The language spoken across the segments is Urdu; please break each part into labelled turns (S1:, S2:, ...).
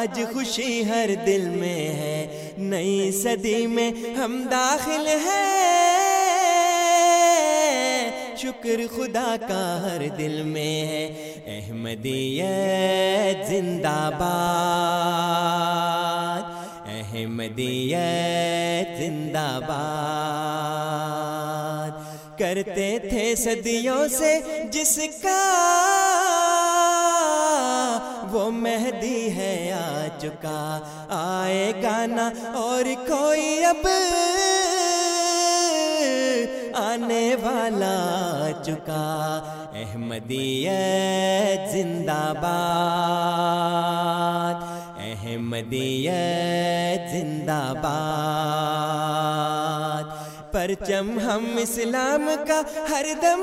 S1: آج خوشی ہر دل میں ہے۔ نئی صدی میں ہم داخل ہیں۔ شکر خدا کا ہر دل میں ہے۔ احمدیت زندہ باد احمدیت زندہ باد کرتے تھے صدیوں سے جس کا وہ مہدی ہے آ چکا آئے گانا اور کوئی اب آنے والا چکا احمدیت زندہ باد۔ احمدیت زندہ باد۔ پرچم ہم اسلام کا ہر دم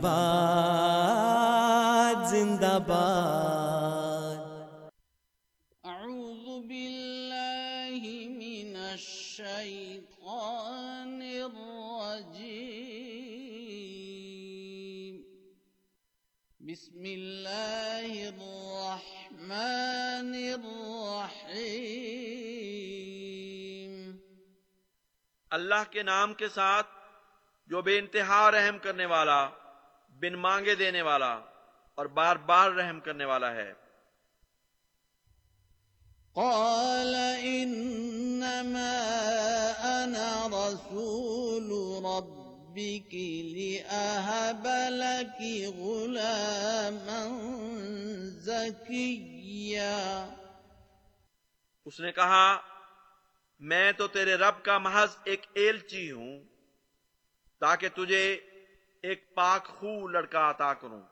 S1: باد زندہ باد
S2: أعوذ بالله من الشيطان الرجيم. بسم الله الرحمن الرحيم.
S3: اللہ کے نام کے ساتھ جو بے انتہا رحم کرنے والا بن مانگے دینے والا اور بار بار رحم کرنے والا ہے۔
S2: قال إنما أنا رسول ربك لأهب لك غلاما زكيا
S3: اس نے کہا میں تو تیرے رب کا محض ایک ایلچی ہوں تاکہ تجھے ایک پاک خو لڑکا عطا کروں۔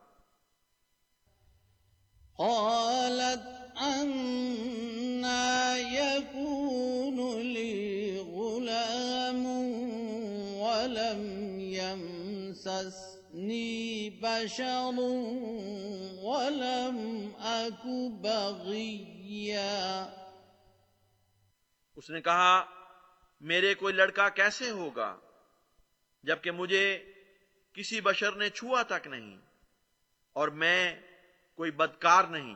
S2: قالت أنا يكون لي غلام ولم يمسسني بشر ولم أك بغيا۔
S3: اس نے کہا میرے کوئی لڑکا کیسے ہوگا جبکہ مجھے کسی بشر نے چھوا تک نہیں اور میں کوئی بدکار نہیں۔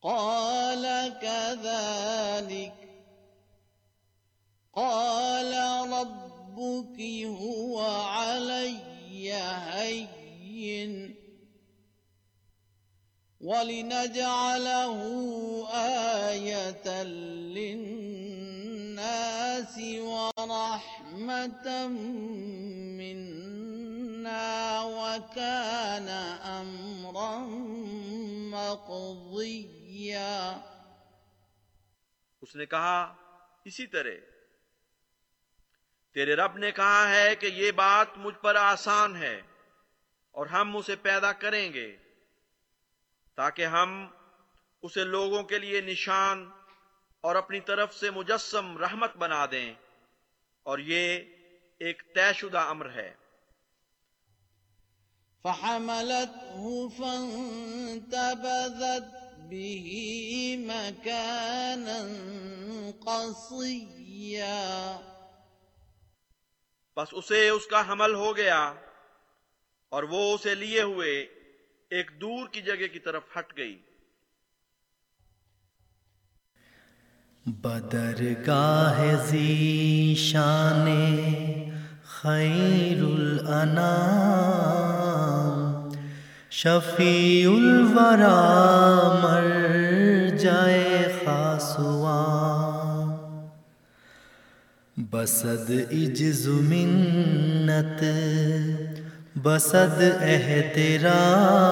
S2: قال كذلك، قال ربك هو علي هين، ولنجعله آية للناس ورحمة منا وكان أمرا مقضيا
S3: اس نے کہا، اسی طرح، تیرے رب نے کہا ہے کہ یہ بات مجھ پر آسان ہے اور ہم اسے پیدا کریں گے تاکہ ہم اسے لوگوں کے لیے نشان اور اپنی طرف سے مجسم رحمت بنا دیں۔ اور یہ ایک طے شدہ امر ہے۔
S2: فحملته فانتبذت به مكانا قصيا۔
S3: بس اسے اس کا حمل ہو گیا اور وہ اسے لیے ہوئے ایک دور کی جگہ کی طرف ہٹ گئی۔
S1: بدرگاہ زی شان
S4: خیر الانام شفیع الورا مر جائے خاصوان بسد عجز منت بسد احترام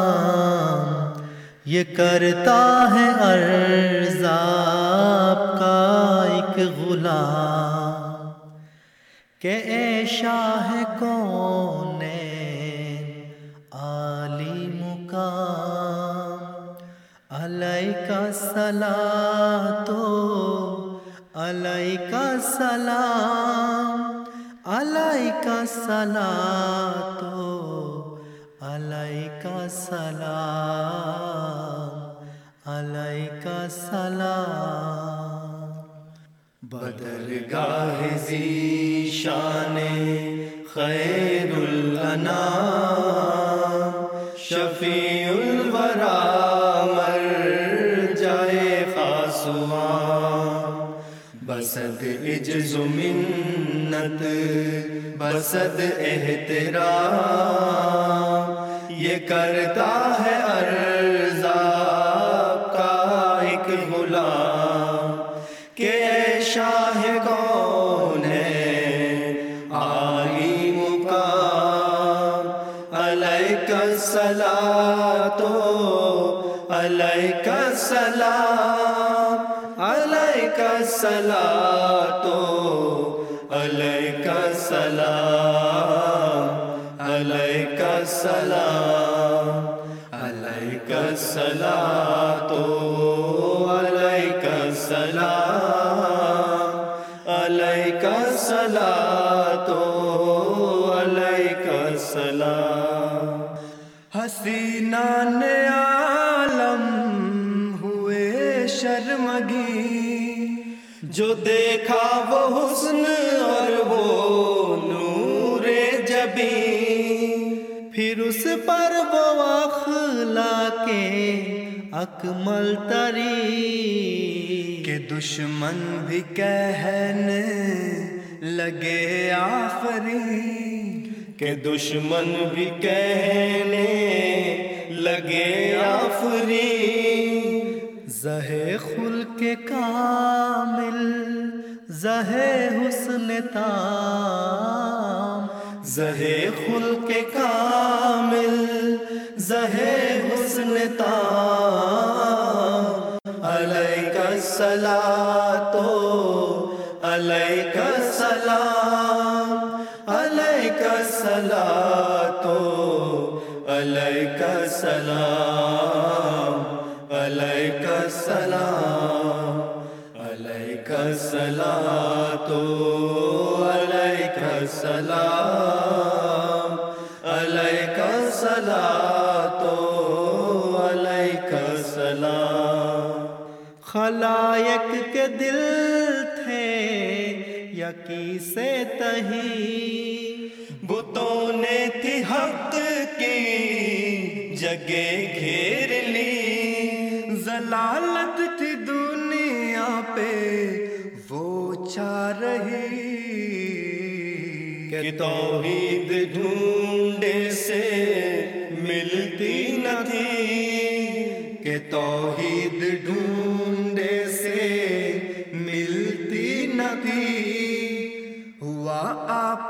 S4: یہ کرتا ہے عرض آپ کا ایک غلام کہ اے شاہ کون عالی مقام علیہ کا تو علیہ کا سلام علیہ کا تو سلام علیہ کا سلام بدر گاہ زی شان خیر الانام شفیع الورا مر جائے خاصوان بسد عجز منت، بسد احترام. یہ کرتا ہے عرض آپ کا ایک غلام کہ اے شاہ کون ہے؟ آئی مقام علیہ کا۔ تو علیہ کا سلام علیہ کا پر وہ اخلا کے اکمل تری کہ دشمن بھی کہنے لگے آفری کہ دشمن بھی کہنے لگے آفری زہ خل کے کامل زہ حسن تام زہ خلق کامل زہ حسن تا علیہ السلام تو علیہ السلام۔ دل تھے یقی سے تہی بتوں نے تھی حق کی، جگہ گھیر لی۔ ضلالت تھی دنیا پہ، وہ چاہ رہی۔ کہ توحید ڈھونڈے سے ملتی نہ تھی، کہ توحید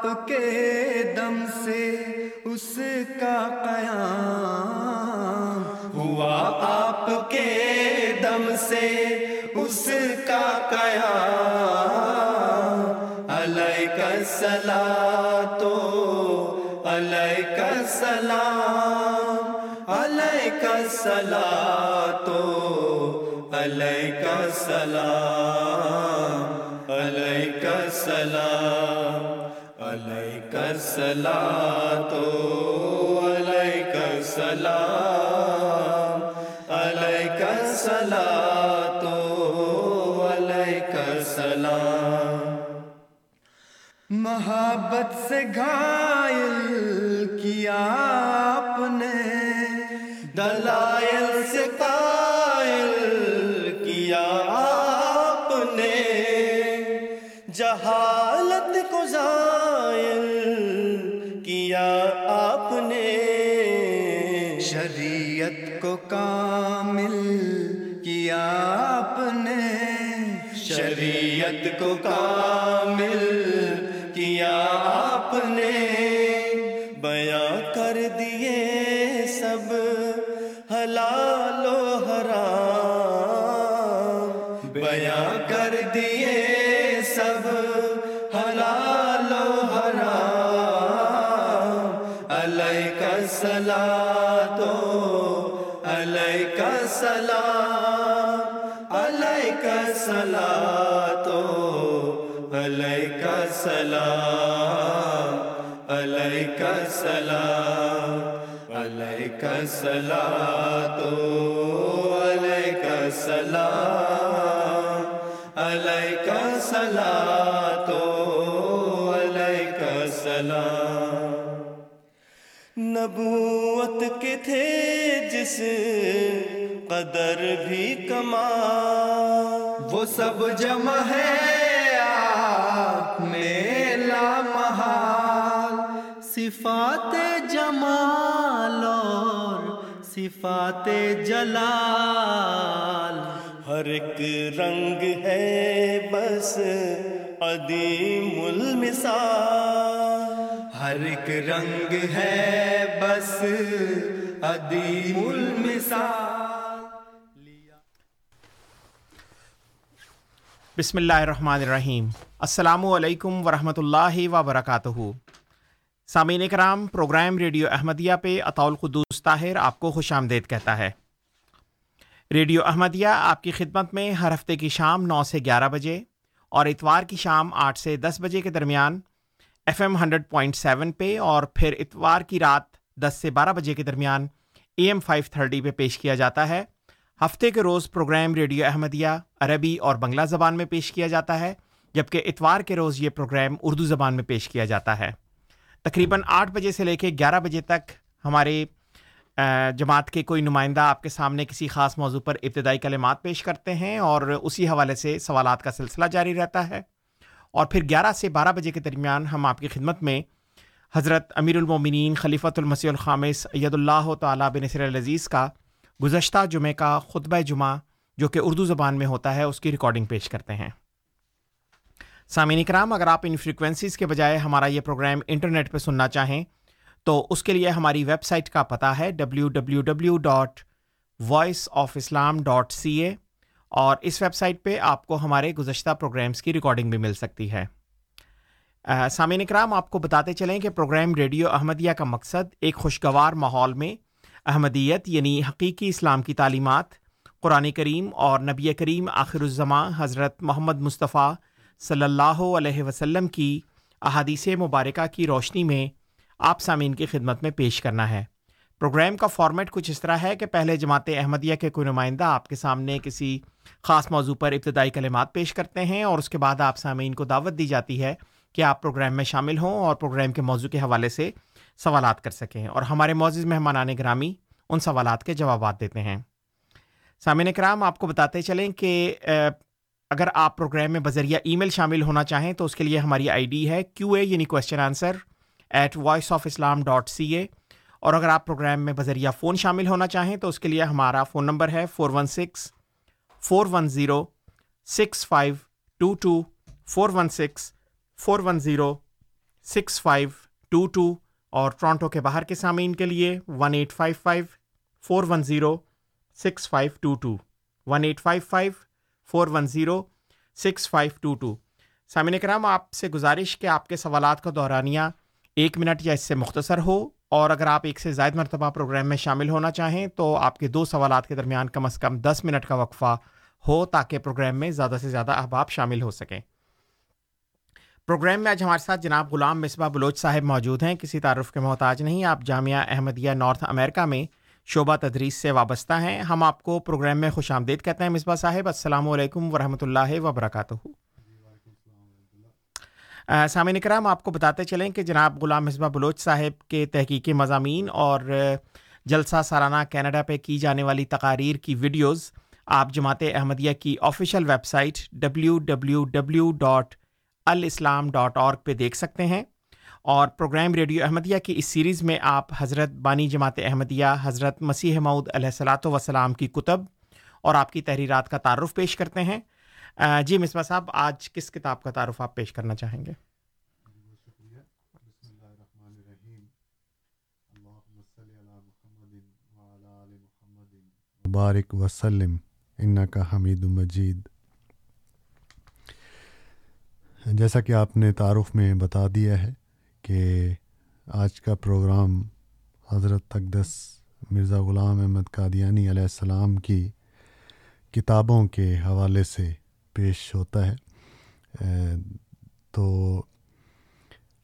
S4: آپ کے دم سے اس کا قیام ہوا آپ کے دم سے اس کا قیام علیہ کا تو علیہ کا سلام علیہ کا تو تو علیہ سلام علیہ کا تو علیہ کا سلام محبت سے گھائل کا کا سلا تو علیہ کا سلام علیہ کا سلا تو علیہ کا سلام نبوت کے تھے جس قدر بھی کما وہ سب جمع ہے آپ میں لامحال، صفات جمال صفات جلال۔ ہر ایک رنگ ہے بس عدیم المثال۔ ہر ایک رنگ ہے بس عدیم المثال۔
S5: بسم اللہ الرحمن الرحیم۔ السلام علیکم ورحمۃ اللہ وبرکاتہ۔ سامعین کرام پروگرام ریڈیو احمدیہ پہ اطول قدوس طاہر آپ کو خوش آمدید کہتا ہے۔ ریڈیو احمدیہ آپ کی خدمت میں ہر ہفتے کی شام نو سے گیارہ بجے اور اتوار کی شام آٹھ سے دس بجے کے درمیان F M hundred point seven پہ اور پھر اتوار کی رات دس سے بارہ بجے کے درمیان اے ایم فائیو تھرٹی پہ پیش کیا جاتا ہے۔ ہفتے کے روز پروگرام ریڈیو احمدیہ عربی اور بنگلہ زبان میں پیش کیا جاتا ہے، جبکہ اتوار کے روز یہ پروگرام اردو زبان میں پیش کیا جاتا ہے۔ تقریباً آٹھ بجے سے لے کے گیارہ بجے تک ہمارے جماعت کے کوئی نمائندہ آپ کے سامنے کسی خاص موضوع پر ابتدائی کلمات پیش کرتے ہیں اور اسی حوالے سے سوالات کا سلسلہ جاری رہتا ہے۔ اور پھر گیارہ سے بارہ بجے کے درمیان ہم آپ کی خدمت میں حضرت امیر المومنین خلیفۃ المسیح الخامس عید اللہ تعالیٰ بنصر العزیز کا گزشتہ جمعہ کا خطبہ جمعہ جو کہ اردو زبان میں ہوتا ہے، اس کی ریکارڈنگ پیش کرتے ہیں۔ سامعین کرام اگر آپ ان فریکوینسیز کے بجائے ہمارا یہ پروگرام انٹرنیٹ پہ سننا چاہیں، تو اس کے لیے ہماری ویب سائٹ کا پتہ ہے W W W dot Voice of Islam dot C A اور اس ویب سائٹ پہ آپ کو ہمارے گزشتہ پروگرامس کی ریکارڈنگ بھی مل سکتی ہے۔ سامعین کرام آپ کو بتاتے چلیں کہ پروگرام ریڈیو احمدیہ کا مقصد ایک خوشگوار ماحول میں احمدیت یعنی حقیقی اسلام کی تعلیمات، قرآن کریم اور نبی کریم آخر الزماں حضرت محمد مصطفیٰ صلی اللہ علیہ وسلم کی احادیث مبارکہ کی روشنی میں آپ سامعین کی خدمت میں پیش کرنا ہے۔ پروگرام کا فارمیٹ کچھ اس طرح ہے کہ پہلے جماعت احمدیہ کے کوئی نمائندہ آپ کے سامنے کسی خاص موضوع پر ابتدائی کلمات پیش کرتے ہیں اور اس کے بعد آپ سامعین کو دعوت دی جاتی ہے کہ آپ پروگرام میں شامل ہوں اور پروگرام کے موضوع کے حوالے سے سوالات کر سکیں اور ہمارے معزز مہمانان گرامی ان سوالات کے جوابات دیتے ہیں۔ سامعین کرام، آپ کو بتاتے چلیں کہ اگر آپ پروگرام میں بذریعہ ای میل شامل ہونا چاہیں تو اس کے لیے ہماری آئی ڈی ہے کیو اے یعنی question answer at Voice of Islam dot C A اور اگر آپ پروگرام میں بذریعہ فون شامل ہونا چاہیں تو اس کے لیے ہمارا فون نمبر ہے four one six four one zero six five two two four one six four one zero six five two two اور ٹورانٹو کے باہر کے سامعین کے لیے one eight five five four one zero six five two two one eight five five four one zero six five two two. سامعین کرام، آپ سے گزارش کہ آپ کے سوالات کا دورانیہ ایک منٹ یا اس سے مختصر ہو، اور اگر آپ ایک سے زائد مرتبہ پروگرام میں شامل ہونا چاہیں تو آپ کے دو سوالات کے درمیان کم از کم دس منٹ کا وقفہ ہو تاکہ پروگرام میں زیادہ سے زیادہ احباب شامل ہو سکیں۔ پروگرام میں آج ہمارے ساتھ جناب غلام مصباح بلوچ صاحب موجود ہیں۔ کسی تعارف کے محتاج نہیں، آپ جامعہ احمدیہ نارتھ امریکہ میں شعبہ تدریس سے وابستہ ہیں۔ ہم آپ کو پروگرام میں خوش آمدید کہتے ہیں۔ مصباح صاحب، السلام علیکم ورحمۃ اللہ وبرکاتہ۔ سامعین کرام، آپ کو بتاتے چلیں کہ جناب غلام مصباح بلوچ صاحب کے تحقیقی مضامین اور جلسہ سالانہ کینیڈا پہ کی جانے والی تقاریر کی ویڈیوز آپ جماعت احمدیہ کی official website W W W dot alislam dot org پہ دیکھ سکتے ہیں۔ اور پروگرام ریڈیو احمدیہ کی اس سیریز میں آپ حضرت بانی جماعت احمدیہ، حضرت مسیح معود علیہ السلاۃ وسلام کی کتب اور آپ کی تحریرات کا تعارف پیش کرتے ہیں۔ جی مصباح صاحب، آج کس کتاب کا تعارف آپ پیش کرنا چاہیں گے؟
S6: مبارک وسلم ان کا حمید مجید۔ جیسا کہ آپ نے تعارف میں بتا دیا ہے کہ آج کا پروگرام حضرت تقدس مرزا غلام احمد قادیانی علیہ السلام کی کتابوں کے حوالے سے پیش ہوتا ہے۔ تو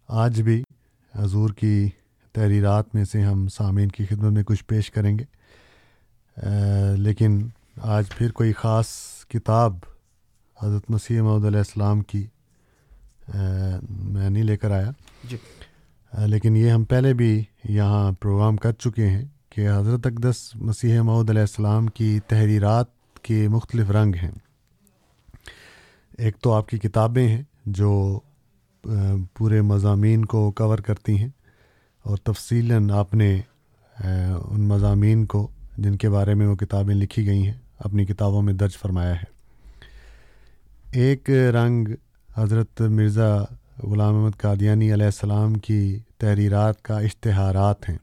S6: آج بھی حضور کی تحریرات میں سے ہم سامعین کی خدمت میں کچھ پیش کریں گے۔ لیکن آج پھر کوئی خاص کتاب حضرت مسیح محدود علیہ السلام کی میں نہیں لے کر آیا۔ جی۔ لیکن یہ ہم پہلے بھی یہاں پروگرام کر چکے ہیں کہ حضرت اقدس مسیح معود علیہ السلام کی تحریرات کے مختلف رنگ ہیں۔ ایک تو آپ کی کتابیں ہیں جو پورے مضامین کو کور کرتی ہیں اور تفصیلاً آپ نے ان مضامین کو، جن کے بارے میں وہ کتابیں لکھی گئی ہیں، اپنی کتابوں میں درج فرمایا ہے۔ ایک رنگ حضرت مرزا غلام احمد قادیانی علیہ السلام کی تحریرات کا اشتہارات ہیں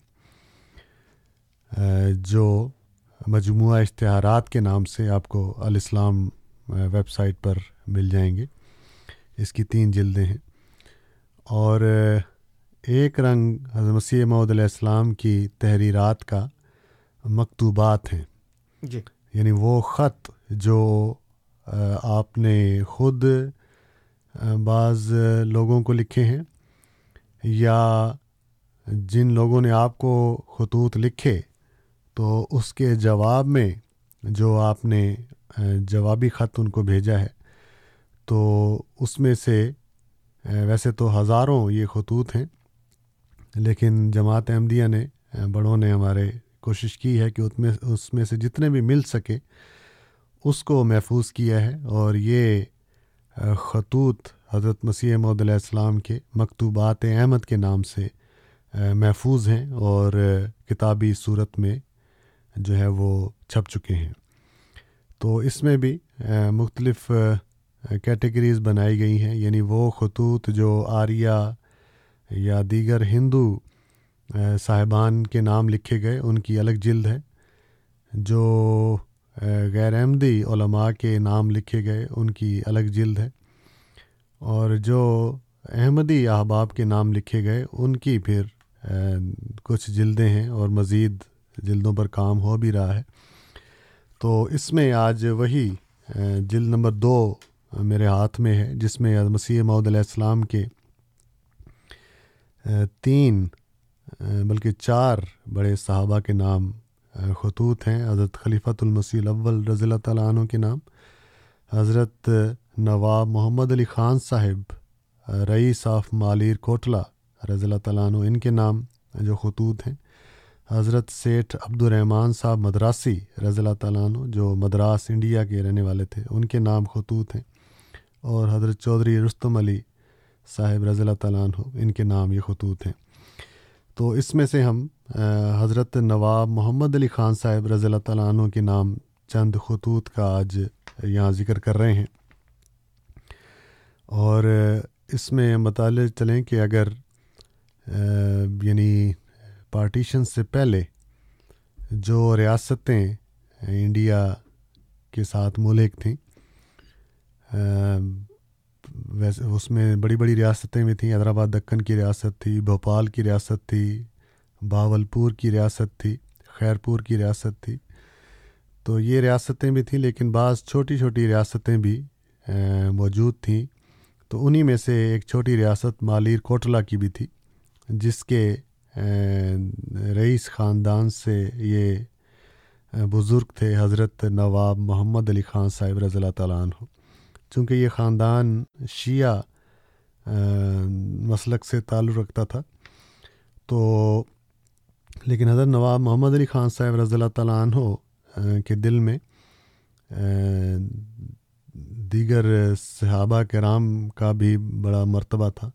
S6: جو مجموعہ اشتہارات کے نام سے آپ کو الاسلام ویب سائٹ پر مل جائیں گے۔ اس کی تین جلدیں ہیں۔ اور ایک رنگ حضرت مسیح محدود علیہ السلام کی تحریرات کا مکتوبات ہیں۔ جی۔ یعنی وہ خط جو آپ نے خود بعض لوگوں کو لکھے ہیں یا جن لوگوں نے آپ کو خطوط لکھے تو اس کے جواب میں جو آپ نے جوابی خط ان کو بھیجا ہے، تو اس میں سے ویسے تو ہزاروں یہ خطوط ہیں، لیکن جماعت احمدیہ نے بڑوں نے ہمارے کوشش کی ہے کہ اس میں اس میں سے جتنے بھی مل سکے، اس کو محفوظ کیا ہے اور یہ خطوط حضرت مسیح محدود علیہ السلام کے مکتوبات احمد کے نام سے محفوظ ہیں اور کتابی صورت میں جو ہے وہ چھپ چکے ہیں۔ تو اس میں بھی مختلف کیٹیگریز بنائی گئی ہیں۔ یعنی وہ خطوط جو آریہ یا دیگر ہندو صاحبان کے نام لکھے گئے، ان کی الگ جلد ہے، جو غیر احمدی علماء کے نام لکھے گئے، ان کی الگ جلد ہے۔ اور جو احمدی احباب کے نام لکھے گئے، ان کی پھر کچھ جلدیں ہیں اور مزید جلدوں پر کام ہو بھی رہا ہے۔ تو اس میں آج وہی جلد نمبر دو میرے ہاتھ میں ہے، جس میں مسیح محدود علیہ السلام کے تین بلکہ چار بڑے صحابہ کے نام خطوط ہیں، حضرت خلیفۃ المسیح الاول رضی اللہ تعالیٰ عنہ کے نام، حضرت نواب محمد علی خان صاحب، رئیس آف مالیر کوٹلا رضی اللہ تعالیٰ عنہ، ان کے نام جو خطوط ہیں، حضرت سیٹھ عبد الرحمٰن صاحب مدراسی رضی اللہ تعالیٰ عنہ، جو مدراس انڈیا کے رہنے والے تھے، ان کے نام خطوط ہیں۔ اور حضرت چودھری رستم علی صاحب رضی اللہ تعالیٰ عنہ، ان کے نام یہ خطوط ہیں۔ تو اس میں سے ہم حضرت نواب محمد علی خان صاحب رضی اللہ تعالیٰ عنہ کے نام چند خطوط کا آج یہاں ذکر کر رہے ہیں۔ اور اس میں مطالعے چلیں کہ اگر یعنی پارٹیشن سے پہلے جو ریاستیں انڈیا کے ساتھ ملک تھیں ویسے اس میں بڑی بڑی ریاستیں بھی تھیں۔ حیدرآباد دکن کی ریاست تھی، بھوپال کی ریاست تھی باول پور کی ریاست تھی خیر پور کی ریاست تھی۔ تو یہ ریاستیں بھی تھیں، لیکن بعض چھوٹی چھوٹی ریاستیں بھی موجود تھیں۔ تو انہی میں سے ایک چھوٹی ریاست مالیر کوٹلا کی بھی تھی، جس کے رئیس خاندان سے یہ بزرگ تھے حضرت نواب محمد علی خان صاحب رضی اللہ تعالیٰ عنہ۔ چونکہ یہ خاندان شیعہ مسلک سے تعلق رکھتا تھا، تو لیکن حضرت نواب محمد علی خان صاحب رضی اللہ تعالیٰ عنہ کے دل میں دیگر صحابہ کرام کا بھی بڑا مرتبہ تھا۔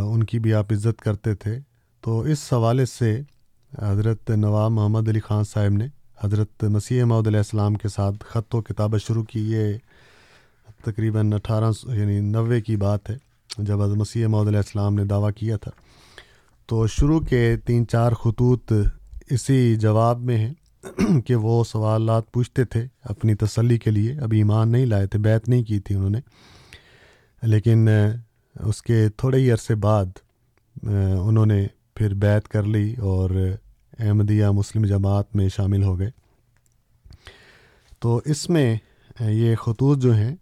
S6: ان کی بھی آپ عزت کرتے تھے۔ تو اس حوالے سے حضرت نواب محمد علی خان صاحب نے حضرت مسیح محدود علیہ السلام کے ساتھ خط و کتابت شروع کی۔ یہ تقریباً اٹھارہ یعنی نوے کی بات ہے، جب حضرت مسیح محدود علیہ السلام نے دعویٰ کیا تھا۔ تو شروع کے تین چار خطوط اسی جواب میں ہیں کہ وہ سوالات پوچھتے تھے اپنی تسلی کے لیے۔ ابھی ایمان نہیں لائے تھے بیت نہیں کی تھی انہوں نے۔ لیکن اس کے تھوڑے ہی عرصے بعد انہوں نے پھر بیت کر لی اور احمدیہ مسلم جماعت میں شامل ہو گئے۔ تو اس میں یہ خطوط جو ہیں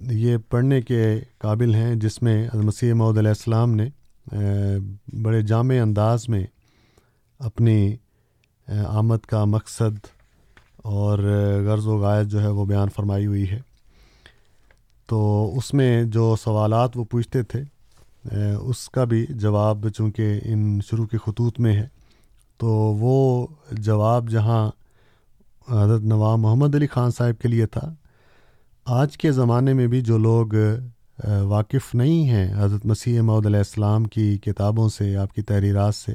S6: یہ پڑھنے کے قابل ہیں، جس میں مسیح محدود علیہ السلام نے بڑے جامع انداز میں اپنی آمد کا مقصد اور غرض و غائد جو ہے وہ بیان فرمائی ہوئی ہے۔ تو اس میں جو سوالات وہ پوچھتے تھے اس کا بھی جواب چونکہ ان شروع کے خطوط میں ہے، تو وہ جواب جہاں حضرت نواب محمد علی خان صاحب کے لیے تھا، آج کے زمانے میں بھی جو لوگ واقف نہیں ہیں حضرت مسیح محدود علیہ السلام کی کتابوں سے، آپ کی تحریرات سے،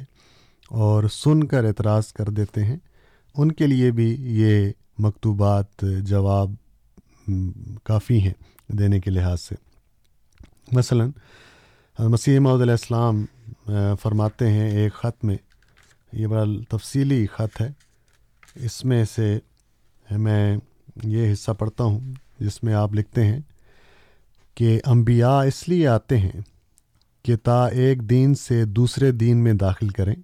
S6: اور سن کر اعتراض کر دیتے ہیں۔ ان کے لیے بھی یہ مکتوبات، جواب کافی ہیں دینے کے لحاظ سے۔ مثلاً مسیح محدود علیہ السلام فرماتے ہیں ایک خط میں، یہ بڑا تفصیلی خط ہے۔ اس میں سے میں یہ حصہ پڑھتا ہوں، جس میں آپ لکھتے ہیں کہ انبیاء اس لیے آتے ہیں کہ تا ایک دین سے دوسرے دین میں داخل کریں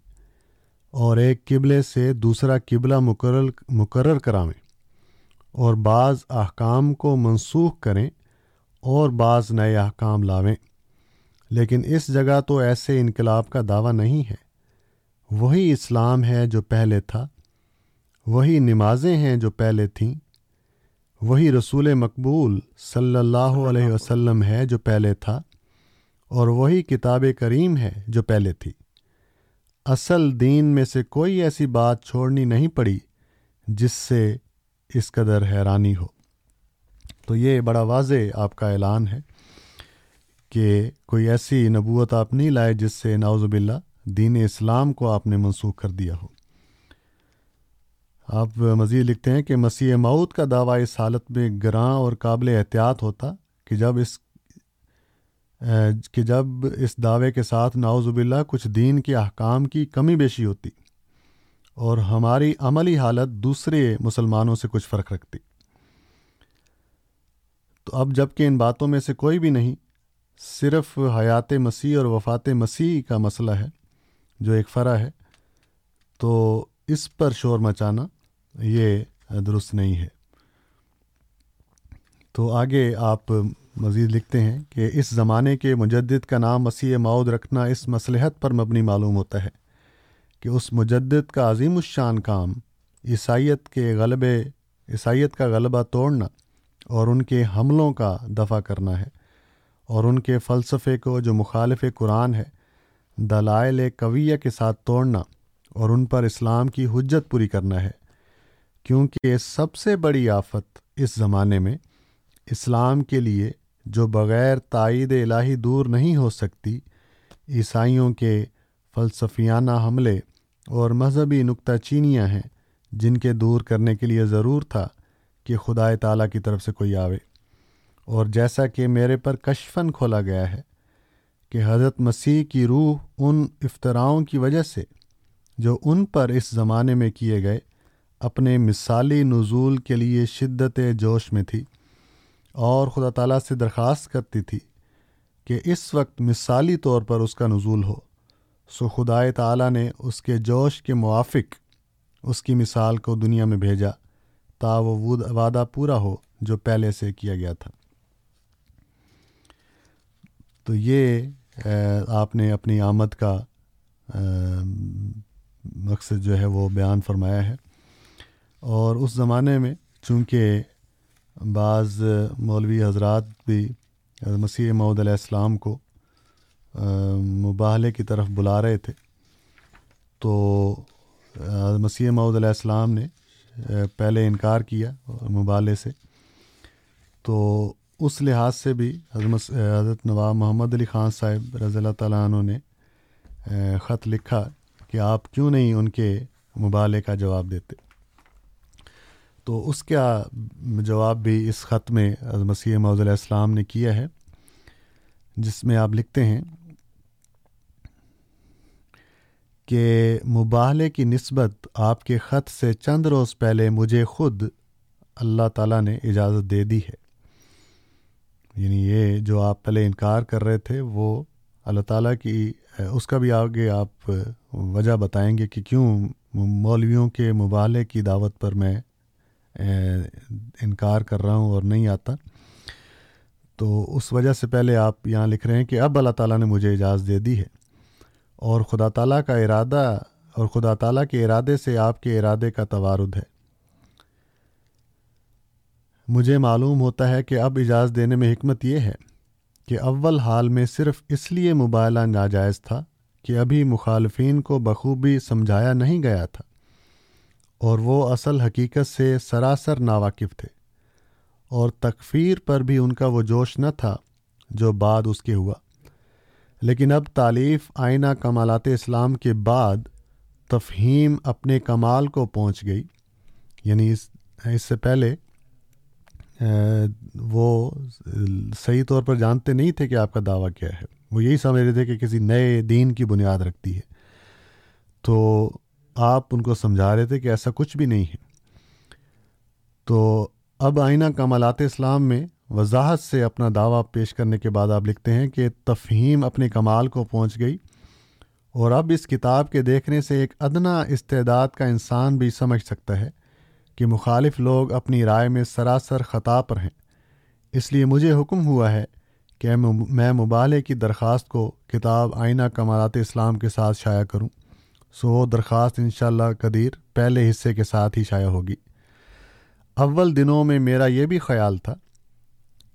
S6: اور ایک قبلے سے دوسرا قبلہ مقرر مقرر کراویں اور بعض احکام کو منسوخ کریں اور بعض نئے احکام لاویں۔ لیکن اس جگہ تو ایسے انقلاب کا دعویٰ نہیں ہے۔ وہی اسلام ہے جو پہلے تھا۔ وہی نمازیں ہیں جو پہلے تھیں۔ وہی رسول مقبول صلی اللہ علیہ وسلم ہے جو پہلے تھا اور وہی کتاب کریم ہے جو پہلے تھی۔ اصل دین میں سے کوئی ایسی بات چھوڑنی نہیں پڑی جس سے اس قدر حیرانی ہو۔ تو یہ بڑا واضح آپ کا اعلان ہے کہ کوئی ایسی نبوت آپ نہیں لائے جس سے ناوز باللہ دین اسلام کو آپ نے منسوخ کر دیا ہو۔ آپ مزید لکھتے ہیں کہ مسیح مود کا دعویٰ اس حالت میں گراں اور قابل احتیاط ہوتا کہ جب اس کہ جب اس دعوے کے ساتھ ناوز باللہ کچھ دین کے احکام کی کمی بیشی ہوتی اور ہماری عملی حالت دوسرے مسلمانوں سے کچھ فرق رکھتی۔ تو اب جبکہ ان باتوں میں سے کوئی بھی نہیں، صرف حیات مسیح اور وفات مسیح کا مسئلہ ہے جو ایک فرا ہے، تو اس پر شور مچانا یہ درست نہیں ہے۔ تو آگے آپ مزید لکھتے ہیں کہ اس زمانے کے مجدد کا نام مسیح ماؤد رکھنا اس مصلحت پر مبنی معلوم ہوتا ہے کہ اس مجدد کا عظیم الشان کام عیسائیت کے غلبے، عیسائیت کا غلبہ توڑنا اور ان کے حملوں کا دفع کرنا ہے اور ان کے فلسفے کو جو مخالف قرآن ہے، دلائل قویہ کے ساتھ توڑنا اور ان پر اسلام کی حجت پوری کرنا ہے۔ کیونکہ سب سے بڑی آفت اس زمانے میں اسلام کے لیے، جو بغیر تائید الہی دور نہیں ہو سکتی، عیسائیوں کے فلسفیانہ حملے اور مذہبی نکتہ چینیاں ہیں، جن کے دور کرنے کے لیے ضرور تھا کہ خدا تعالیٰ کی طرف سے کوئی آوے۔ اور جیسا کہ میرے پر کشفن کھولا گیا ہے کہ حضرت مسیح کی روح ان افطراؤں کی وجہ سے، جو ان پر اس زمانے میں کیے گئے اپنے مثالی نزول کے لیے شدت جوش میں تھی اور خدا تعالیٰ سے درخواست کرتی تھی کہ اس وقت مثالی طور پر اس کا نزول ہو۔ سو خدائے تعالیٰ نے اس کے جوش کے موافق اس کی مثال کو دنیا میں بھیجا تا وہ وعدہ پورا ہو جو پہلے سے کیا گیا تھا۔ تو یہ آپ نے اپنی آمد کا مقصد جو ہے وہ بیان فرمایا ہے۔ اور اس زمانے میں چونکہ بعض مولوی حضرات بھی مسیح محدود علیہ السلام کو مباہلے کی طرف بلا رہے تھے، تو مسیح محدود علیہ السلام نے پہلے انکار کیا مبالے سے۔ تو اس لحاظ سے بھی حضرت حضرت نواب محمد علی خان صاحب رضی اللہ تعالیٰ عنہ نے خط لکھا کہ آپ کیوں نہیں ان کے مبالے کا جواب دیتے؟ تو اس کا جواب بھی اس خط میں مسیح محدود علیہ السلام نے کیا ہے، جس میں آپ لکھتے ہیں کہ مباحلے کی نسبت آپ کے خط سے چند روز پہلے مجھے خود اللہ تعالیٰ نے اجازت دے دی ہے۔ یعنی یہ جو آپ پہلے انکار کر رہے تھے، وہ اللہ تعالیٰ کی، اس کا بھی آگے آپ وجہ بتائیں گے کہ کیوں مولویوں کے مبالے کی دعوت پر میں انکار کر رہا ہوں اور نہیں آتا۔ تو اس وجہ سے پہلے آپ یہاں لکھ رہے ہیں کہ اب اللہ تعالیٰ نے مجھے اجازت دے دی ہے۔ اور خدا تعالیٰ کا ارادہ، اور خدا تعالیٰ کے ارادے سے آپ کے ارادے کا توارد ہے۔ مجھے معلوم ہوتا ہے کہ اب اجازت دینے میں حکمت یہ ہے کہ اول حال میں صرف اس لیے مبالہ ناجائز تھا کہ ابھی مخالفین کو بخوبی سمجھایا نہیں گیا تھا۔ اور وہ اصل حقیقت سے سراسر ناواقف تھے، اور تکفیر پر بھی ان کا وہ جوش نہ تھا جو بعد اس کے ہوا۔ لیکن اب تعلیف آئینہ کمالات اسلام کے بعد تفہیم اپنے کمال کو پہنچ گئی۔ یعنی اس اس سے پہلے وہ صحیح طور پر جانتے نہیں تھے کہ آپ کا دعویٰ کیا ہے۔ وہ یہی سمجھ رہے تھے کہ کسی نئے دین کی بنیاد رکھتی ہے۔ تو آپ ان کو سمجھا رہے تھے کہ ایسا کچھ بھی نہیں ہے۔ تو اب آئینہ کمالات اسلام میں وضاحت سے اپنا دعویٰ پیش کرنے کے بعد آپ لکھتے ہیں کہ تفہیم اپنے کمال کو پہنچ گئی اور اب اس کتاب کے دیکھنے سے ایک ادنا استعداد کا انسان بھی سمجھ سکتا ہے کہ مخالف لوگ اپنی رائے میں سراسر خطا پر ہیں۔ اس لیے مجھے حکم ہوا ہے کہ میں مبالے کی درخواست کو کتاب آئینہ کمالات اسلام کے ساتھ شائع کروں۔ سو وہ درخواست انشاءاللہ اللہ قدیر پہلے حصے کے ساتھ ہی شائع ہوگی۔ اول دنوں میں میرا یہ بھی خیال تھا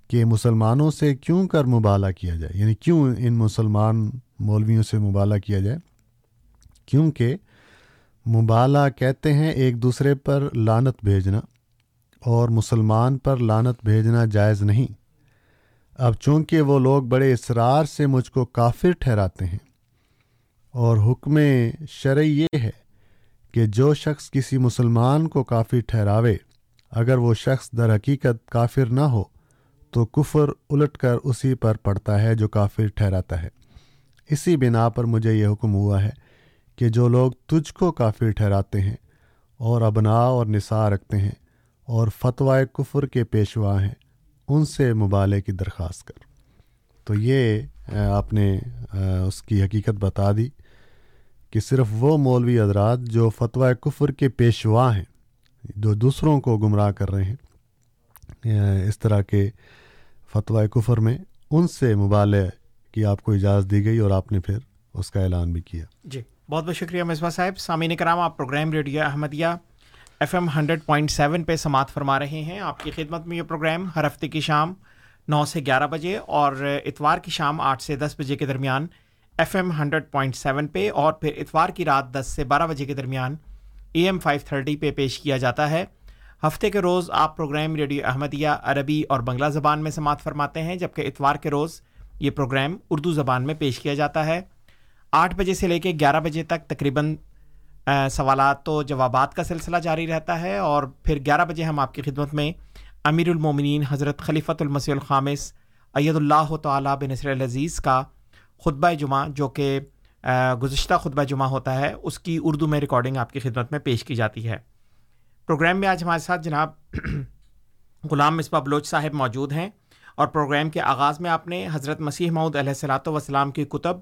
S6: کہ مسلمانوں سے کیوں کر مبالہ کیا جائے؟ یعنی کیوں ان مسلمان مولویوں سے مبالہ کیا جائے؟ کیونکہ مبالہ کہتے ہیں ایک دوسرے پر لانت بھیجنا اور مسلمان پر لانت بھیجنا جائز نہیں۔ اب چونکہ وہ لوگ بڑے اصرار سے مجھ کو کافر ٹھہراتے ہیں اور حکم شرعی یہ ہے کہ جو شخص کسی مسلمان کو کافر ٹھہراوے، اگر وہ شخص در حقیقت کافر نہ ہو، تو کفر الٹ کر اسی پر پڑتا ہے جو کافر ٹھہراتا ہے۔ اسی بنا پر مجھے یہ حکم ہوا ہے کہ جو لوگ تجھ کو کافر ٹھہراتے ہیں اور ابنا اور نثار رکھتے ہیں اور فتوائے کفر کے پیشوا ہیں، ان سے مبالے کی درخواست کر۔ تو یہ آپ نے اس کی حقیقت بتا دی۔ کہ صرف وہ مولوی حضرات جو فتویٰ کفر کے پیشوا ہیں، جو دوسروں کو گمراہ کر رہے ہیں اس طرح کے فتویٰ کفر میں ان سے مبالے کی آپ کو اجازت دی گئی اور آپ نے پھر اس کا اعلان بھی کیا۔
S5: جی بہت بہت شکریہ مصباح صاحب۔ سامعین کرام، آپ programme radio Ahmadiyya F M hundred point seven پہ سماعت فرما رہے ہیں۔ آپ کی خدمت میں یہ پروگرام ہر ہفتے کی شام نو سے گیارہ بجے اور اتوار کی شام آٹھ سے دس بجے کے درمیان F M hundred point seven پہ اور پھر اتوار کی رات دس سے بارہ بجے کے درمیان اے ایم فائیو تھرٹی پہ پیش کیا جاتا ہے۔ ہفتے کے روز آپ پروگرام ریڈیو احمدیہ، عربی اور بنگلہ زبان میں سماعت فرماتے ہیں، جبکہ اتوار کے روز یہ پروگرام اردو زبان میں پیش کیا جاتا ہے۔ آٹھ بجے سے لے کے گیارہ بجے تک تقریباً سوالات تو جوابات کا سلسلہ جاری رہتا ہے اور پھر گیارہ بجے ہم آپ کی خدمت میں امیر المومنین حضرت خلیفۃ المسی الخامس اید اللہ تعالیٰ بن نصر العزیز کا خطبہ جمعہ جو کہ گزشتہ خطبہ جمعہ ہوتا ہے، اس کی اردو میں ریکارڈنگ آپ کی خدمت میں پیش کی جاتی ہے۔ پروگرام میں آج ہمارے ساتھ جناب غلام مصباح بلوچ صاحب موجود ہیں اور پروگرام کے آغاز میں آپ نے حضرت مسیح معود علیہ السلاۃ وسلام کی کتب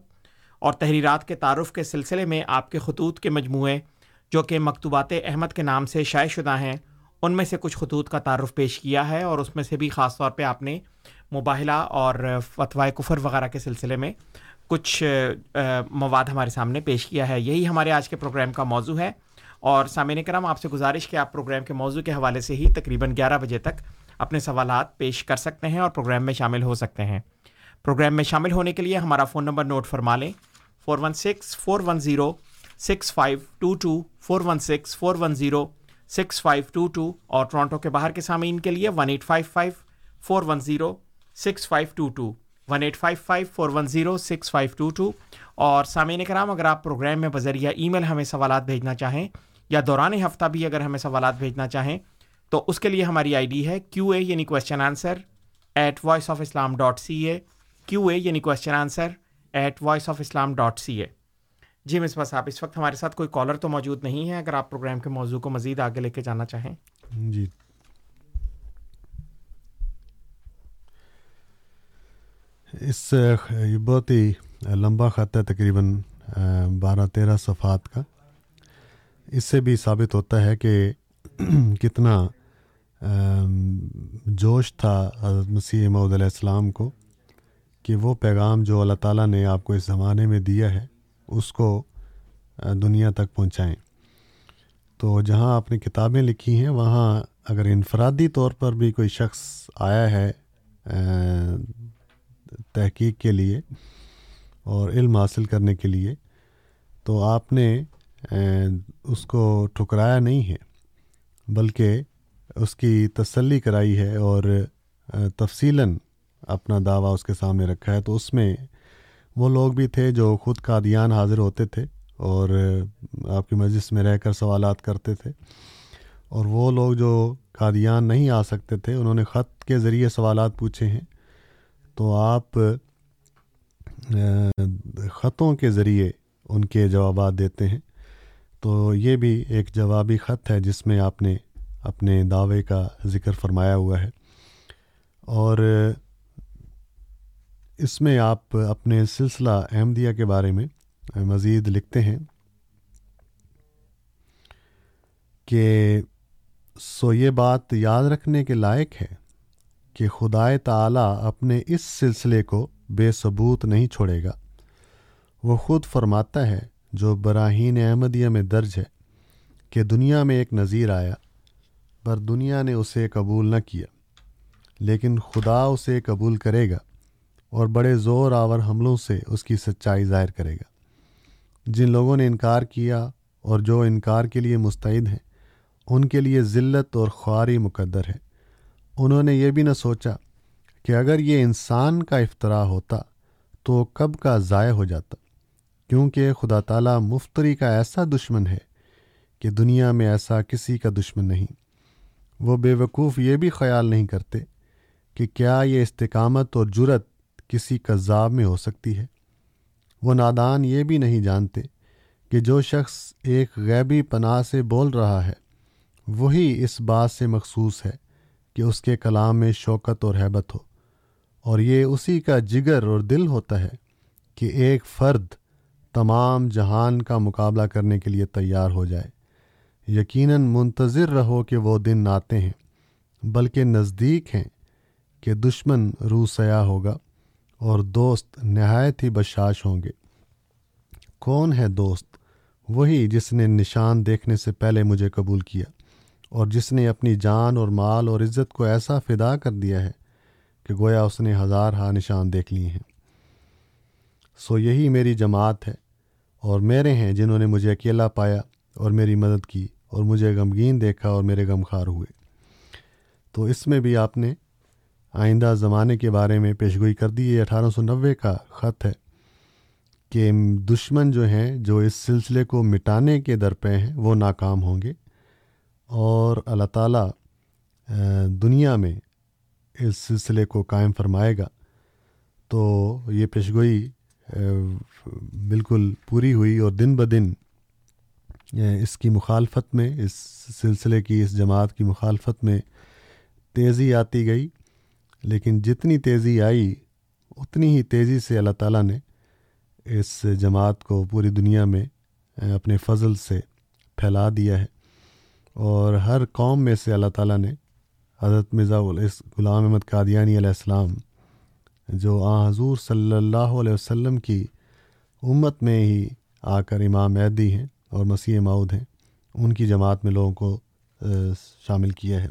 S5: اور تحریرات کے تعارف کے سلسلے میں آپ کے خطوط کے مجموعے جو کہ مکتوبات احمد کے نام سے شائع شدہ ہیں، ان میں سے کچھ خطوط کا تعارف پیش کیا ہے اور اس میں سے بھی خاص طور پہ آپ نے مباحلہ اور فتوائے کفر وغیرہ کے سلسلے میں کچھ مواد ہمارے سامنے پیش کیا ہے۔ یہی ہمارے آج کے پروگرام کا موضوع ہے۔ اور سامعین کرام، آپ سے گزارش کہ آپ پروگرام کے موضوع کے حوالے سے ہی تقریباً گیارہ بجے تک اپنے سوالات پیش کر سکتے ہیں اور پروگرام میں شامل ہو سکتے ہیں۔ پروگرام میں شامل ہونے کے لیے ہمارا فون نمبر نوٹ فرما لیں۔ Four one six, four one zero, six five, two two four one six four one zero six five, two two اور ٹورانٹو کے باہر کے سامعین کے لیے one eight five five, four one zero six five two two one eight five five four one zero six five two two اور سامعین کرام، اگر آپ پروگرام میں بذریعہ ای میل ہمیں سوالات بھیجنا چاہیں یا دوران ہفتہ بھی اگر ہمیں سوالات بھیجنا چاہیں، تو اس کے لیے ہماری آئی ڈی ہے کیو اے یعنی question answer at Voice of Islam dot C A Q A یعنی question answer at Voice of Islam dot C A جی مصباح صاحب اس وقت ہمارے ساتھ کوئی کالر تو موجود نہیں ہے اگر آپ پروگرام کے موضوع کو مزید آگے لے کے جانا چاہیں۔
S6: جی۔ اس یہ بہت ہی لمبا خط ہے، تقریباً بارہ تیرہ صفحات کا۔ اس سے بھی ثابت ہوتا ہے کہ کتنا جوش تھا حضرت مسیح محدود علیہ السلام کو کہ وہ پیغام جو اللہ تعالیٰ نے آپ کو اس زمانے میں دیا ہے، اس کو دنیا تک پہنچائیں۔ تو جہاں آپ نے کتابیں لکھی ہیں، وہاں اگر انفرادی طور پر بھی کوئی شخص آیا ہے تحقیق کے لیے اور علم حاصل کرنے کے لیے تو آپ نے اس کو ٹھکرایا نہیں ہے، بلکہ اس کی تسلی کرائی ہے اور تفصیلاً اپنا دعویٰ اس کے سامنے رکھا ہے۔ تو اس میں وہ لوگ بھی تھے جو خود قادیان حاضر ہوتے تھے اور آپ کی مجلس میں رہ کر سوالات کرتے تھے۔ اور وہ لوگ جو قادیان نہیں آ سکتے تھے، انہوں نے خط کے ذریعے سوالات پوچھے ہیں۔ تو آپ خطوں کے ذریعے ان کے جوابات دیتے ہیں۔ تو یہ بھی ایک جوابی خط ہے جس میں آپ نے اپنے دعوے کا ذکر فرمایا ہوا ہے۔ اور اس میں آپ اپنے سلسلہ احمدیہ کے بارے میں مزید لکھتے ہیں کہ سو یہ بات یاد رکھنے کے لائق ہے کہ خدائے تعالیٰ اپنے اس سلسلے کو بے ثبوت نہیں چھوڑے گا۔ وہ خود فرماتا ہے، جو براہین احمدیہ میں درج ہے کہ دنیا میں ایک نظیر آیا، پر دنیا نے اسے قبول نہ کیا۔ لیکن خدا اسے قبول کرے گا اور بڑے زور آور حملوں سے اس کی سچائی ظاہر کرے گا۔ جن لوگوں نے انکار کیا اور جو انکار کے لیے مستعد ہیں، ان کے لیے ذلت اور خواری مقدر ہے۔ انہوں نے یہ بھی نہ سوچا کہ اگر یہ انسان کا افطرا ہوتا تو کب کا ضائع ہو جاتا، کیونکہ خدا تعالیٰ مفتری کا ایسا دشمن ہے کہ دنیا میں ایسا کسی کا دشمن نہیں۔ وہ بے وقوف یہ بھی خیال نہیں کرتے کہ کیا یہ استقامت اور جرت کسی کذاب میں ہو سکتی ہے۔ وہ نادان یہ بھی نہیں جانتے کہ جو شخص ایک غیبی پناہ سے بول رہا ہے، وہی اس بات سے مخصوص ہے کہ اس کے کلام میں شوکت اور حیبت ہو۔ اور یہ اسی کا جگر اور دل ہوتا ہے کہ ایک فرد تمام جہان کا مقابلہ کرنے کے لیے تیار ہو جائے۔ یقیناً منتظر رہو کہ وہ دن آتے ہیں، بلکہ نزدیک ہیں کہ دشمن روح سیاہ ہوگا اور دوست نہایت ہی بشاش ہوں گے۔ کون ہے دوست؟ وہی جس نے نشان دیکھنے سے پہلے مجھے قبول کیا۔ اور جس نے اپنی جان اور مال اور عزت کو ایسا فدا کر دیا ہے کہ گویا اس نے ہزار ہا نشان دیکھ لیے ہیں۔ سو یہی میری جماعت ہے اور میرے ہیں جنہوں نے مجھے اکیلا پایا اور میری مدد کی اور مجھے غمگین دیکھا اور میرے غمخوار ہوئے۔ تو اس میں بھی آپ نے آئندہ زمانے کے بارے میں پیشگوئی کر دی۔ یہ اٹھارہ سو نوے کا خط ہے کہ دشمن جو ہیں جو اس سلسلے کو مٹانے کے در پہ ہیں وہ ناکام ہوں گے۔ اور اللہ تعالیٰ دنیا میں اس سلسلے کو قائم فرمائے گا۔ تو یہ پیشگوئی بالکل پوری ہوئی اور دن بدن اس کی مخالفت میں، اس سلسلے کی، اس جماعت کی مخالفت میں تیزی آتی گئی۔ لیکن جتنی تیزی آئی، اتنی ہی تیزی سے اللہ تعالیٰ نے اس جماعت کو پوری دنیا میں اپنے فضل سے پھیلا دیا ہے۔ اور ہر قوم میں سے اللہ تعالیٰ نے حضرت مرزا اس غلام احمد قادیانی علیہ السلام جو آ حضور صلی اللہ علیہ وسلم کی امت میں ہی آ کر امام عیدی ہیں اور مسیح ماؤد ہیں، ان کی جماعت میں لوگوں کو شامل کیا ہے۔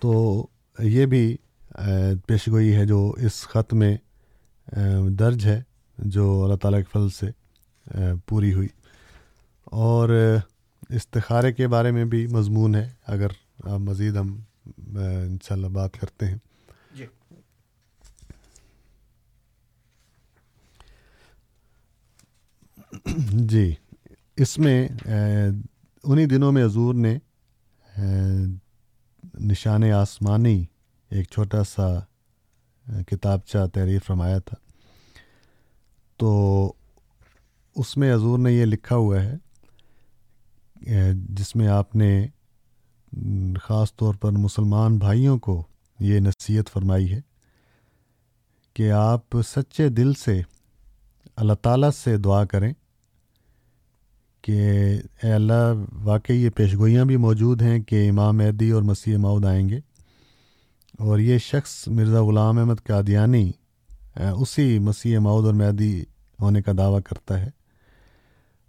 S6: تو یہ بھی پیش گوئی ہے جو اس خط میں درج ہے جو اللہ تعالیٰ کے فضل سے پوری ہوئی۔ اور استخارے کے بارے میں بھی مضمون ہے اگر آپ مزید ہم انشاءاللہ بات کرتے ہیں۔
S5: جی۔
S6: جی اس میں انہی دنوں میں حضور نے نشان آسمانی ایک چھوٹا سا کتابچہ تحریر فرمایا تھا۔ تو اس میں حضور نے یہ لکھا ہوا ہے جس میں آپ نے خاص طور پر مسلمان بھائیوں کو یہ نصیحت فرمائی ہے کہ آپ سچے دل سے، اللہ تعالیٰ سے دعا کریں کہ اے اللہ، واقعی یہ پیشگوئیاں بھی موجود ہیں کہ امام مہدی اور مسیح مود آئیں گے اور یہ شخص مرزا غلام احمد قادیانی اسی مسیح مود اور مہدی ہونے کا دعویٰ کرتا ہے۔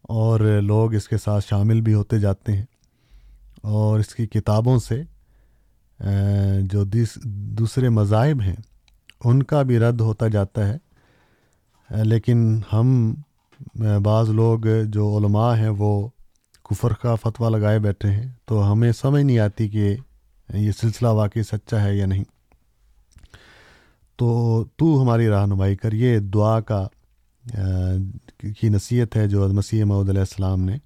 S6: اور لوگ اس کے ساتھ شامل بھی ہوتے جاتے ہیں۔ اور اس کی کتابوں سے جو دوسرے مذاہب ہیں، ان کا بھی رد ہوتا جاتا ہے۔ لیکن ہم بعض لوگ جو علماء ہیں، وہ کفر کا فتویٰ لگائے بیٹھے ہیں۔ تو ہمیں سمجھ نہیں آتی کہ یہ سلسلہ واقعی سچا ہے یا نہیں۔ تو تو ہماری رہنمائی کر، یہ دعا کا کی نصیحت ہے جو مسیح محدود علیہ السلام نے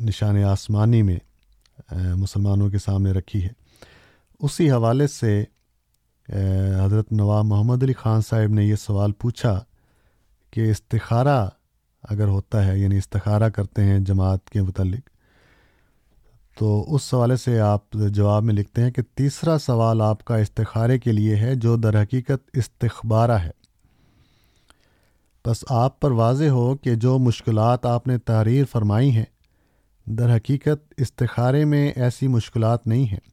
S6: نشان آسمانی میں مسلمانوں کے سامنے رکھی ہے۔ اسی حوالے سے حضرت نواب محمد علی خان صاحب نے یہ سوال پوچھا کہ استخارہ اگر ہوتا ہے یعنی استخارہ کرتے ہیں جماعت کے متعلق، تو اس حوالے سے آپ جواب میں لکھتے ہیں کہ تیسرا سوال آپ کا استخارے کے لیے ہے جو در حقیقت استخبارہ ہے۔ بس آپ پر واضح ہو کہ جو مشکلات آپ نے تحریر فرمائی ہیں، در حقیقت استخارے میں ایسی مشکلات نہیں ہیں۔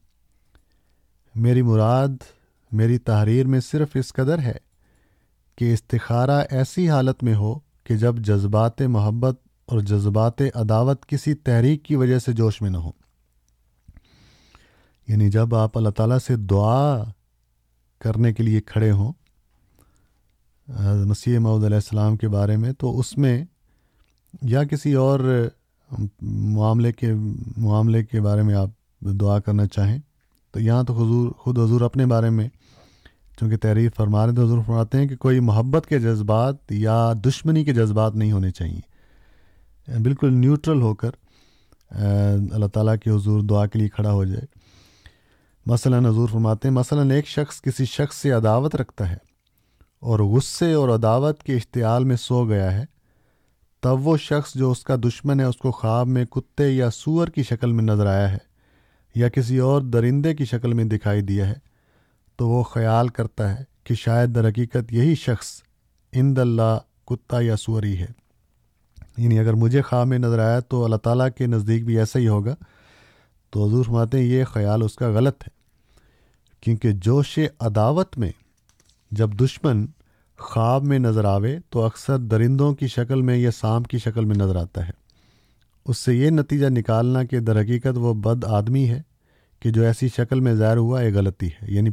S6: میری مراد، میری تحریر میں صرف اس قدر ہے کہ استخارہ ایسی حالت میں ہو کہ جب جذبات محبت اور جذبات عداوت کسی تحریک کی وجہ سے جوش میں نہ ہوں۔ یعنی جب آپ اللہ تعالیٰ سے دعا کرنے کے لیے کھڑے ہوں مسیح محدود علیہ السلام کے بارے میں، تو اس میں یا کسی اور معاملے کے معاملے کے بارے میں آپ دعا کرنا چاہیں، تو یہاں تو حضور، خود حضور اپنے بارے میں چونکہ تحریر فرما رہے تو حضور فرماتے ہیں کہ کوئی محبت کے جذبات یا دشمنی کے جذبات نہیں ہونے چاہیے۔ بالکل نیوٹرل ہو کر اللہ تعالیٰ کے حضور دعا کے لیے کھڑا ہو جائے۔ مثلا حضور فرماتے ہیں، مثلا ایک شخص کسی شخص سے عداوت رکھتا ہے۔ اور غصے اور عداوت کے اشتعال میں سو گیا ہے، تب وہ شخص جو اس کا دشمن ہے، اس کو خواب میں کتے یا سور کی شکل میں نظر آیا ہے یا کسی اور درندے کی شکل میں دکھائی دیا ہے، تو وہ خیال کرتا ہے کہ شاید در حقیقت یہی شخص اند اللہ کتا یا سوری ہے۔ یعنی اگر مجھے خواب میں نظر آیا تو اللہ تعالیٰ کے نزدیک بھی ایسا ہی ہوگا۔ تو حضور فرماتے ہیں، یہ خیال اس کا غلط ہے، کیونکہ جوش عداوت میں جب دشمن خواب میں نظر آوے تو اکثر درندوں کی شکل میں یا سانپ کی شکل میں نظر آتا ہے۔ اس سے یہ نتیجہ نکالنا کہ در حقیقت وہ بد آدمی ہے کہ جو ایسی شکل میں ظاہر ہوا یہ غلطی ہے۔ یعنی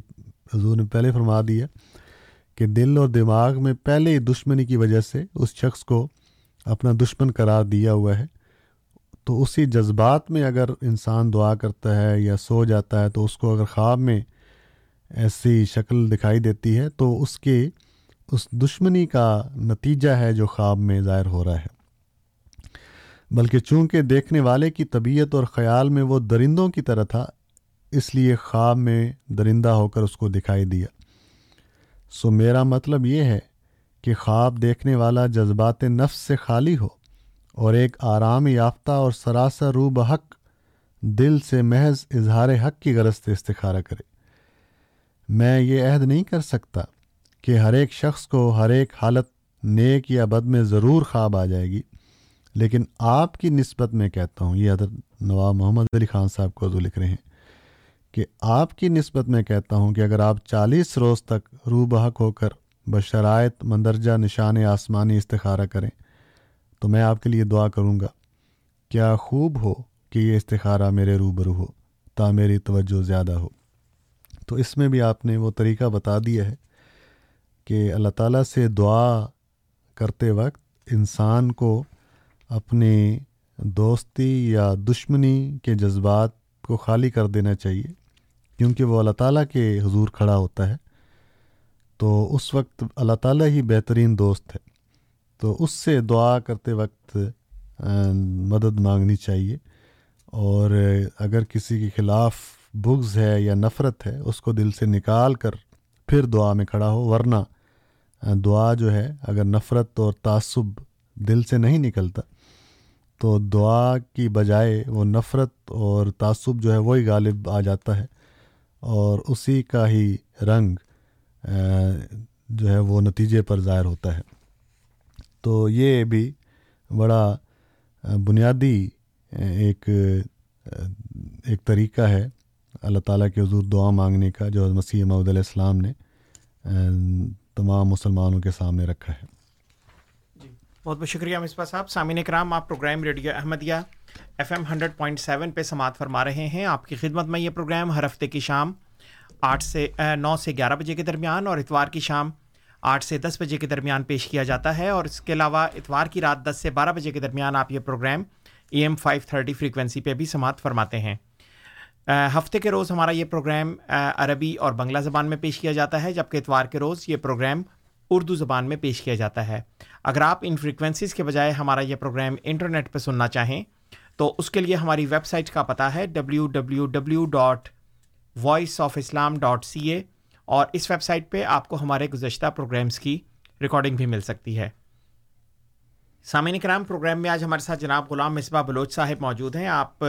S6: حضور نے پہلے فرما دیا کہ دل اور دماغ میں پہلے ہی دشمنی کی وجہ سے اس شخص کو اپنا دشمن قرار دیا ہوا ہے۔ تو اسی جذبات میں اگر انسان دعا کرتا ہے یا سو جاتا ہے تو اس کو اگر خواب میں ایسی شکل دکھائی دیتی ہے، تو اس کے، اس دشمنی کا نتیجہ ہے جو خواب میں ظاہر ہو رہا ہے۔ بلکہ چونکہ دیکھنے والے کی طبیعت اور خیال میں وہ درندوں کی طرح تھا، اس لیے خواب میں درندہ ہو کر اس کو دکھائی دیا۔ سو میرا مطلب یہ ہے کہ خواب دیکھنے والا جذبات نفس سے خالی ہو اور ایک آرام یافتہ اور سراسر رو بحق دل سے محض اظہار حق کی غرض سے استخارہ کرے۔ میں یہ عہد نہیں کر سکتا کہ ہر ایک شخص کو ہر ایک حالت نیک یا بد میں ضرور خواب آ جائے گی۔ لیکن آپ کی نسبت میں کہتا ہوں، یہ حضرت نواب محمد علی خان صاحب کو جو لکھ رہے ہیں کہ آپ کی نسبت میں کہتا ہوں کہ اگر آپ چالیس روز تک رو بحق ہو کر بشرائط، مندرجہ، نشان آسمانی استخارہ کریں تو میں آپ کے لیے دعا کروں گا، کیا خوب ہو کہ یہ استخارہ میرے روبرو ہو، تا میری توجہ زیادہ ہو۔ تو اس میں بھی آپ نے وہ طریقہ بتا دیا ہے کہ اللہ تعالیٰ سے دعا کرتے وقت انسان کو اپنی دوستی یا دشمنی کے جذبات کو خالی کر دینا چاہیے، کیونکہ وہ اللہ تعالیٰ کے حضور کھڑا ہوتا ہے۔ تو اس وقت اللہ تعالیٰ ہی بہترین دوست ہے۔ تو اس سے دعا کرتے وقت مدد مانگنی چاہیے۔ اور اگر کسی کے خلاف بغض ہے یا نفرت ہے، اس کو دل سے نکال کر پھر دعا میں کھڑا ہو۔ ورنہ، دعا جو ہے، اگر نفرت اور تعصب دل سے نہیں نکلتا، تو دعا کی بجائے وہ نفرت اور تعصب جو ہے، وہی غالب آ جاتا ہے۔ اور اسی کا ہی رنگ جو ہے، وہ نتیجے پر ظاہر ہوتا ہے۔ تو یہ بھی بڑا بنیادی ایک ایک طریقہ ہے۔ اللہ تعالیٰ کے حضور دعا مانگنے کا جو مسیح محدود علیہ السلام نے تمام مسلمانوں کے سامنے رکھا ہے۔
S5: جی بہت بہت شکریہ مصباح صاحب۔ سامعین کرام، آپ programme radio Ahmadiyya F M hundred point seven پہ سماعت فرما رہے ہیں۔ آپ کی خدمت میں یہ پروگرام ہر ہفتے کی شام آٹھ سے نو سے گیارہ بجے کے درمیان اور اتوار کی شام آٹھ سے دس بجے کے درمیان پیش کیا جاتا ہے۔ اور اس کے علاوہ اتوار کی رات دس سے بارہ بجے کے درمیان آپ یہ program E M five thirty frequency پہ بھی سماعت فرماتے ہیں۔ ہفتے کے روز ہمارا یہ پروگرام عربی اور بنگلہ زبان میں پیش کیا جاتا ہے، جبکہ اتوار کے روز یہ پروگرام اردو زبان میں پیش کیا جاتا ہے۔ اگر آپ ان فریکوینسیز کے بجائے ہمارا یہ پروگرام انٹرنیٹ پہ سننا چاہیں، تو اس کے لیے ہماری ویب سائٹ کا پتہ ہے W W W dot Voice of Islam dot C A اور اس ویب سائٹ پہ آپ کو ہمارے گزشتہ پروگرامس کی ریکارڈنگ بھی مل سکتی ہے۔ سامعین کرام، پروگرام میں آج ہمارے ساتھ جناب غلام مصباح بلوچ صاحب موجود ہیں۔ آپ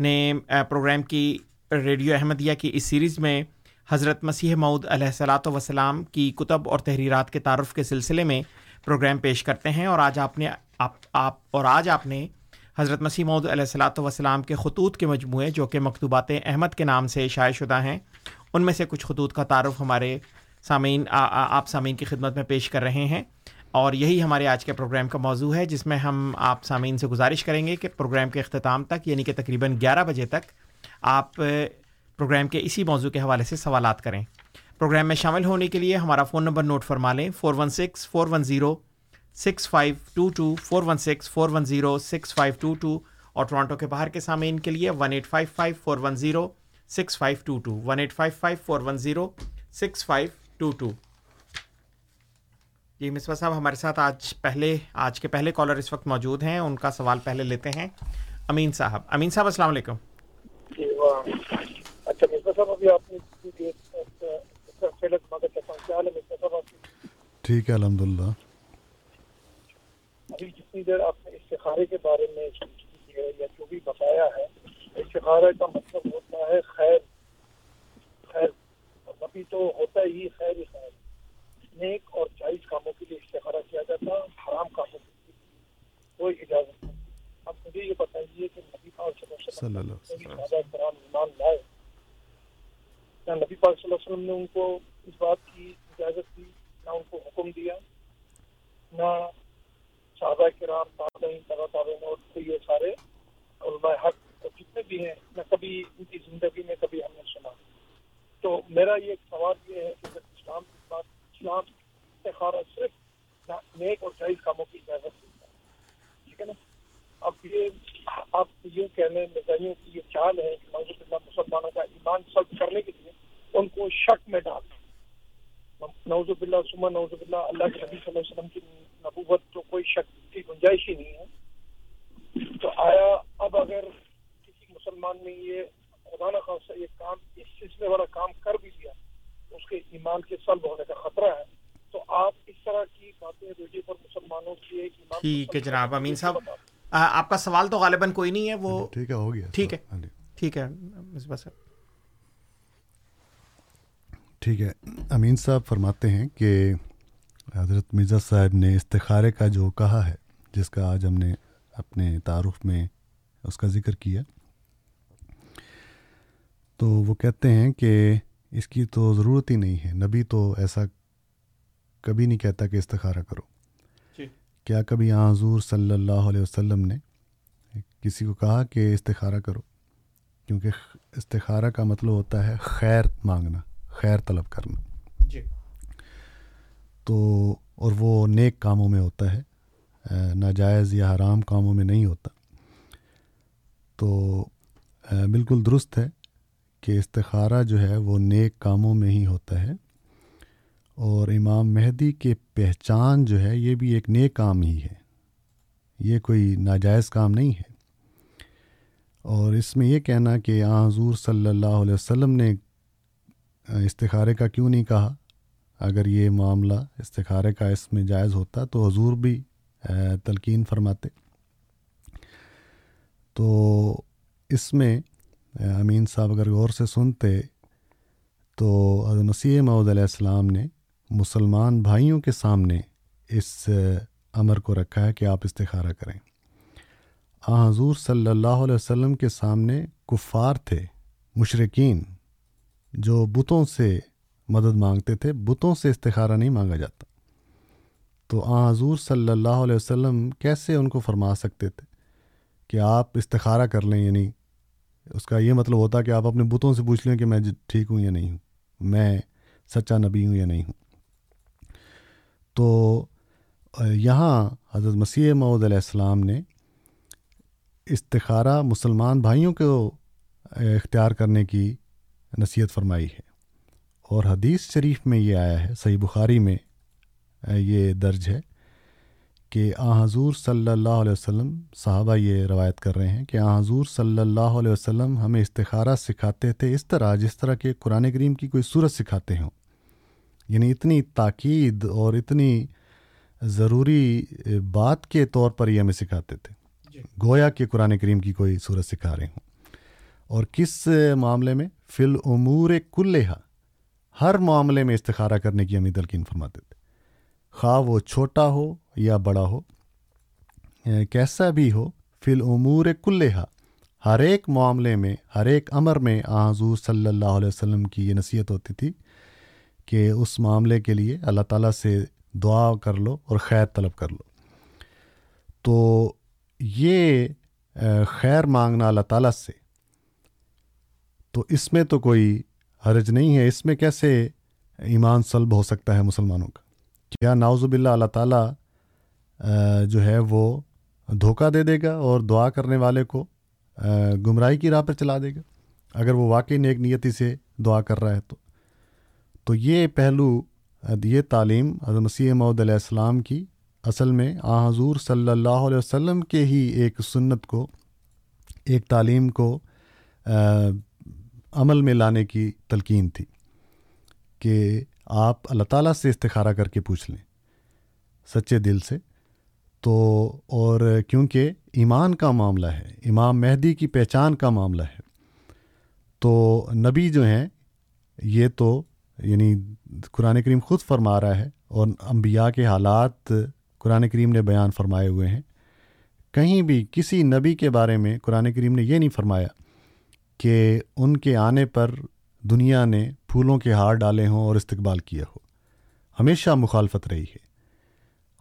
S5: نے پروگرام کی ریڈیو احمدیہ کی اس سیریز میں حضرت مسیح معود علیہ السلاۃ وسلام کی کتب اور تحریرات کے تعارف کے سلسلے میں پروگرام پیش کرتے ہیں اور آج آپ نے، آپ آپ اور آج آپ نے حضرت مسیح معود علیہ السلاۃ وسلام کے خطوط کے مجموعے جو کہ مکتوبات احمد کے نام سے شائع شدہ ہیں، ان میں سے کچھ خطوط کا تعارف ہمارے سامعین آپ سامعین کی خدمت میں پیش کر رہے ہیں۔ اور یہی ہمارے آج کے پروگرام کا موضوع ہے، جس میں ہم آپ سامعین سے گزارش کریں گے کہ پروگرام کے اختتام تک یعنی کہ تقریباً گیارہ بجے تک، آپ پروگرام کے اسی موضوع کے حوالے سے سوالات کریں۔ پروگرام میں شامل ہونے کے لیے ہمارا فون نمبر نوٹ فرما لیں، four one six, four one zero, six five two two, four one six, four one zero, six five two two اور ٹورانٹو کے باہر کے سامعین کے لیے one eight five five, four one zero, six five two two, one eight five five, four one zero, six five two two. جی مصباح صاحب ہمارے ساتھ آج پہلے آج کے پہلے کالر اس وقت موجود ہیں ان کا سوال پہلے لیتے ہیں۔ امین صاحب امین صاحب السلام علیکم۔
S7: صاحب ابھی آپ
S6: ٹھیک ہے الحمد للہ
S7: ابھی جتنی دیر آپ نے استخارے کے بارے میں یا جو بھی بتایا ہے استخارے کا مطلب ہوتا ہے خیر۔ خیر ابھی تو ہوتا ہی خیر ہی خیر۔ نیک اور جائز کاموں کے لیے استخارہ کیا جاتا حرام کاموں کے لیے کوئی اجازت نہیں۔ اب مجھے یہ بتائیے کہ نبی پاک صلی اللہ علیہ وسلم۔ ایمان لائے؟ نہ نبی پاک صلی اللہ علیہ وسلم نے ان کو اس بات کی اجازت دی؟ نہ ان کو حکم دیا نہ صحابہ کرام تابعین طبع تابعین اور یہ سارے علماء حق جتنے بھی ہیں نہ کبھی ان کی زندگی میں کبھی ہم نے سنا۔ تو میرا یہ سوال یہ ہے کہ اسلام کی بات اسلام استخارہ صرف نیک اور جائز کاموں کی اجازت دیتا ہے۔ ٹھیک ہے نا؟ اب یہ آپ یوں کہنے مزاحیوں کی یہ چال ہے کہ نوز اللہ مسلمانوں کا ایمان سلب کرنے کے لیے ان کو شک میں ڈال نوز اللہ سما نوز اللہ اللہ کے نبی صلی اللہ علیہ وسلم کی نبوت تو کوئی شک کی گنجائش ہی نہیں ہے۔ تو آیا اب اگر کسی مسلمان نے یہ خدا نخواستہ یہ کام، اس سلسلے والا کام کر بھی دیا اس کے ایمان کے سلب ہونے کا خطرہ ہے۔ تو آپ اس طرح کی باتیں ریڈیو پر مسلمانوں کی
S5: ٹھیک ہے جناب امین صاحب آپ کا سوال تو غالباً کوئی نہیں ہے وہ
S6: ٹھیک ہے ہو گیا۔
S5: ٹھیک ہے
S6: ہاں جی۔
S5: ٹھیک ہے مصباح صاحب۔
S6: ٹھیک ہے۔ امین صاحب فرماتے ہیں کہ حضرت مرزا صاحب نے استخارے کا جو کہا ہے جس کا آج ہم نے اپنے تعارف میں اس کا ذکر کیا تو وہ کہتے ہیں کہ اس کی تو ضرورت ہی نہیں ہے۔ نبی تو ایسا کبھی نہیں کہتا کہ استخارہ کرو۔ جی۔ کیا کبھی یہاں حضور صلی اللہ علیہ وسلم نے کسی کو کہا کہ استخارہ کرو؟ کیونکہ استخارہ کا مطلب ہوتا ہے خیر مانگنا خیر طلب کرنا۔ جی۔ تو اور وہ نیک کاموں میں ہوتا ہے ناجائز یا حرام کاموں میں نہیں ہوتا۔ تو بالکل درست ہے۔ کہ استخارہ جو ہے وہ نیک کاموں میں ہی ہوتا ہے اور امام مہدی کے پہچان جو ہے یہ بھی ایک نیک کام ہی ہے۔ یہ کوئی ناجائز کام نہیں ہے۔ اور اس میں یہ کہنا کہ آ حضور صلی اللہ علیہ وسلم نے استخارے کا کیوں نہیں کہا؟ اگر یہ معاملہ استخارے کا اس میں جائز ہوتا تو حضور بھی تلقین فرماتے۔ تو اس میں امین صاحب اگر غور سے سنتے تو مسیح محدود علیہ السلام نے مسلمان بھائیوں کے سامنے اس امر کو رکھا ہے کہ آپ استخارہ کریں۔ آ حضور صلی اللہ علیہ وسلم کے سامنے کفار تھے مشرقین جو بتوں سے مدد مانگتے تھے، بتوں سے استخارہ نہیں مانگا جاتا۔ تو آ حضور صلی اللہ علیہ وسلم کیسے ان کو فرما سکتے تھے کہ آپ استخارہ کر لیں؟ یعنی اس کا یہ مطلب ہوتا کہ آپ اپنے بتوں سے پوچھ لیں کہ میں جی ٹھیک ہوں یا نہیں ہوں، میں سچا نبی ہوں یا نہیں ہوں۔ تو یہاں حضرت مسیح معود علیہ السلام نے استخارہ مسلمان بھائیوں کو اختیار کرنے کی نصیحت فرمائی ہے۔ اور حدیث شریف میں یہ آیا ہے، صحیح بخاری میں یہ درج ہے۔ کہ آ حضور صلی اللہ علیہ وسلم صحابہ یہ روایت کر رہے ہیں کہ آ حضور صلی اللہ علیہ وسلم ہمیں استخارہ سکھاتے تھے اس طرح جس طرح کہ قرآن کریم کی کوئی صورت سکھاتے ہوں۔ یعنی اتنی تاکید اور اتنی ضروری بات کے طور پر یہ ہمیں سکھاتے تھے۔ جی۔ گویا کہ قرآن کریم کی کوئی صورت سکھا رہے ہوں۔ اور کس معاملے میں؟ فل امور کلحا ہر معاملے میں استخارہ کرنے کی ہمیں تلقین فرماتے تھے۔ خواہ وہ چھوٹا ہو یا بڑا ہو یعنی کیسا بھی ہو فل امور کلحا ہر ایک معاملے میں، ہر ایک امر میں آ حضور صلی اللہ علیہ وسلم کی یہ نصیحت ہوتی تھی کہ اس معاملے کے لیے اللہ تعالیٰ سے دعا کر لو اور خیر طلب کر لو۔ تو یہ خیر مانگنا اللہ تعالیٰ سے۔ تو اس میں تو کوئی حرج نہیں ہے، اس میں کیسے ایمان سلب ہو سکتا ہے مسلمانوں کا؟ کیا ناوز باللہ اللہ تعالیٰ جو ہے وہ دھوکہ دے دے گا اور دعا کرنے والے کو گمراہی کی راہ پر چلا دے گا۔ اگر وہ واقعی نیک نیتی سے دعا کر رہا ہے تو۔ تو یہ پہلو یہ تعلیم حضرت مسیح محدود علیہ السلام کی اصل میں آ، حضور صلی اللہ علیہ وسلم کے ہی ایک سنت کو، ایک تعلیم کو عمل میں لانے کی تلقین تھی کہ آپ اللہ تعالیٰ سے استخارہ کر کے پوچھ لیں سچے دل سے۔ تو اور کیونکہ ایمان کا معاملہ ہے، امام مہدی کی پہچان کا معاملہ ہے۔ تو نبی جو ہیں، یہ تو یعنی قرآن کریم خود فرما رہا ہے اور انبیاء کے حالات قرآن کریم نے بیان فرمائے ہوئے ہیں۔ کہیں بھی کسی نبی کے بارے میں قرآن کریم نے یہ نہیں فرمایا کہ ان کے آنے پر دنیا نے پھولوں کے ہار ڈالے ہوں اور استقبال کیا ہو۔ ہمیشہ مخالفت رہی ہے۔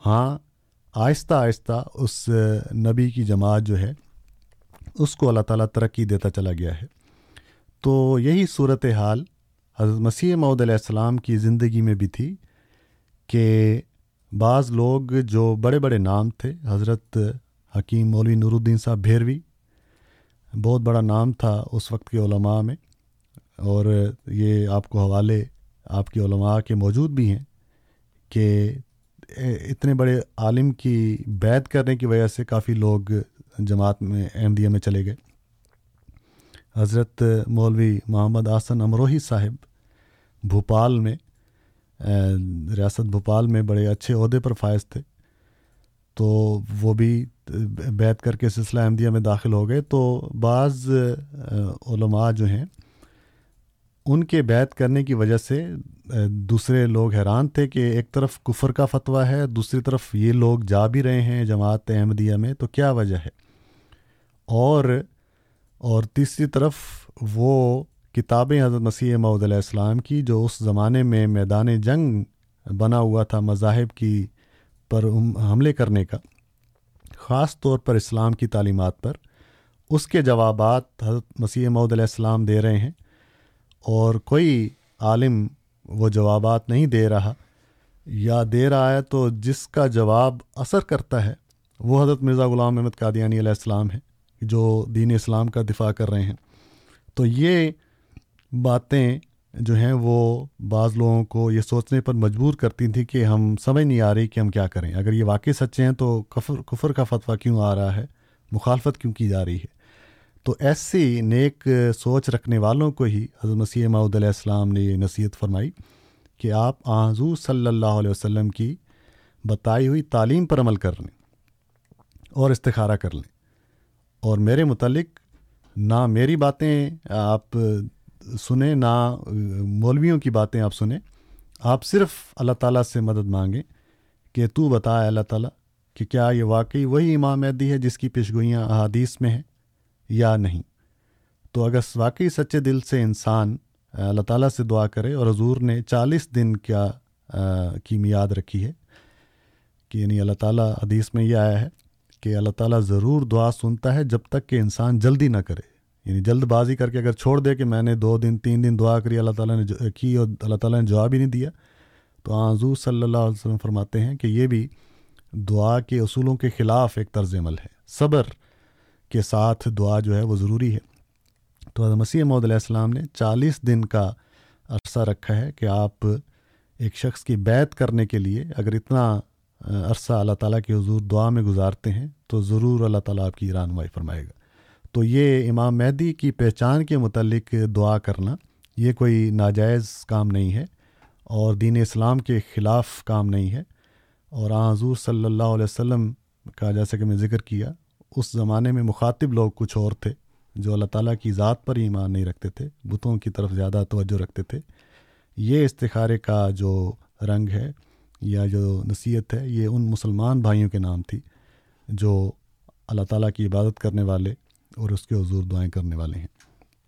S6: ہاں آہستہ آہستہ اس نبی کی جماعت جو ہے، اس کو اللہ تعالیٰ ترقی دیتا چلا گیا ہے۔ تو یہی صورت حال حضرت مسیح معود علیہ السلام کی زندگی میں بھی تھی کہ بعض لوگ جو بڑے بڑے نام تھے، حضرت حکیم مولوی نور الدین صاحب بھیروی، بہت بڑا نام تھا اس وقت کے علماء میں۔ اور یہ آپ کو حوالے آپ کے علماء کے موجود بھی ہیں کہ اتنے بڑے عالم کی بیت کرنے کی وجہ سے کافی لوگ جماعت میں احمدیہ میں چلے گئے۔ حضرت مولوی محمد آسن امروہی صاحب بھوپال میں ریاست بھوپال میں بڑے اچھے عہدے پر فائز تھے۔ تو وہ بھی بیت کر کے سلسلہ احمدیہ میں داخل ہو گئے۔ تو بعض علماء جو ہیں ان کے بیت کرنے کی وجہ سے دوسرے لوگ حیران تھے کہ ایک طرف کفر کا فتویٰ ہے، دوسری طرف یہ لوگ جا بھی رہے ہیں جماعت احمدیہ میں، تو کیا وجہ ہے؟ اور اور تیسری طرف وہ کتابیں حضرت مسیح معود علیہ السلام کی، جو اس زمانے میں میدان جنگ بنا ہوا تھا مذاہب کی، پر حملے کرنے کا، خاص طور پر اسلام کی تعلیمات پر، اس کے جوابات حضرت مسیح معود علیہ السلام دے رہے ہیں۔ اور کوئی عالم وہ جوابات نہیں دے رہا یا دے رہا ہے تو جس کا جواب اثر کرتا ہے وہ حضرت مرزا غلام احمد قادیانی علیہ السلام ہیں جو دین اسلام کا دفاع کر رہے ہیں۔ تو یہ باتیں جو ہیں وہ بعض لوگوں کو یہ سوچنے پر مجبور کرتی تھیں کہ ہم سمجھ نہیں آ رہی کہ ہم کیا کریں۔ اگر یہ واقعی سچے ہیں تو کفر کفر کا فتویٰ کیوں آ رہا ہے؟ مخالفت کیوں کی جا رہی ہے؟ تو ایسی نیک سوچ رکھنے والوں کو ہی حضرت مسیح معود علیہ السلام نے یہ نصیحت فرمائی کہ آپ حضور صلی اللہ علیہ وسلم کی بتائی ہوئی تعلیم پر عمل کر لیں اور استخارہ کر لیں۔ اور میرے متعلق نہ میری باتیں آپ سنیں، نہ مولویوں کی باتیں آپ سنیں۔ آپ صرف اللہ تعالیٰ سے مدد مانگیں کہ تو بتائے اللہ تعالیٰ کہ کیا یہ واقعی وہی امام مہدی ہے جس کی پیشگوئیاں احادیث میں ہیں؟ یا نہیں۔ تو اگر واقعی سچے دل سے انسان اللہ تعالیٰ سے دعا کرے اور حضور نے چالیس دن کیا کی میاد رکھی ہے کہ یعنی اللہ تعالیٰ، حدیث میں یہ آیا ہے کہ اللہ تعالیٰ ضرور دعا سنتا ہے جب تک کہ انسان جلدی نہ کرے۔ یعنی جلد بازی کر کے اگر چھوڑ دے کہ میں نے دو دن، تین دن دعا کری، اللہ تعالیٰ نے کی اور اللہ تعالیٰ نے جواب ہی نہیں دیا، تو حضور صلی اللہ علیہ وسلم فرماتے ہیں کہ یہ بھی دعا کے اصولوں کے خلاف ایک طرز عمل ہے۔ صبر۔ کے ساتھ دعا جو ہے وہ ضروری ہے۔ تو مسیح محدود علیہ السلام نے چالیس دن کا عرصہ رکھا ہے کہ آپ ایک شخص کی بیت کرنے کے لیے اگر اتنا عرصہ اللہ تعالیٰ کے حضور دعا میں گزارتے ہیں تو ضرور اللہ تعالیٰ آپ کی رہنمائی فرمائے گا۔ تو یہ امام مہدی کی پہچان کے متعلق دعا کرنا یہ کوئی ناجائز کام نہیں ہے اور دین اسلام کے خلاف کام نہیں ہے۔ اور آ حضور صلی اللہ علیہ وسلم کا جیسا کہ میں ذکر کیا اس زمانے میں مخاطب لوگ کچھ اور تھے جو اللہ تعالیٰ کی ذات پر ایمان نہیں رکھتے تھے بتوں کی طرف زیادہ توجہ رکھتے تھے۔ یہ استخارے کا جو رنگ ہے یا جو نصیحت ہے یہ ان مسلمان بھائیوں کے نام تھی جو اللہ تعالیٰ کی عبادت کرنے والے اور اس کے حضور دعائیں کرنے والے ہیں۔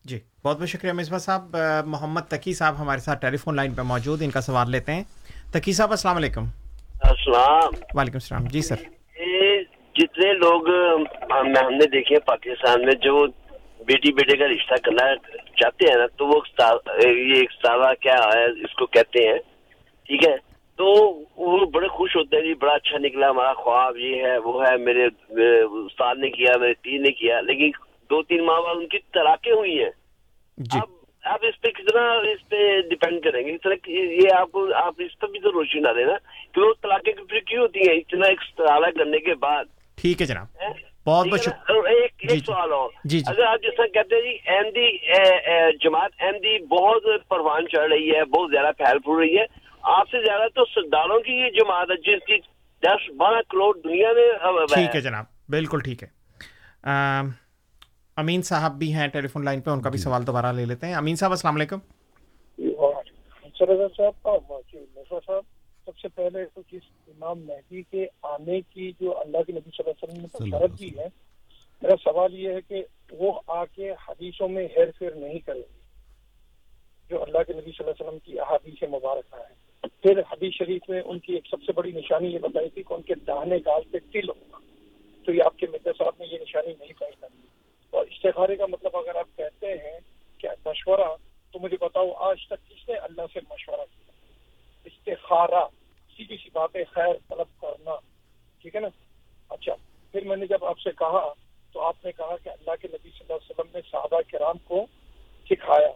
S5: جی بہت بہت شکریہ مصباح صاحب۔ محمد تقی صاحب ہمارے ساتھ ٹیلی فون لائن پہ موجود ان کا سوال لیتے ہیں۔ تقی صاحب السلام علیکم۔
S8: السلام۔
S5: وعلیکم السلام۔ جی سر۔
S8: جتنے لوگ ہم نے دیکھے پاکستان میں جو بیٹی بیٹے کا رشتہ کرنا چاہتے ہیں نا تو وہ یہ کیا ہے اس کو کہتے ہیں ٹھیک ہے؟ تو وہ بڑے خوش ہوتے ہیں جی بڑا اچھا نکلا ہمارا خواب یہ ہے وہ ہے میرے استاد نے کیا میرے تین نے کیا لیکن دو تین ماہ بعد ان کی طلاقیں ہوئی ہیں۔ جی۔ اب آپ اس پہ کتنا اس پہ ڈپینڈ کریں گے؟ اس طرح یہ آپ آپ اس پہ بھی تو روشنی نہ دینا کہ وہ طلاقیں پھر کیوں ہوتی ہیں؟ اتنا ایک کرنے کے بعد
S5: ٹھیک ہے جناب۔ بہت بہت شکریہ
S8: ایک ایک جی، جی۔ سوال اور۔ جی اگر آپ جس طرح کہتے ہیں جی احمدی جماعت احمدی بہت پروان چڑھ رہی ہے بہت زیادہ پھیل پھول رہی ہے۔ آپ سے زیادہ تو سرداروں کی یہ جماعت ہے جس کی دس بارہ کروڑ دنیا میں
S5: ٹھیک ہے جناب بالکل ٹھیک ہے۔ امین صاحب بھی ہیں ٹیلی فون لائن پہ ان کا بھی جی۔ سوال دوبارہ لے لیتے ہیں۔ امین صاحب السلام علیکم۔
S7: صاحب سے پہلے تو جس امام مہدی کے آنے کی جو اللہ کے نبی صلی اللہ علیہ وسلم نے دی ہے میرا سوال یہ ہے کہ وہ آ کے حدیثوں میں ہیر پھیر نہیں کرے گی جو اللہ کے نبی صلی اللہ علیہ وسلم کی احادیث مبارکہ ہیں۔ پھر حدیث شریف میں ان کی ایک سب سے بڑی نشانی یہ بتائی تھی کہ ان کے داہنے گال پہ تل ہوگا تو یہ آپ کے مرزا صاحب نے یہ نشانی نہیں پائی کری اور استخارے کا مطلب اگر آپ کہتے ہیں کہ مشورہ تو مجھے بتاؤ آج تک کس نے اللہ سے مشورہ کیا؟ استخارہ سیدھی سی باتیں خیر طلب کرنا۔ ٹھیک ہے نا؟ اچھا پھر میں نے جب آپ سے کہا، تو آپ نے کہا کہ اللہ کے نبی صلی اللہ علیہ وسلم نے صحابہ کرام کو سکھایا۔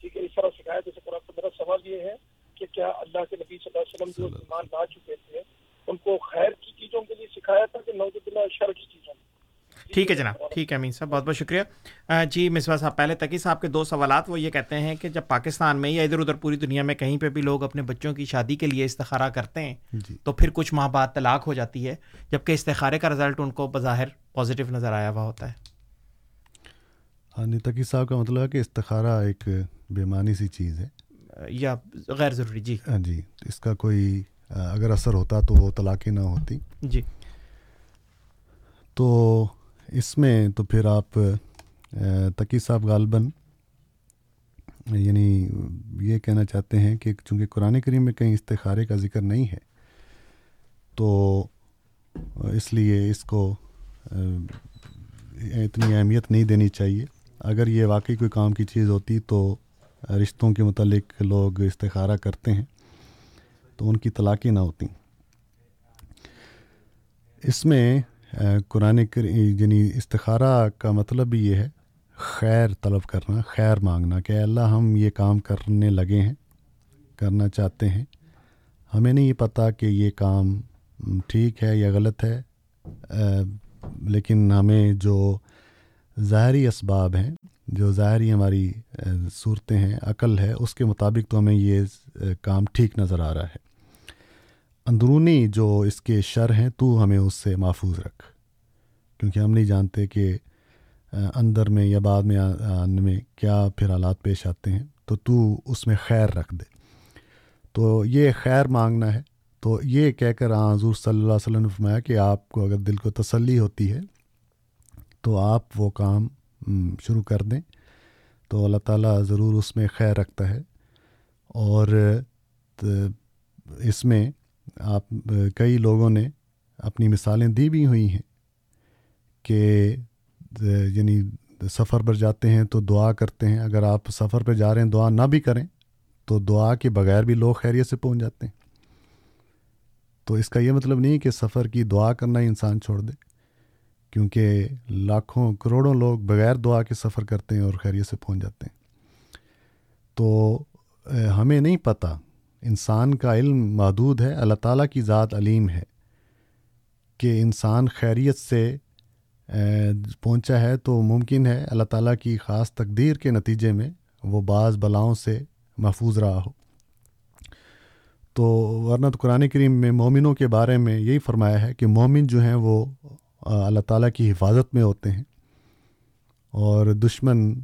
S7: ٹھیک ہے، اس طرح سکھایا، جیسے قرآن تو میرا سوال یہ ہے کہ کیا اللہ کے نبی صلی اللہ علیہ وسلم جو ایمان لا چکے تھے، ان کو خیر کی چیزوں کے لیے سکھایا تھا کہ نوز اللہ شر کی چیزوں
S5: ٹھیک ہے جناب ٹھیک ہے امین صاحب بہت بہت شکریہ۔ جی مصباح صاحب پہلے تقی صاحب کے دو سوالات وہ یہ کہتے ہیں کہ جب پاکستان میں یا ادھر ادھر پوری دنیا میں کہیں پہ بھی لوگ اپنے بچوں کی شادی کے لیے استخارہ کرتے ہیں جی۔ تو پھر کچھ ماہ بعد طلاق ہو جاتی ہے جبکہ استخارے کا رزلٹ ان کو بظاہر پازیٹیو نظر آیا ہوا ہوتا ہے۔
S6: ہاں تقی صاحب کا مطلب ہے کہ استخارہ ایک بیمانی سی چیز ہے۔
S5: یا غیر ضروری جی۔
S6: ہاں جی اس کا کوئی اگر اثر ہوتا تو وہ طلاقیں نہ ہوتی۔
S5: جی۔
S6: تو اس میں تو پھر آپ تقی صاحب غالباً یعنی یہ کہنا چاہتے ہیں کہ چونکہ قرآن کریم میں کہیں استخارے کا ذکر نہیں ہے، تو اس لیے اس کو اتنی اہمیت نہیں دینی چاہیے۔ اگر یہ واقعی کوئی کام کی چیز ہوتی تو رشتوں کے متعلق لوگ استخارہ کرتے ہیں، تو ان کی طلاقیں نہ ہوتی اس میں قرآن یعنی استخارہ کا مطلب بھی یہ ہے، خیر طلب کرنا، خیر مانگنا کہ اللہ ہم یہ کام کرنے لگے ہیں، کرنا چاہتے ہیں۔ ہمیں نہیں پتہ کہ یہ کام ٹھیک ہے یا غلط ہے لیکن ہمیں جو ظاہری اسباب ہیں، جو ظاہری ہماری صورتیں ہیں، عقل ہے، اس کے مطابق تو ہمیں یہ کام ٹھیک نظر آ رہا ہے۔ اندرونی جو اس کے شر ہیں، تو ہمیں اس سے محفوظ رکھ۔ کیونکہ ہم نہیں جانتے کہ اندر میں یا بعد میں آنے میں کیا پھر حالات پیش آتے ہیں، تو تو اس میں خیر رکھ دے۔ تو یہ خیر مانگنا ہے۔ تو یہ کہہ کر حضور صلی اللہ علیہ وسلم نے فرمایا کہ آپ کو اگر دل کو تسلی ہوتی ہے، تو آپ وہ کام شروع کر دیں۔ تو اللہ تعالیٰ ضرور اس میں خیر رکھتا ہے۔ اور اس میں آپ کئی لوگوں نے اپنی مثالیں دی بھی ہوئی ہیں کہ یعنی سفر پر جاتے ہیں تو دعا کرتے ہیں۔ اگر آپ سفر پہ جا رہے ہیں، دعا نہ بھی کریں تو دعا کے بغیر بھی لوگ خیریت سے پہنچ جاتے ہیں۔ تو اس کا یہ مطلب نہیں کہ سفر کی دعا کرنا ہی انسان چھوڑ دے، کیونکہ لاکھوں، کروڑوں لوگ بغیر دعا کے سفر کرتے ہیں اور خیریت سے پہنچ جاتے ہیں۔ تو ہمیں نہیں پتہ انسان کا علم محدود ہے، اللہ تعالیٰ کی ذات علیم ہے کہ انسان خیریت سے پہنچا ہے تو ممکن ہے اللہ تعالیٰ کی خاص تقدیر کے نتیجے میں وہ بعض بلاؤں سے محفوظ رہا ہو۔ تو ورنہ تو قرآن کریم میں مومنوں کے بارے میں یہی فرمایا ہے کہ مومن جو ہیں وہ اللہ تعالیٰ کی حفاظت میں ہوتے ہیں اور دشمن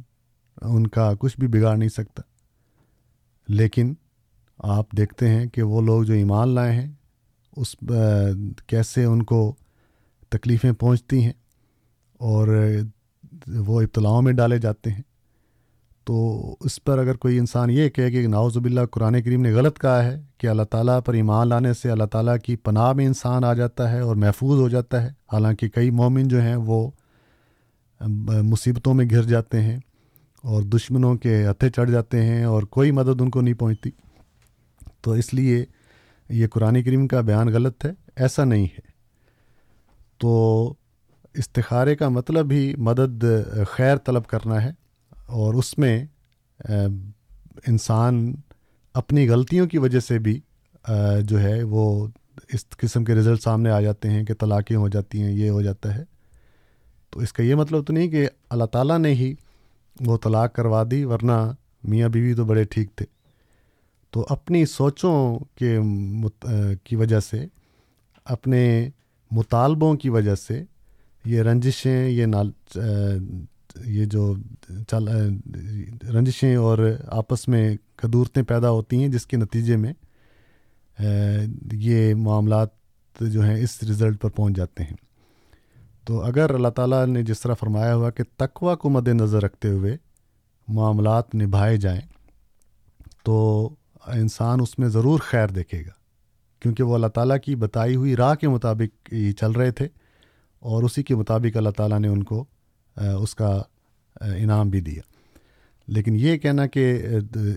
S6: ان کا کچھ بھی بگاڑ نہیں سکتا۔ لیکن آپ دیکھتے ہیں کہ وہ لوگ جو ایمان لائے ہیں، اس کیسے ان کو تکلیفیں پہنچتی ہیں اور وہ ابتلاؤں میں ڈالے جاتے ہیں۔ تو اس پر اگر کوئی انسان یہ کہے کہ ناوز باللہ قرآن کریم نے غلط کہا ہے کہ اللہ تعالیٰ پر ایمان لانے سے اللہ تعالیٰ کی پناہ میں انسان آ جاتا ہے اور محفوظ ہو جاتا ہے، حالانکہ کئی مومن جو ہیں وہ مصیبتوں میں گھر جاتے ہیں اور دشمنوں کے ہتھے چڑھ جاتے ہیں اور کوئی مدد ان کو نہیں پہنچتی۔ تو اس لیے یہ قرآن کریم کا بیان غلط ہے، ایسا نہیں ہے۔ تو استخارے کا مطلب ہی مدد، خیر طلب کرنا ہے اور اس میں انسان اپنی غلطیوں کی وجہ سے بھی جو ہے وہ اس قسم کے رزلٹ سامنے آ جاتے ہیں کہ طلاقیں ہو جاتی ہیں، یہ ہو جاتا ہے۔ تو اس کا یہ مطلب تو نہیں کہ اللہ تعالیٰ نے ہی وہ طلاق کروا دی، ورنہ میاں بیوی تو بڑے ٹھیک تھے۔ تو اپنی سوچوں کے کی وجہ سے، اپنے مطالبوں کی وجہ سے یہ رنجشیں، یہ نال یہ جو چل رنجشیں اور آپس میں کدورتیں پیدا ہوتی ہیں، جس کے نتیجے میں یہ معاملات جو ہیں اس رزلٹ پر پہنچ جاتے ہیں۔ تو اگر اللہ تعالیٰ نے جس طرح فرمایا ہوا کہ تقوا کو مد نظر رکھتے ہوئے معاملات نبھائے جائیں، تو انسان اس میں ضرور خیر دیکھے گا۔ کیونکہ وہ اللہ تعالیٰ کی بتائی ہوئی راہ کے مطابق ہی چل رہے تھے اور اسی کے مطابق اللہ تعالیٰ نے ان کو اس کا انعام بھی دیا۔ لیکن یہ کہنا کہ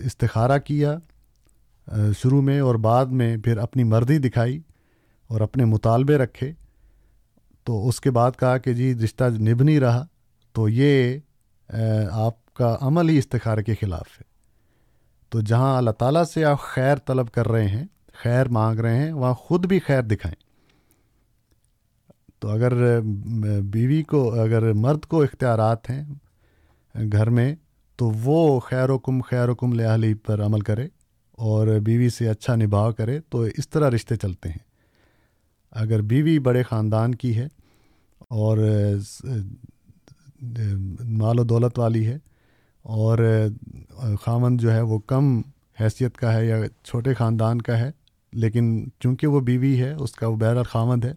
S6: استخارہ کیا شروع میں اور بعد میں پھر اپنی مرضی دکھائی اور اپنے مطالبے رکھے، تو اس کے بعد کہا کہ جی رشتہ نبھ نہیں رہا، تو یہ آپ کا عمل ہی استخارے کے خلاف ہے۔ تو جہاں اللہ تعالیٰ سے آپ خیر طلب کر رہے ہیں، خیر مانگ رہے ہیں، وہاں خود بھی خیر دکھائیں۔ تو اگر بیوی کو، اگر مرد کو اختیارات ہیں گھر میں، تو وہ خیر و کم خیر و کم لہلی پر عمل کرے اور بیوی سے اچھا نبھاؤ کرے، تو اس طرح رشتے چلتے ہیں۔ اگر بیوی بڑے خاندان کی ہے اور مال و دولت والی ہے اور خامن جو ہے وہ کم حیثیت کا ہے یا چھوٹے خاندان کا ہے، لیکن چونکہ وہ بیوی ہے، اس کا وہ بہر خامد ہے،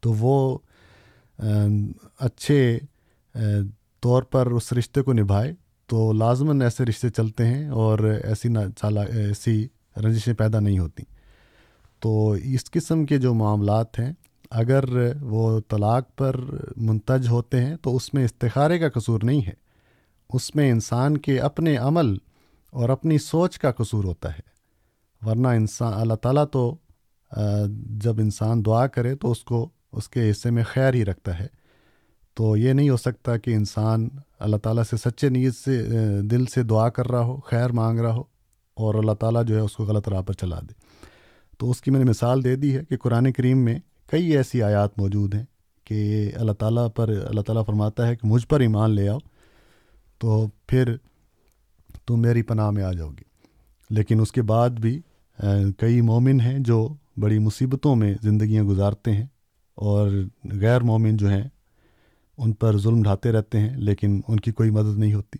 S6: تو وہ اچھے طور پر اس رشتے کو نبھائے، تو لازماً ایسے رشتے چلتے ہیں اور ایسی نہ چالا ایسی رنجشیں پیدا نہیں ہوتیں تو اس قسم کے جو معاملات ہیں، اگر وہ طلاق پر منتج ہوتے ہیں، تو اس میں استخارے کا قصور نہیں ہے۔ اس میں انسان کے اپنے عمل اور اپنی سوچ کا قصور ہوتا ہے۔ ورنہ انسان، اللہ تعالیٰ تو جب انسان دعا کرے تو اس کو، اس کے حصے میں خیر ہی رکھتا ہے۔ تو یہ نہیں ہو سکتا کہ انسان اللہ تعالیٰ سے سچے نیت سے دل سے دعا کر رہا ہو، خیر مانگ رہا ہو اور اللہ تعالیٰ جو ہے اس کو غلط راہ پر چلا دے۔ تو اس کی میں نے مثال دے دی ہے کہ قرآن کریم میں کئی ایسی آیات موجود ہیں کہ اللہ تعالیٰ پر، اللہ تعالیٰ فرماتا ہے کہ مجھ پر ایمان لے آؤ۔ تو پھر تم میری پناہ میں آ جاؤ گی۔ لیکن اس کے بعد بھی کئی مومن ہیں جو بڑی مصیبتوں میں زندگیاں گزارتے ہیں اور غیر مومن جو ہیں، ان پر ظلم ڈھاتے رہتے ہیں، لیکن ان کی کوئی مدد نہیں ہوتی۔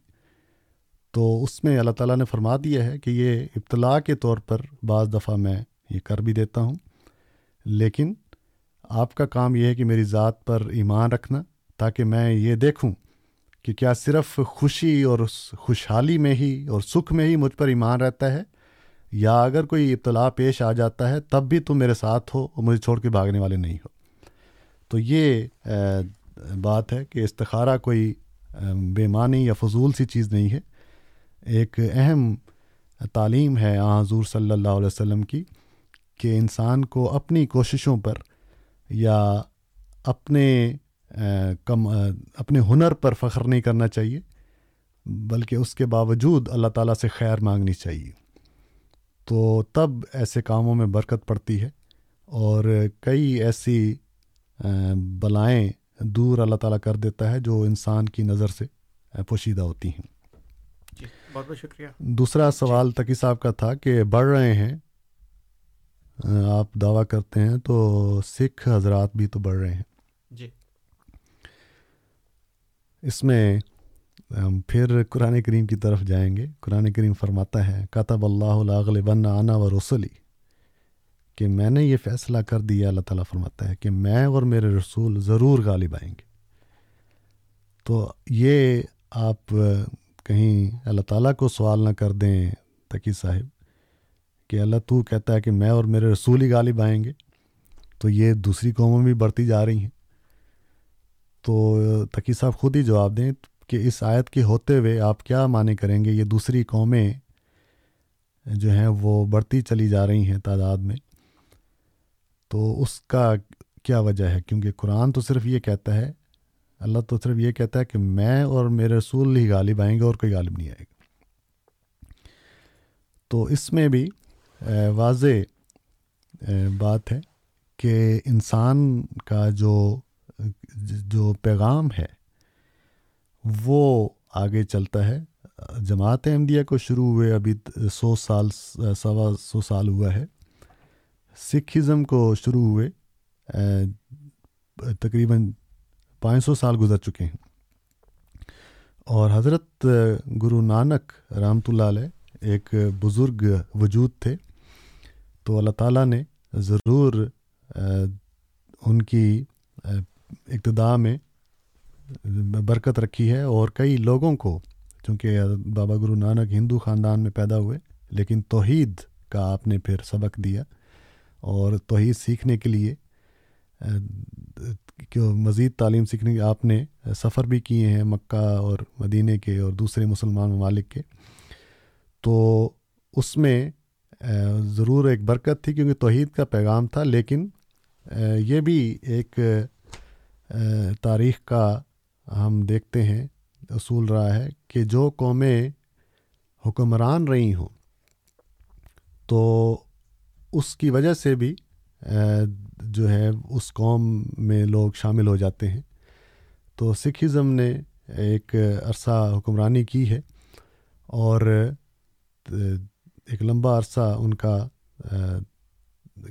S6: تو اس میں اللہ تعالیٰ نے فرما دیا ہے کہ یہ ابتلاء کے طور پر بعض دفعہ میں یہ کر بھی دیتا ہوں۔ لیکن آپ کا کام یہ ہے کہ میری ذات پر ایمان رکھنا تاکہ میں یہ دیکھوں کہ کیا صرف خوشی اور خوشحالی میں ہی اور سکھ میں ہی مجھ پر ایمان رہتا ہے؟ یا اگر کوئی ابتلاع پیش آ جاتا ہے، تب بھی تم میرے ساتھ ہو اور مجھے چھوڑ کے بھاگنے والے نہیں ہو۔ تو یہ بات ہے کہ استخارہ کوئی بے معنی یا فضول سی چیز نہیں ہے۔ ایک اہم تعلیم ہے حضور صلی اللہ علیہ وسلم کی کہ انسان کو اپنی کوششوں پر یا اپنے کم اپنے ہنر پر فخر نہیں کرنا چاہیے بلکہ اس کے باوجود اللہ تعالیٰ سے خیر مانگنی چاہیے۔ تو تب ایسے کاموں میں برکت پڑتی ہے اور کئی ایسی بلائیں دور اللہ تعالیٰ کر دیتا ہے جو انسان کی نظر سے پوشیدہ ہوتی ہیں۔
S5: جی بہت بہت شکریہ۔
S6: دوسرا سوال تقی صاحب کا تھا کہ بڑھ رہے ہیں آپ دعویٰ کرتے ہیں تو سکھ حضرات بھی تو بڑھ رہے ہیں
S5: جی
S6: اس میں، ہم پھر قرآن کریم کی طرف جائیں گے۔ قرآن کریم فرماتا ہے کاتب اللہ بن آنا و رسولی کہ میں نے یہ فیصلہ کر دیا، اللہ تعالیٰ فرماتا ہے کہ میں اور میرے رسول ضرور غالب آئیں گے۔ تو یہ آپ کہیں اللہ تعالیٰ کو سوال نہ کر دیں، تقی صاحب، کہ اللہ تو کہتا ہے کہ میں اور میرے رسول ہی غالب آئیں گے۔ تو یہ دوسری قومیں بھی بڑھتی جا رہی ہیں۔ تو تقی صاحب خود ہی جواب دیں کہ اس آیت کے ہوتے ہوئے آپ کیا معنی کریں گے؟ یہ دوسری قومیں جو ہیں وہ بڑھتی چلی جا رہی ہیں تعداد میں۔ تو اس کا کیا وجہ ہے؟ کیونکہ قرآن تو صرف یہ کہتا ہے، اللہ تو صرف یہ کہتا ہے کہ میں اور میرے رسول ہی غالب آئیں گے اور کوئی غالب نہیں آئے گا۔ تو اس میں بھی واضح بات ہے کہ انسان کا جو جو پیغام ہے، وہ آگے چلتا ہے۔ جماعت احمدیہ کو شروع ہوئے، ابھی سو سال، سوا سو سال ہوا ہے۔ سکھ ازم کو شروع ہوئے، تقریباً پانچ سو سال گزر چکے ہیں۔ اور حضرت گرو نانک رحمۃ اللہ علیہ ایک بزرگ وجود تھے۔ تو اللہ تعالیٰ نے ضرور، ان کی ابتدا میں برکت رکھی ہے اور کئی لوگوں کو، چونکہ بابا گرو نانک ہندو خاندان میں پیدا ہوئے، لیکن توحید کا آپ نے پھر سبق دیا اور توحید سیکھنے کے لیے مزید تعلیم سیکھنے کے آپ نے سفر بھی کیے ہیں مکہ اور مدینہ کے اور دوسرے مسلمان ممالک کے۔ تو اس میں، ضرور ایک برکت تھی کیونکہ توحید کا پیغام تھا، لیکن یہ بھی ایک تاریخ کا ہم دیکھتے ہیں، اصول رہا ہے کہ جو قومیں حکمران رہی ہوں، تو اس کی وجہ سے بھی جو ہے، اس قوم میں لوگ شامل ہو جاتے ہیں۔ تو سکھ ازم نے ایک عرصہ حکمرانی کی ہے اور ایک لمبا عرصہ ان کا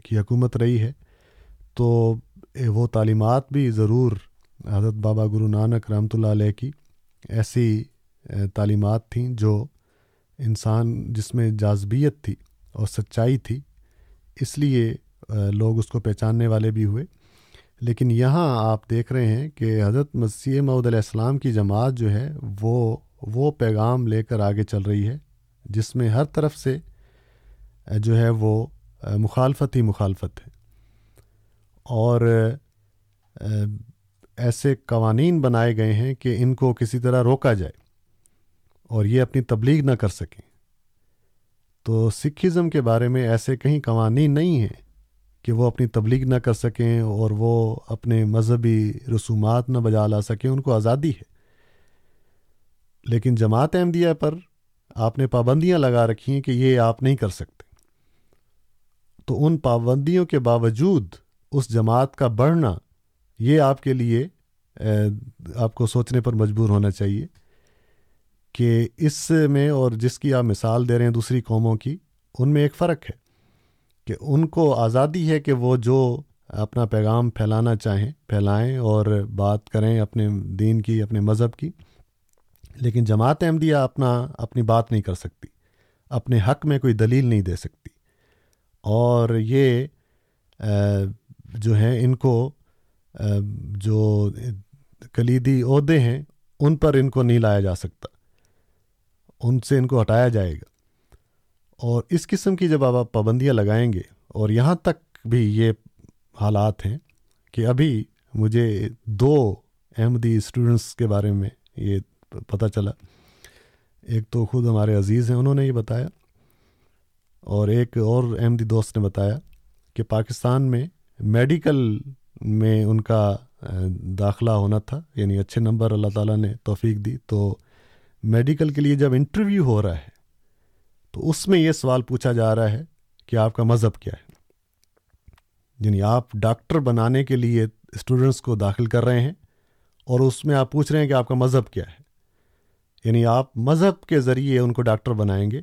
S6: کی حکومت رہی ہے۔ تو وہ تعلیمات بھی ضرور حضرت بابا گرو نانک رحمۃ اللہ علیہ کی ایسی تعلیمات تھیں جو انسان جس میں جازبیت تھی اور سچائی تھی، اس لیے لوگ اس کو پہچاننے والے بھی ہوئے۔ لیکن یہاں آپ دیکھ رہے ہیں کہ حضرت مسیح محدود علیہ السلام کی جماعت جو ہے، وہ وہ پیغام لے کر آگے چل رہی ہے، جس میں ہر طرف سے جو ہے وہ مخالفت ہی مخالفت ہے۔ اور ایسے قوانین بنائے گئے ہیں کہ ان کو کسی طرح روکا جائے اور یہ اپنی تبلیغ نہ کر سکیں۔ تو سکھ ازم کے بارے میں ایسے کہیں قوانین نہیں ہیں کہ وہ اپنی تبلیغ نہ کر سکیں اور وہ اپنے مذہبی رسومات نہ بجا لا سکیں، ان کو آزادی ہے۔ لیکن جماعت احمدیہ پر آپ نے پابندیاں لگا رکھی ہیں کہ یہ آپ نہیں کر سکتے۔ تو ان پابندیوں کے باوجود اس جماعت کا بڑھنا یہ آپ کے لیے آپ کو سوچنے پر مجبور ہونا چاہیے کہ اس میں اور جس کی آپ مثال دے رہے ہیں دوسری قوموں کی، ان میں ایک فرق ہے کہ ان کو آزادی ہے کہ وہ جو اپنا پیغام پھیلانا چاہیں، پھیلائیں اور بات کریں اپنے دین کی، اپنے مذہب کی، لیکن جماعت احمدیہ اپنا، اپنی بات نہیں کر سکتی، اپنے حق میں کوئی دلیل نہیں دے سکتی۔ اور یہ جو ہیں، ان کو جو کلیدی عہدے ہیں، ان پر ان کو نہیں لایا جا سکتا۔ ان سے ان کو ہٹایا جائے گا۔ اور اس قسم کی جب آپ پابندیاں لگائیں گے، اور یہاں تک بھی یہ حالات ہیں کہ ابھی مجھے دو احمدی اسٹوڈنٹس کے بارے میں یہ پتہ چلا۔ ایک تو خود ہمارے عزیز ہیں، انہوں نے یہ بتایا۔ اور ایک اور احمدی دوست نے بتایا کہ پاکستان میں میڈیکل میں ان کا داخلہ ہونا تھا یعنی اچھے نمبر اللہ تعالیٰ نے توفیق دی۔ تو میڈیکل کے لیے جب انٹرویو ہو رہا ہے، تو اس میں یہ سوال پوچھا جا رہا ہے کہ آپ کا مذہب کیا ہے؟ یعنی آپ ڈاکٹر بنانے کے لیے اسٹوڈنٹس کو داخل کر رہے ہیں اور اس میں آپ پوچھ رہے ہیں کہ آپ کا مذہب کیا ہے۔ یعنی آپ مذہب کے ذریعے ان کو ڈاکٹر بنائیں گے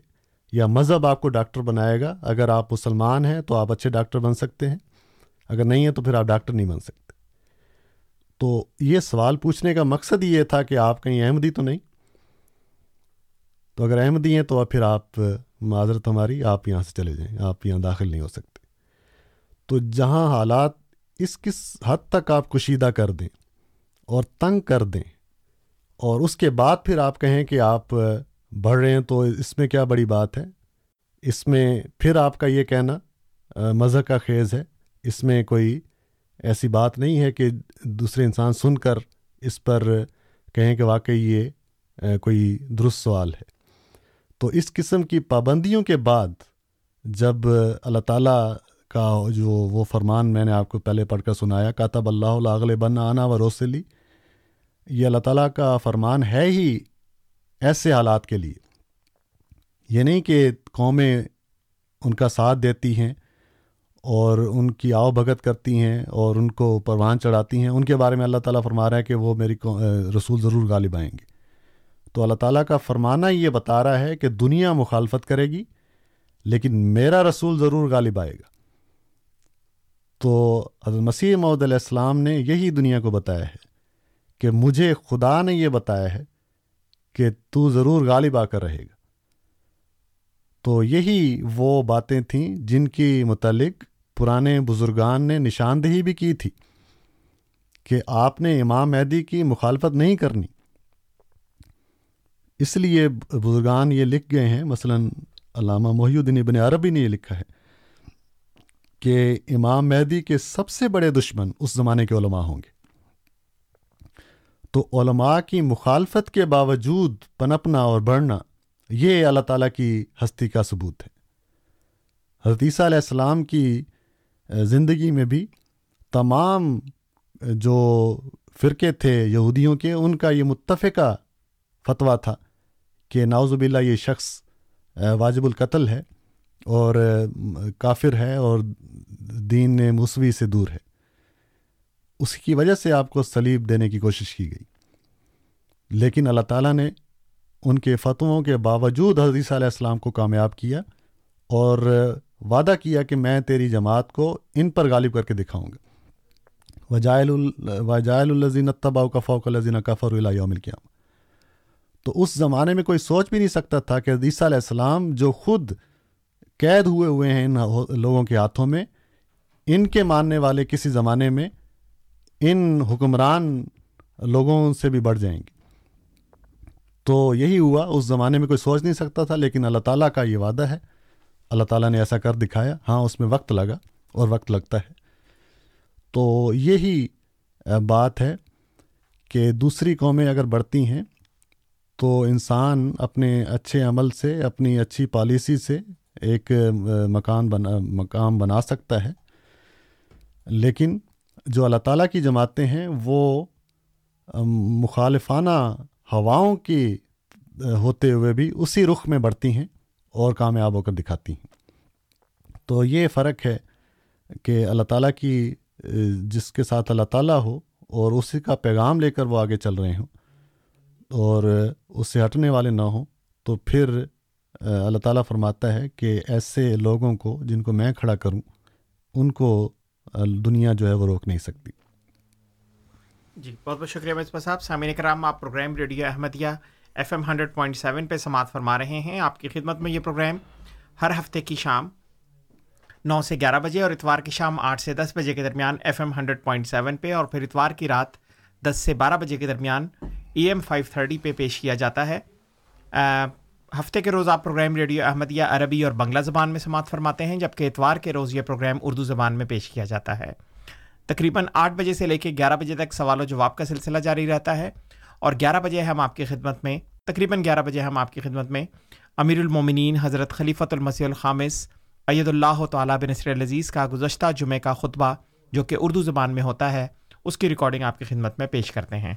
S6: یا مذہب آپ کو ڈاکٹر بنائے گا؟ اگر آپ مسلمان ہیں تو آپ اچھے ڈاکٹر بن سکتے ہیں۔ اگر نہیں ہے تو پھر آپ ڈاکٹر نہیں بن سکتے۔ تو یہ سوال پوچھنے کا مقصد یہ تھا کہ آپ کہیں احمدی تو نہیں۔ تو اگر احمدی ہیں تو پھر آپ، معذرت ہماری، آپ یہاں سے چلے جائیں، آپ یہاں داخل نہیں ہو سکتے۔ تو جہاں حالات اس کس حد تک آپ کشیدہ کر دیں اور تنگ کر دیں اور اس کے بعد پھر آپ کہیں کہ آپ بڑھ رہے ہیں تو اس میں کیا بڑی بات ہے؟ اس میں پھر آپ کا یہ کہنا، مذہب کا خیز ہے۔ اس میں کوئی ایسی بات نہیں ہے کہ دوسرے انسان سن کر اس پر کہیں کہ واقعی یہ کوئی درست سوال ہے۔ تو اس قسم کی پابندیوں کے بعد جب اللہ تعالیٰ کا جو وہ فرمان میں نے آپ کو پہلے پڑھ کر سنایا، کاتب اللہ اغل بن آنا و روسلی یہ اللہ تعالیٰ کا فرمان ہے ہی ایسے حالات کے لیے۔ یہ نہیں کہ قومیں ان کا ساتھ دیتی ہیں اور ان کی آؤ بھگت کرتی ہیں اور ان کو پروان چڑھاتی ہیں، ان کے بارے میں اللہ تعالیٰ فرما رہا ہے کہ وہ میری رسول ضرور غالب آئیں گے۔ تو اللہ تعالیٰ کا فرمانا یہ بتا رہا ہے کہ دنیا مخالفت کرے گی، لیکن میرا رسول ضرور غالب آئے گا۔ تو حضرت مسیح محدود علیہ السلام نے یہی دنیا کو بتایا ہے کہ مجھے خدا نے یہ بتایا ہے کہ تو ضرور غالب آ کر رہے گا۔ تو یہی وہ باتیں تھیں جن کی متعلق پرانے بزرگان نے نشاندہی بھی کی تھی کہ آپ نے امام مہدی کی مخالفت نہیں کرنی۔ اس لیے بزرگان یہ لکھ گئے ہیں، مثلا علامہ محی الدین ابن عربی نے یہ لکھا ہے کہ امام مہدی کے سب سے بڑے دشمن اس زمانے کے علماء ہوں گے۔ تو علماء کی مخالفت کے باوجود پنپنا اور بڑھنا یہ اللہ تعالیٰ کی ہستی کا ثبوت ہے۔ حدیثہ علیہ السلام کی زندگی میں بھی تمام جو فرقے تھے یہودیوں کے، ان کا یہ متفقہ فتویٰ تھا کہ ناوز باللہ یہ شخص واجب القتل ہے اور کافر ہے اور دین موسوی سے دور ہے۔ اس کی وجہ سے آپ کو سلیب دینے کی کوشش کی گئی۔ لیکن اللہ تعالیٰ نے ان کے فتووں کے باوجود حدیثہ علیہ السلام کو کامیاب کیا اور وعدہ کیا کہ میں تیری جماعت کو ان پر غالب کر کے دکھاؤں گا۔ وجائل وجائل الزین طباء کا فوق الزین کفر اللہ یوم القیام تو اس زمانے میں کوئی سوچ بھی نہیں سکتا تھا کہ عیسیٰ علیہ السلام جو خود قید ہوئے ہوئے ہیں ان لوگوں کے ہاتھوں میں، ان کے ماننے والے کسی زمانے میں ان حکمران لوگوں سے بھی بڑھ جائیں گے۔ تو یہی ہوا۔ اس زمانے میں کوئی سوچ نہیں سکتا تھا، لیکن اللہ تعالیٰ کا یہ وعدہ ہے اللہ تعالیٰ نے ایسا کر دکھایا ہاں اس میں وقت لگا اور وقت لگتا ہے۔ تو یہی بات ہے کہ دوسری قومیں اگر بڑھتی ہیں تو انسان اپنے اچھے عمل سے، اپنی اچھی پالیسی سے ایک مکان بنا مقام بنا سکتا ہے۔ لیکن جو اللہ تعالیٰ کی جماعتیں ہیں، وہ مخالفانہ ہواؤں کی ہوتے ہوئے بھی اسی رخ میں بڑھتی ہیں۔ اور کامیاب ہو کر دکھاتی ہیں۔ تو یہ فرق ہے کہ اللہ تعالیٰ کی، جس کے ساتھ اللہ تعالیٰ ہو اور اسی کا پیغام لے کر وہ آگے چل رہے ہوں اور اس سے ہٹنے والے نہ ہوں، تو پھر، اللہ تعالیٰ فرماتا ہے کہ ایسے لوگوں کو جن کو میں کھڑا کروں، ان کو دنیا جو ہے وہ روک نہیں سکتی۔
S5: جی بہت بہت شکریہ مصباح صاحب، سامعین کرام، آپ programme radio Ahmadiyya F M hundred point seven پہ سماعت فرما رہے ہیں۔ آپ کی خدمت میں یہ پروگرام ہر ہفتے کی شام نو سے گیارہ بجے اور اتوار کی شام آٹھ سے دس بجے کے درمیان F M hundred point seven پہ اور پھر اتوار کی رات دس سے بارہ بجے کے درمیان ای ایم فائیو تھرٹی پہ پیش کیا جاتا ہے۔ ہفتے کے روز آپ پروگرام ریڈیو احمدیہ عربی اور بنگلہ زبان میں سماعت فرماتے ہیں، جبکہ اتوار کے روز یہ پروگرام اردو زبان میں پیش کیا جاتا ہے۔ تقریباً آٹھ بجے سے لے کے گیارہ بجے تک سوال و جواب کا سلسلہ جاری رہتا ہے۔ اور گیارہ بجے ہم آپ کی خدمت میں، تقریباً گیارہ بجے ہم آپ کی خدمت میں امیر المومنین حضرت خلیفۃ المسیح الخامس عید اللہ تعالیٰ بنصر العزیز کا گزشتہ جمعہ کا خطبہ جو کہ اردو زبان میں ہوتا ہے، اس کی ریکارڈنگ آپ کی خدمت میں پیش کرتے ہیں۔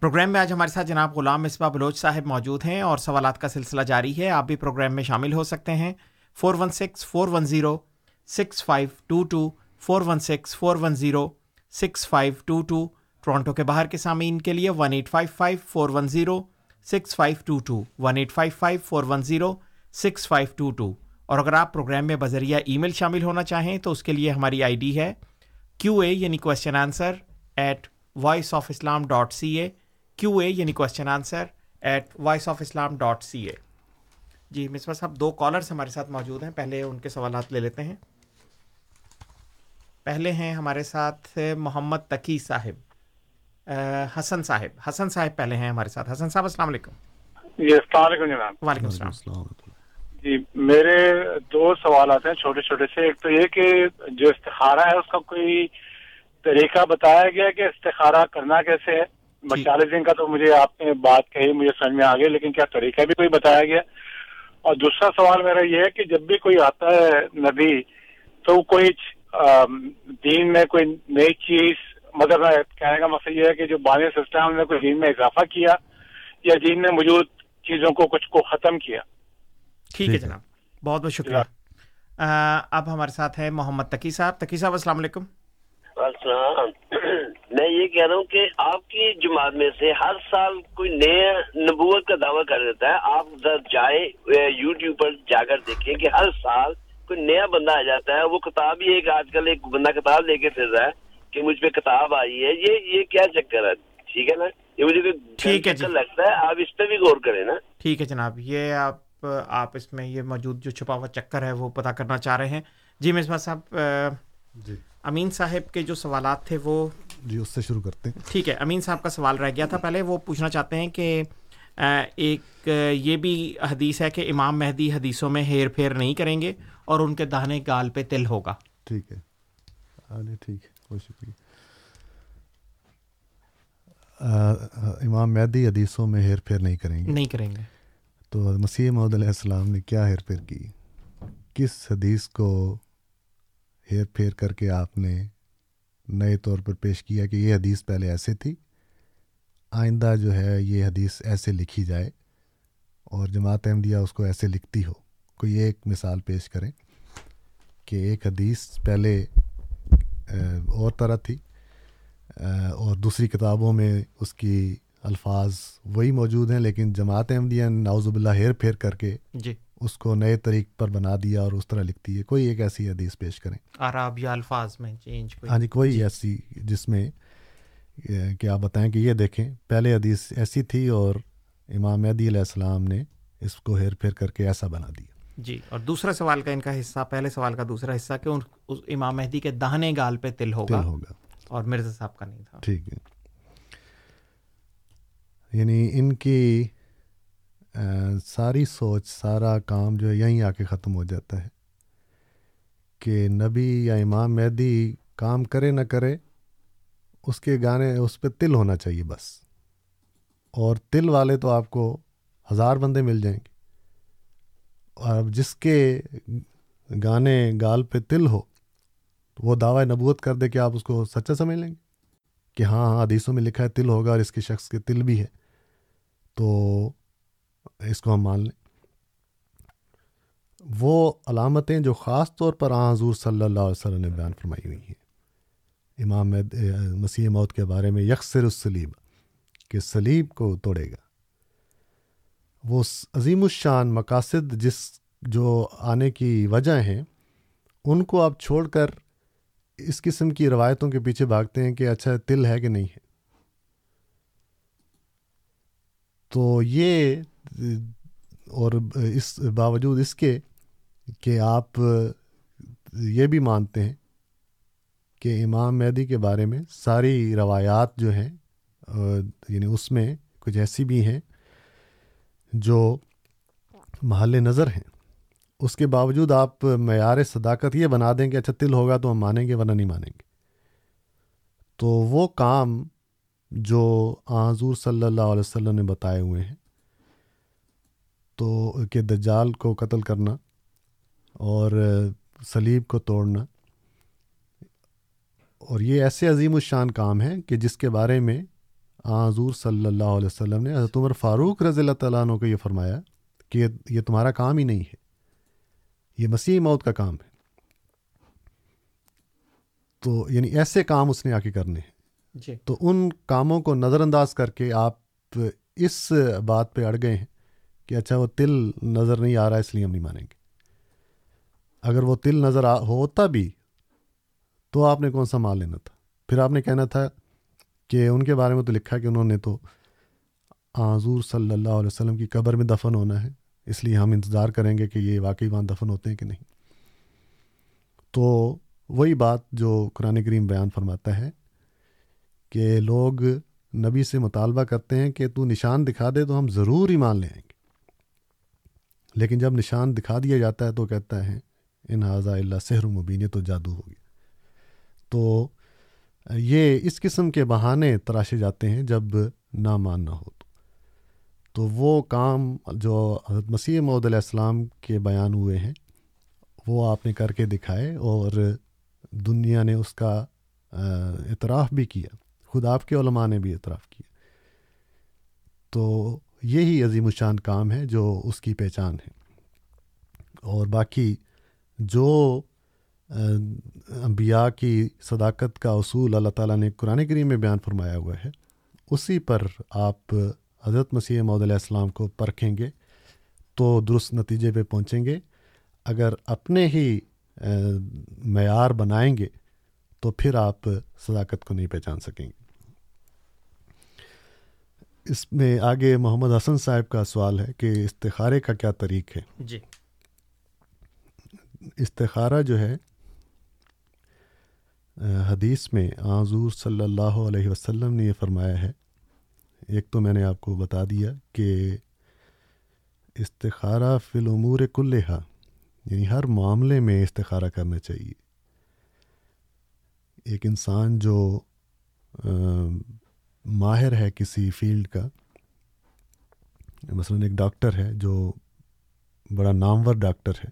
S5: پروگرام میں آج ہمارے ساتھ جناب غلام مصباح بلوچ صاحب موجود ہیں اور سوالات کا سلسلہ جاری ہے۔ آپ بھی پروگرام میں شامل ہو سکتے ہیں۔ Four one six four one zero six five two two four one six four one zero six five two two Toronto کے باہر کے سامعین کے لیے one eight five five four one zero six five two two one eight five five four one zero six five two two اور اگر آپ پروگرام میں بذریعہ ای میل شامل ہونا چاہیں تو اس کے لیے ہماری آئی ڈی ہے کیو اے یعنی question answer at voice of Islam dot C A Q A یعنی question answer at voice of Islam dot C A جی مصباح صاحب دو کالرس ہمارے ساتھ موجود ہیں۔ پہلے ان کے سوالات لے لیتے ہیں۔ پہلے ہیں ہمارے ساتھ محمد تقی صاحب۔ حسن صاحب حسن صاحب پہلے ہیں ہمارے ساتھ۔ حسن صاحب السلام علیکم۔
S9: جی السلام علیکم جناب۔
S5: وعلیکم السلام۔
S9: جی میرے دو سوالات ہیں چھوٹے چھوٹے سے۔ ایک تو یہ کہ جو استخارہ ہے اس کا کوئی طریقہ بتایا گیا کہ استخارہ کرنا کیسے ہے؟ چالیس دن کا تو مجھے آپ نے بات کہی مجھے سمجھ میں آ گیا لیکن کیا طریقہ بھی کوئی بتایا گیا؟ اور دوسرا سوال میرا یہ ہے کہ جب بھی کوئی آتا ہے نبی تو کوئی دین میں کوئی نئی چیز مطلب کہنے کا مقصد یہ ہے کہ جو بانی سسٹم نے کوئی دین میں اضافہ کیا یا دین میں موجود چیزوں کو کچھ کو ختم کیا۔
S5: ٹھیک ہے جناب بہت بہت شکریہ۔ اب ہمارے ساتھ ہے محمد تقی صاحب۔ تقی صاحب السلام علیکم۔
S8: السلام۔ میں یہ کہہ رہا ہوں کہ آپ کی جماعت میں سے ہر سال کوئی نیا نبوت کا دعویٰ کر دیتا ہے۔ آپ جائے یوٹیوب پر جا کر دیکھیں کہ ہر سال کوئی نیا بندہ آ جاتا ہے۔ وہ کتاب ہی ایک آج کل ایک بندہ کتاب لے کے پھر رہا ہے۔ کہ مجھ پہ کتاب آئی ہے یہ یہ کیا چکر ہے؟ ٹھیک ہے نا؟ یہ مجھے
S5: ٹھیک ہے
S8: لگتا ہے آپ اس پہ بھی غور کریں نا۔
S5: ٹھیک ہے جناب یہ آپ آپ اس میں یہ موجود جو چھپا ہوا چکر ہے وہ پتا کرنا چاہ رہے ہیں۔ جی مصباح صاحب
S6: جی۔
S5: امین صاحب کے جو سوالات تھے وہ
S6: جی اس سے شروع کرتے ہیں۔
S5: ٹھیک ہے امین صاحب کا سوال رہ گیا تھا پہلے۔ وہ پوچھنا چاہتے ہیں کہ ایک یہ بھی حدیث ہے کہ امام مہدی حدیثوں میں ہیر پھیر نہیں کریں گے اور ان کے دانے گال پہ تل ہوگا۔
S6: ٹھیک ہے۔ ٹھیک ہے۔ بہت شکریہ امام مہدی حدیثوں میں ہیر پھیر نہیں کریں گے۔
S5: نہیں کریں گے۔
S6: تو مسیح محدود علیہ السلام نے کیا ہیر پھیر کی؟ کس حدیث کو ہیر پھیر کر کے آپ نے نئے طور پر پیش کیا کہ یہ حدیث پہلے ایسے تھی؟ آئندہ جو ہے یہ حدیث ایسے لکھی جائے اور جماعت احمدیہ اس کو ایسے لکھتی ہو۔ کوئی ایک مثال پیش کریں کہ ایک حدیث پہلے اور طرح تھی۔ اور دوسری کتابوں میں اس کی الفاظ وہی موجود ہیں لیکن جماعت احمدیہ ناوز اللہ ہیر پھیر کر کے
S5: جی۔
S6: اس کو نئے طریق پر بنا دیا اور اس طرح لکھتی ہے۔ کوئی ایک ایسی حدیث پیش کریں۔
S5: عرب یا الفاظ میں چینج
S6: ہاں جی کوئی ایسی جس میں کہ آپ بتائیں کہ یہ دیکھیں پہلے حدیث ایسی تھی اور امام مہدی علیہ السلام نے اس کو ہیر پھیر کر کے ایسا بنا دیا۔
S5: جی اور دوسرا سوال کا ان کا حصہ پہلے سوال کا دوسرا حصہ کہ اس امام مہدی کے دہنے گال پہ تل ہوگا
S6: تل ہوگا۔
S5: اور مرزا صاحب کا نہیں تھا۔
S6: ٹھیک ہے۔ یعنی ان کی ساری سوچ سارا کام جو ہے یہیں آ کے ختم ہو جاتا ہے کہ نبی یا امام مہدی کام کرے نہ کرے اس کے گانے اس پہ تل ہونا چاہیے بس۔ اور تل والے تو آپ کو ہزار بندے مل جائیں گے۔ اور اب جس کے گانے گال پہ تل ہو، تو وہ دعوی نبوت کر دے کہ آپ اس کو سچا سمجھ لیں گے کہ ہاں ہاں حدیثوں میں لکھا ہے تل ہوگا اور اس کے شخص کے تل بھی ہے۔ تو اس کو ہم مان لیں۔ وہ علامتیں جو خاص طور پر آ حضور صلی اللہ علیہ وسلم نے بیان فرمائی ہوئی ہیں۔ امام مسیح موت کے بارے میں یکسر السلیب کہ سلیب کو توڑے گا۔ وہ عظیم الشان مقاصد جس جو آنے کی وجہ ہیں، ان کو آپ چھوڑ کر اس قسم کی روایتوں کے پیچھے بھاگتے ہیں کہ اچھا تل ہے کہ نہیں ہے۔ تو یہ، اور اس باوجود اس کے کہ آپ یہ بھی مانتے ہیں کہ امام مہدی کے بارے میں ساری روایات جو ہیں یعنی اس میں کچھ ایسی بھی ہیں جو محل نظر ہیں، اس کے باوجود آپ معیار صداقت یہ بنا دیں کہ اچھا تل ہوگا تو ہم مانیں گے ورنہ نہیں مانیں گے۔ تو وہ کام جو حضور صلی اللہ علیہ وسلم نے بتائے ہوئے ہیں، تو کہ دجال کو قتل کرنا اور سلیب کو توڑنا، اور یہ ایسے عظیم الشان کام ہیں کہ جس کے بارے میں حضور صلی اللہ علیہ وسلم نے حضرت عمر فاروق رضی اللہ تعالیٰ عنہ کو یہ فرمایا کہ یہ تمہارا کام ہی نہیں ہے۔ یہ مسیح موت کا کام ہے۔ تو یعنی ایسے کام اس نے آ کے کرنے ہیں۔ جی۔ تو ان کاموں کو نظر انداز کر کے آپ اس بات پہ اڑ گئے ہیں کہ اچھا وہ تل نظر نہیں آ رہا اس لیے ہم نہیں مانیں گے۔ اگر وہ تل نظر آ ہوتا بھی تو آپ نے کون سا مان لینا تھا؟ پھر آپ نے کہنا تھا کہ ان کے بارے میں تو لکھا کہ انہوں نے تو حضور صلی اللہ علیہ وسلم کی قبر میں دفن ہونا ہے، اس لیے ہم انتظار کریں گے کہ یہ واقعی وہاں دفن ہوتے ہیں کہ نہیں۔ تو وہی بات جو قرآن کریم بیان فرماتا ہے کہ لوگ نبی سے مطالبہ کرتے ہیں کہ تو نشان دکھا دے تو ہم ضرور ہی مان لیں گے۔ لیکن جب نشان دکھا دیا جاتا ہے تو کہتا ہے، ان حاضہ اللہ سحر مبین تو جادو ہو گیا۔ تو یہ اس قسم کے بہانے تراشے جاتے ہیں جب نہ ماننا ہو تو۔ تو وہ کام جو حضرت مسیح محدود علیہ السلام کے بیان ہوئے ہیں، وہ آپ نے کر کے دکھائے اور دنیا نے اس کا اعتراف بھی کیا۔ خود آپ کے علماء نے بھی اعتراف کیا۔ تو یہی عظیم الشان کام ہے جو اس کی پہچان ہے۔ اور باقی جو انبیاء کی صداقت کا اصول اللہ تعالیٰ نے قرآن کریم میں بیان فرمایا ہوا ہے۔ اسی پر آپ حضرت مسیح محدود علیہ السلام کو پرکھیں گے تو درست نتیجے پہ پہنچیں گے۔ اگر اپنے ہی معیار بنائیں گے تو پھر آپ صداقت کو نہیں پہچان سکیں گے۔ اس میں آگے محمد حسن صاحب کا سوال ہے کہ استخارے کا کیا طریق ہے؟
S5: جی۔
S6: استخارہ جو ہے حدیث میں حضور صلی اللہ علیہ وسلم نے یہ فرمایا ہے۔ ایک تو میں نے آپ کو بتا دیا کہ استخارہ فی الامور کلحا یعنی ہر معاملے میں استخارہ کرنا چاہیے۔ ایک انسان جو ماہر ہے کسی فیلڈ کا، مثلاً ایک ڈاکٹر ہے جو بڑا نامور ڈاکٹر ہے،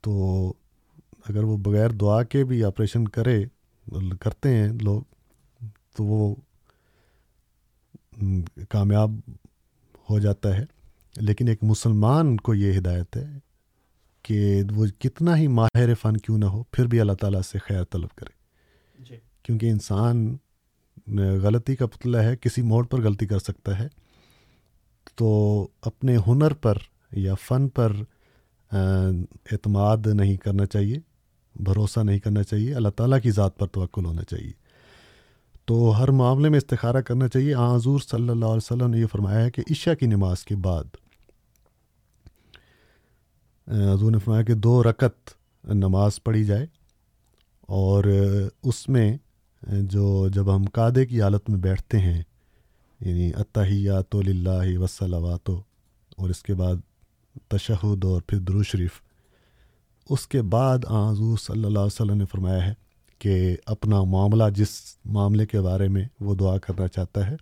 S6: تو اگر وہ بغیر دعا کے بھی آپریشن کرے کرتے ہیں لوگ تو وہ کامیاب ہو جاتا ہے۔ لیکن ایک مسلمان کو یہ ہدایت ہے کہ وہ کتنا ہی ماہر فن کیوں نہ ہو پھر بھی اللہ تعالیٰ سے خیر طلب کرے۔ جی۔ کیونکہ انسان غلطی کا پتلا ہے کسی موڑ پر غلطی کر سکتا ہے۔ تو اپنے ہنر پر یا فن پر اعتماد نہیں کرنا چاہیے۔ بھروسہ نہیں کرنا چاہیے، اللہ تعالیٰ کی ذات پر توقل ہونا چاہیے۔ تو ہر معاملے میں استخارہ کرنا چاہیے۔ حضور صلی اللہ علیہ وسلم نے یہ فرمایا ہے کہ عشاء کی نماز کے بعد، حضور نے فرمایا کہ دو رکت نماز پڑھی جائے اور اس میں جو جب ہم قادے کی حالت میں بیٹھتے ہیں یعنی اتحیات اللہ وسلوات اور اس کے بعد تشہد اور پھر درو شریف اس کے بعد حضور صلی اللہ علیہ وسلم نے فرمایا ہے کہ اپنا معاملہ جس معاملے کے بارے میں وہ دعا کرنا چاہتا ہے،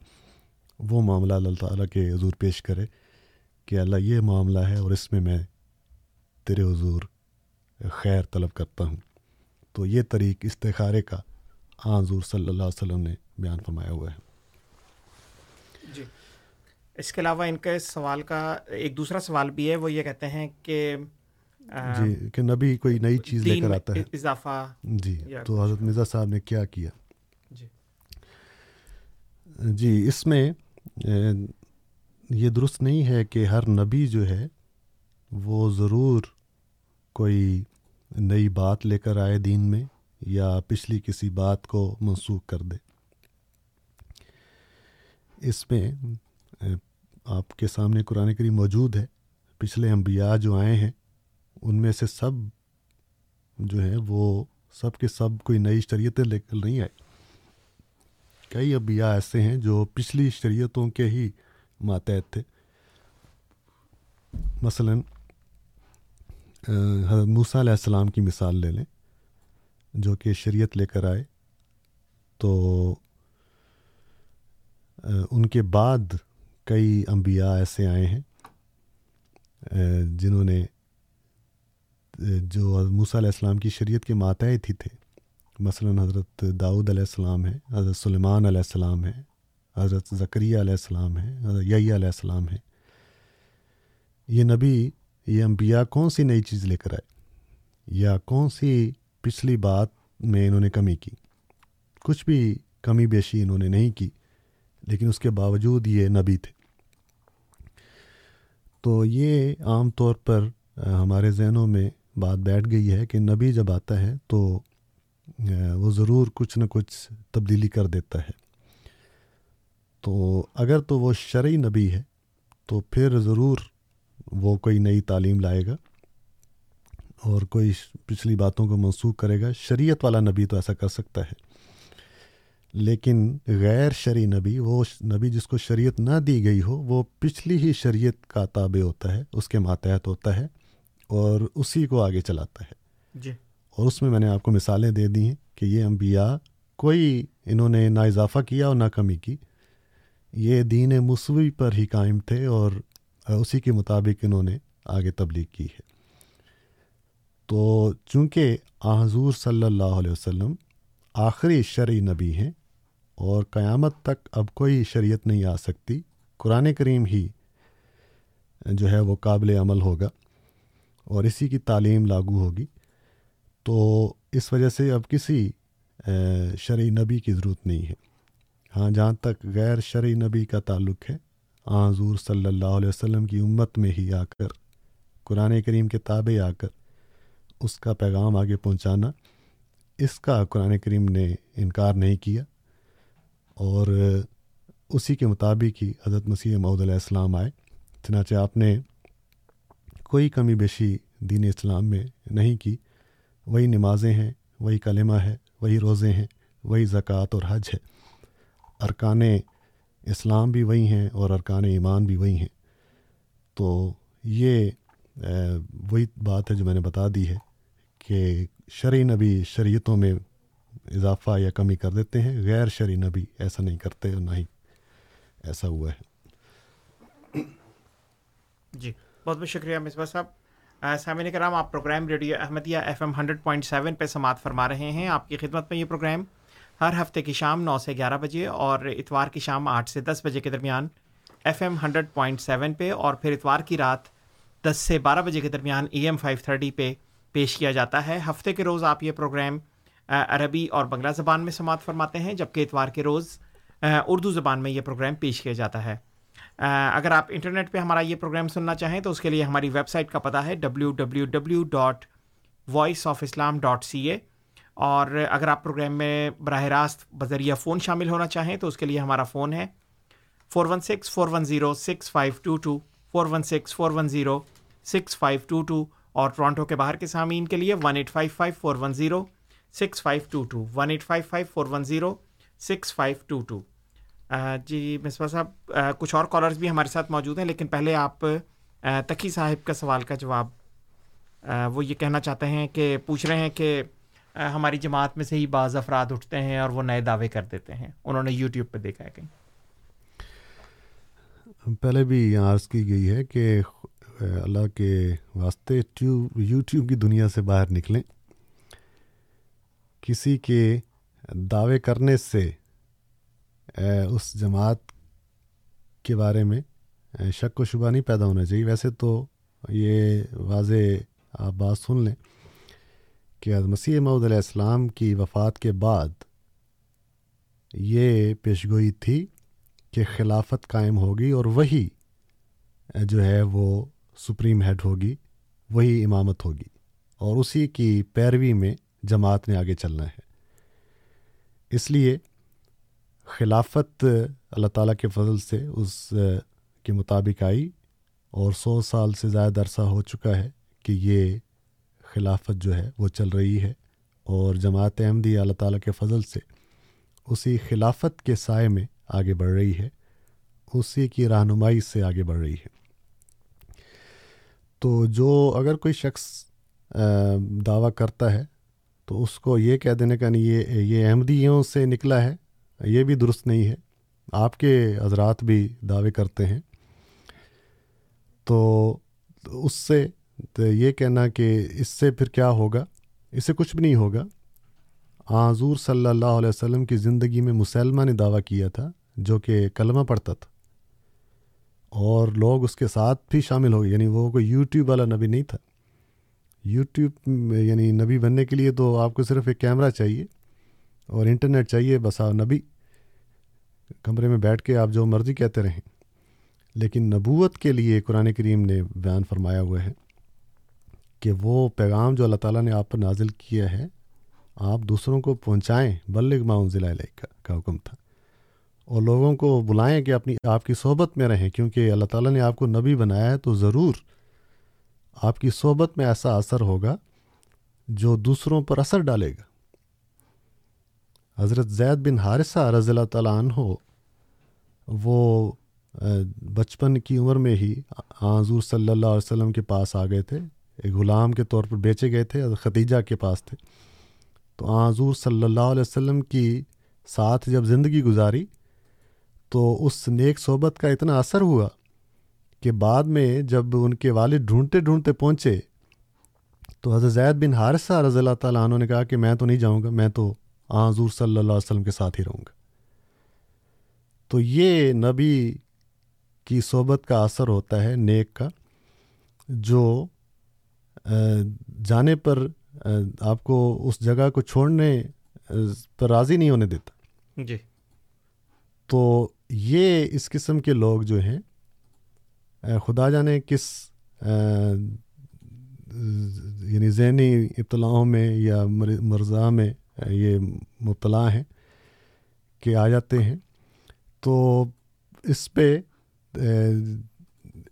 S6: وہ معاملہ اللہ تعالیٰ کے حضور پیش کرے کہ اللہ یہ معاملہ ہے اور اس میں میں تیرے حضور خیر طلب کرتا ہوں۔ تو یہ طریق استخارے کا حضور صلی اللہ علیہ وسلم نے بیان فرمایا ہوا ہے۔
S5: جی۔ اس کے علاوہ ان کے سوال کا ایک دوسرا سوال بھی ہے، وہ یہ کہتے ہیں کہ
S6: جی کہ نبی کوئی نئی چیز لے کر آتا ہے۔
S5: اضافہ
S6: جی تو حضرت مرزا صاحب نے کیا کیا؟
S5: جی۔
S6: جی اس میں یہ درست نہیں ہے کہ ہر نبی جو ہے وہ ضرور کوئی نئی بات لے کر آئے دین میں یا پچھلی کسی بات کو منسوخ کر دے۔ اس میں آپ کے سامنے قرآن کری موجود ہے۔ پچھلے انبیاء جو آئے ہیں ان میں سے سب جو ہیں وہ سب کے سب کوئی نئی شریعتیں لے کر نہیں آئے۔ کئی انبیاء ایسے ہیں جو پچھلی شریعتوں کے ہی ماتحت تھے۔ مثلاً حضرت موسیٰ علیہ السلام کی مثال لے لیں، جو کہ شریعت لے کر آئے۔ تو ان کے بعد کئی انبیاء ایسے آئے ہیں جنہوں نے جو موسیٰ علیہ السلام کی شریعت کے ماتحت ہی تھے۔ مثلاً حضرت داؤد علیہ السلام ہے حضرت سلیمان علیہ السلام ہے حضرت ذکریہ علیہ السلام ہے حضرت یحییٰ علیہ السلام ہے یہ نبی، یہ انبیاء کون سی نئی چیز لے کر آئے؟ یا کون سی پچھلی بات میں انہوں نے کمی کی؟ کچھ بھی کمی بیشی انہوں نے نہیں کی، لیکن اس کے باوجود یہ نبی تھے۔ تو یہ عام طور پر ہمارے ذہنوں میں بات بیٹھ گئی ہے کہ نبی جب آتا ہے تو وہ ضرور کچھ نہ کچھ تبدیلی کر دیتا ہے۔ تو اگر تو وہ شرعی نبی ہے تو پھر ضرور وہ کوئی نئی تعلیم لائے گا اور کوئی پچھلی باتوں کو منسوخ کرے گا۔ شریعت والا نبی تو ایسا کر سکتا ہے۔ لیکن غیر شرعی نبی، وہ نبی جس کو شریعت نہ دی گئی ہو، وہ پچھلی ہی شریعت کا تابع ہوتا ہے، اس کے ماتحت ہوتا ہے۔ اور اسی کو آگے چلاتا ہے۔
S5: جی۔
S6: اور اس میں میں نے آپ کو مثالیں دے دی ہیں کہ یہ انبیاء کوئی انہوں نے نہ اضافہ کیا اور نہ کمی کی۔ یہ دین مصوی پر ہی قائم تھے اور اسی کے مطابق انہوں نے آگے تبلیغ کی ہے۔ تو چونکہ حضور صلی اللہ علیہ وسلم آخری شرعی نبی ہیں اور قیامت تک اب کوئی شریعت نہیں آ سکتی قرآن کریم ہی جو ہے وہ قابل عمل ہوگا۔ اور اسی کی تعلیم لاگو ہوگی۔ تو اس وجہ سے اب کسی شرعی نبی کی ضرورت نہیں ہے۔ ہاں جہاں تک غیر شرعی نبی کا تعلق ہے حضور صلی اللہ علیہ وسلم کی امت میں ہی آ کر، قرآن کریم کے تابع آ کر اس کا پیغام آگے پہنچانا، اس کا قرآن کریم نے انکار نہیں کیا۔ اور اسی کے مطابق ہی حضرت مسیح محدود علیہ السلام آئے۔ چنانچہ آپ نے کوئی کمی بیشی دین اسلام میں نہیں کی۔ وہی نمازیں ہیں، وہی کلمہ ہے، وہی روزے ہیں، وہی زکوٰۃ اور حج ہے۔ ارکان اسلام بھی وہی ہیں اور ارکان ایمان بھی وہی ہیں۔ تو یہ وہی بات ہے جو میں نے بتا دی ہے کہ شرعی نبی شریعتوں میں اضافہ یا کمی کر دیتے ہیں، غیر شرعی نبی ایسا نہیں کرتے اور نہ ہی ایسا ہوا ہے۔
S5: جی۔ بہت بہت شکریہ مصباح صاحب۔ سامعین کرام، آپ programme radio Ahmadiyya F M hundred point seven پہ سماعت فرما رہے ہیں۔ آپ کی خدمت میں یہ پروگرام ہر ہفتے کی شام نو سے گیارہ بجے اور اتوار کی شام آٹھ سے دس بجے کے درمیان F M hundred point seven پہ اور پھر اتوار کی رات دس سے بارہ بجے کے درمیان ای ایم فائیو تھرٹی پہ پیش کیا جاتا ہے۔ ہفتے کے روز آپ یہ پروگرام عربی اور بنگلہ زبان میں سماعت فرماتے ہیں، جبکہ اتوار کے روز اردو زبان میں یہ پروگرام پیش کیا جاتا ہے۔ اگر آپ انٹرنیٹ پہ ہمارا یہ پروگرام سننا چاہیں تو اس کے لیے ہماری ویب سائٹ کا پتہ ہے W W W dot voice of Islam dot C A اور اگر آپ پروگرام میں براہ راست بذریعہ فون شامل ہونا چاہیں تو اس کے لیے ہمارا فون ہے four one six four one zero six five two two four one six four one zero six five two two اور ٹورانٹو کے باہر کے سامعین کے لیے one eight five five four one zero six five two two one eight five five four one zero six five two two جی مصباح صاحب کچھ اور کالرز بھی ہمارے ساتھ موجود ہیں، لیکن پہلے آپ تقی صاحب کا سوال کا جواب وہ یہ کہنا چاہتے ہیں کہ، پوچھ رہے ہیں کہ ہماری جماعت میں سے ہی بعض افراد اٹھتے ہیں اور وہ نئے دعوے کر دیتے ہیں۔ انہوں نے یوٹیوب پہ دیکھا ہے کہیں۔
S6: پہلے بھی یہاں عرض کی گئی ہے کہ، اللہ کے واسطے یوٹیوب کی دنیا سے باہر نکلیں۔ کسی کے دعوے کرنے سے اس جماعت کے بارے میں شک و شبہ نہیں پیدا ہونا چاہیے۔ ویسے تو یہ واضح آپ بات سن لیں کہ مسیح محدود علیہ السلام کی وفات کے بعد یہ پیشگوئی تھی کہ خلافت قائم ہوگی اور وہی جو ہے وہ سپریم ہیڈ ہوگی، وہی امامت ہوگی۔ اور اسی کی پیروی میں جماعت نے آگے چلنا ہے۔ اس لیے خلافت اللہ تعالیٰ کے فضل سے اس کے مطابق آئی اور سو سال سے زائد عرصہ ہو چکا ہے کہ یہ خلافت جو ہے وہ چل رہی ہے اور جماعت احمدی اللہ تعالیٰ کے فضل سے اسی خلافت کے سائے میں آگے بڑھ رہی ہے، اسی کی رہنمائی سے آگے بڑھ رہی ہے۔ تو جو اگر کوئی شخص دعویٰ کرتا ہے تو اس کو یہ کہہ دینے کا نہیں، یہ یہ احمدیوں سے نکلا ہے یہ بھی درست نہیں ہے۔ آپ کے حضرات بھی دعوے کرتے ہیں۔ تو اس سے یہ کہنا کہ اس سے پھر کیا ہوگا؟ اس سے کچھ بھی نہیں ہوگا۔ حضور صلی اللہ علیہ وسلم کی زندگی میں مسلمہ نے دعویٰ کیا تھا، جو کہ کلمہ پڑھتا تھا۔ اور لوگ اس کے ساتھ بھی شامل ہو گئے یعنی وہ کوئی یوٹیوب والا نبی نہیں تھا۔ یوٹیوب یعنی نبی بننے کے لیے تو آپ کو صرف ایک کیمرہ چاہیے۔ اور انٹرنیٹ چاہیے بس نبی۔ کمرے میں بیٹھ کے آپ جو مرضی کہتے رہیں۔ لیکن نبوت کے لیے قرآن کریم نے بیان فرمایا ہوا ہے کہ وہ پیغام جو اللہ تعالیٰ نے آپ پر نازل کیا ہے، آپ دوسروں کو پہنچائیں، بلغ معاون ضلع کا کا حکم تھا۔ اور لوگوں کو بلائیں کہ اپنی، آپ کی صحبت میں رہیں، کیونکہ اللہ تعالیٰ نے آپ کو نبی بنایا ہے تو ضرور آپ کی صحبت میں ایسا اثر ہوگا جو دوسروں پر اثر ڈالے گا۔ حضرت زید بن حارثہ رضی اللہ تعالیٰ عنہ وہ بچپن کی عمر میں ہی حضور صلی اللہ علیہ وسلم کے پاس آ گئے تھے، ایک غلام کے طور پر بیچے گئے تھے ختیجہ کے پاس تھے۔ تو حضور صلی اللہ علیہ وسلم کی ساتھ جب زندگی گزاری تو اس نیک صحبت کا اتنا اثر ہوا کہ بعد میں جب ان کے والد ڈھونڈتے ڈھونڈتے پہنچے تو حضرت زید بن حارثہ رضی اللہ تعالیٰ عنہ نے کہا کہ میں تو نہیں جاؤں گا، میں تو حضور صلی اللہ علیہ وسلم کے ساتھ ہی رہوں گا۔ تو یہ نبی کی صحبت کا اثر ہوتا ہے نیک کا جو جانے پر آپ کو اس جگہ کو چھوڑنے پر راضی نہیں ہونے دیتا۔
S5: جی۔
S6: تو یہ اس قسم کے لوگ جو ہیں خدا جانے کس یعنی ذہنی ابتلاؤں میں یا مرزا میں یہ مبتلا ہیں کہ آ جاتے ہیں۔ تو اس پہ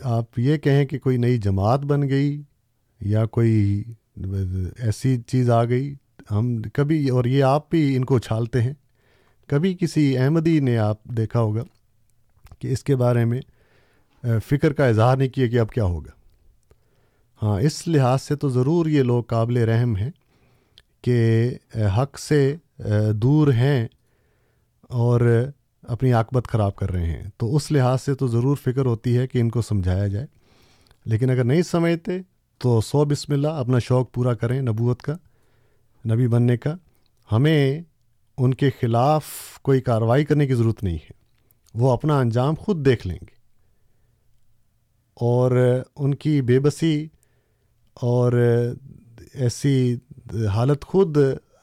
S6: آپ یہ کہیں کہ کوئی نئی جماعت بن گئی یا کوئی ایسی چیز آ گئی، ہم کبھی، اور یہ آپ بھی ان کو اچھالتے ہیں۔ کبھی کسی احمدی نے آپ دیکھا ہوگا کہ اس کے بارے میں فکر کا اظہار نہیں کیا کہ اب کیا ہوگا۔ ہاں اس لحاظ سے تو ضرور یہ لوگ قابل رحم ہیں۔ کہ حق سے دور ہیں اور اپنی عاقبت خراب کر رہے ہیں۔ تو اس لحاظ سے تو ضرور فکر ہوتی ہے کہ ان کو سمجھایا جائے۔ لیکن اگر نہیں سمجھتے تو سو بسم اللہ، اپنا شوق پورا کریں نبوت کا، نبی بننے کا۔ ہمیں ان کے خلاف کوئی کارروائی کرنے کی ضرورت نہیں ہے۔ وہ اپنا انجام خود دیکھ لیں گے۔ اور ان کی بے بسی اور ایسی حالت خود،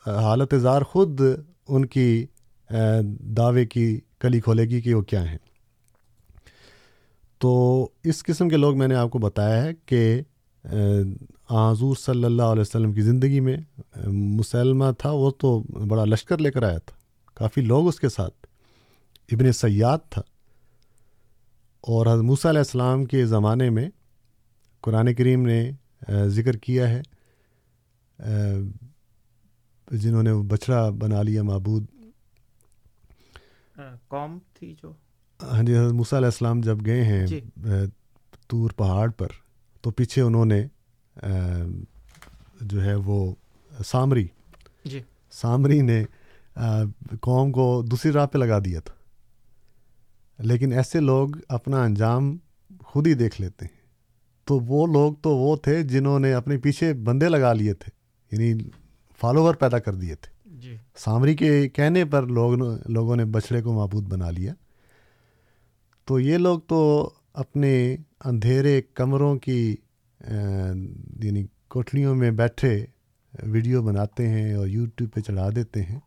S6: حالت اظہار خود ان کی دعوے کی کلی کھولے گی کہ وہ کیا ہیں۔ تو اس قسم کے لوگ میں نے آپ کو بتایا ہے کہ حضور صلی اللہ علیہ وسلم کی زندگی میں مسلمہ تھا، وہ تو بڑا لشکر لے کر آیا تھا۔ کافی لوگ اس کے ساتھ۔ ابن سیاد تھا۔ اور حضرت موسیٰ علیہ السلام کے زمانے میں قرآن کریم نے ذکر کیا ہے جنہوں نے بچڑا بنا لیا معبود۔
S5: قوم تھی جو۔
S6: ہاں جی حضرت موسیٰ علیہ السلام جب گئے ہیں
S5: جی۔
S6: طور پہاڑ پر تو پیچھے انہوں نے جو ہے وہ سامری۔
S5: جی۔
S6: سامری نے قوم کو دوسری راہ پہ لگا دیا تھا۔ لیکن ایسے لوگ اپنا انجام خود ہی دیکھ لیتے ہیں۔ تو وہ لوگ تو وہ تھے جنہوں نے اپنے پیچھے بندے لگا لیے تھے۔ یعنی فالوور پیدا کر دیے تھے۔
S5: جی۔
S6: سامری کے کہنے پر لوگ لوگوں نے بچڑے کو معبود بنا لیا۔ تو یہ لوگ تو اپنے اندھیرے کمروں کی یعنی کوٹلیوں میں بیٹھے ویڈیو بناتے ہیں اور یوٹیوب پہ چڑھا دیتے ہیں۔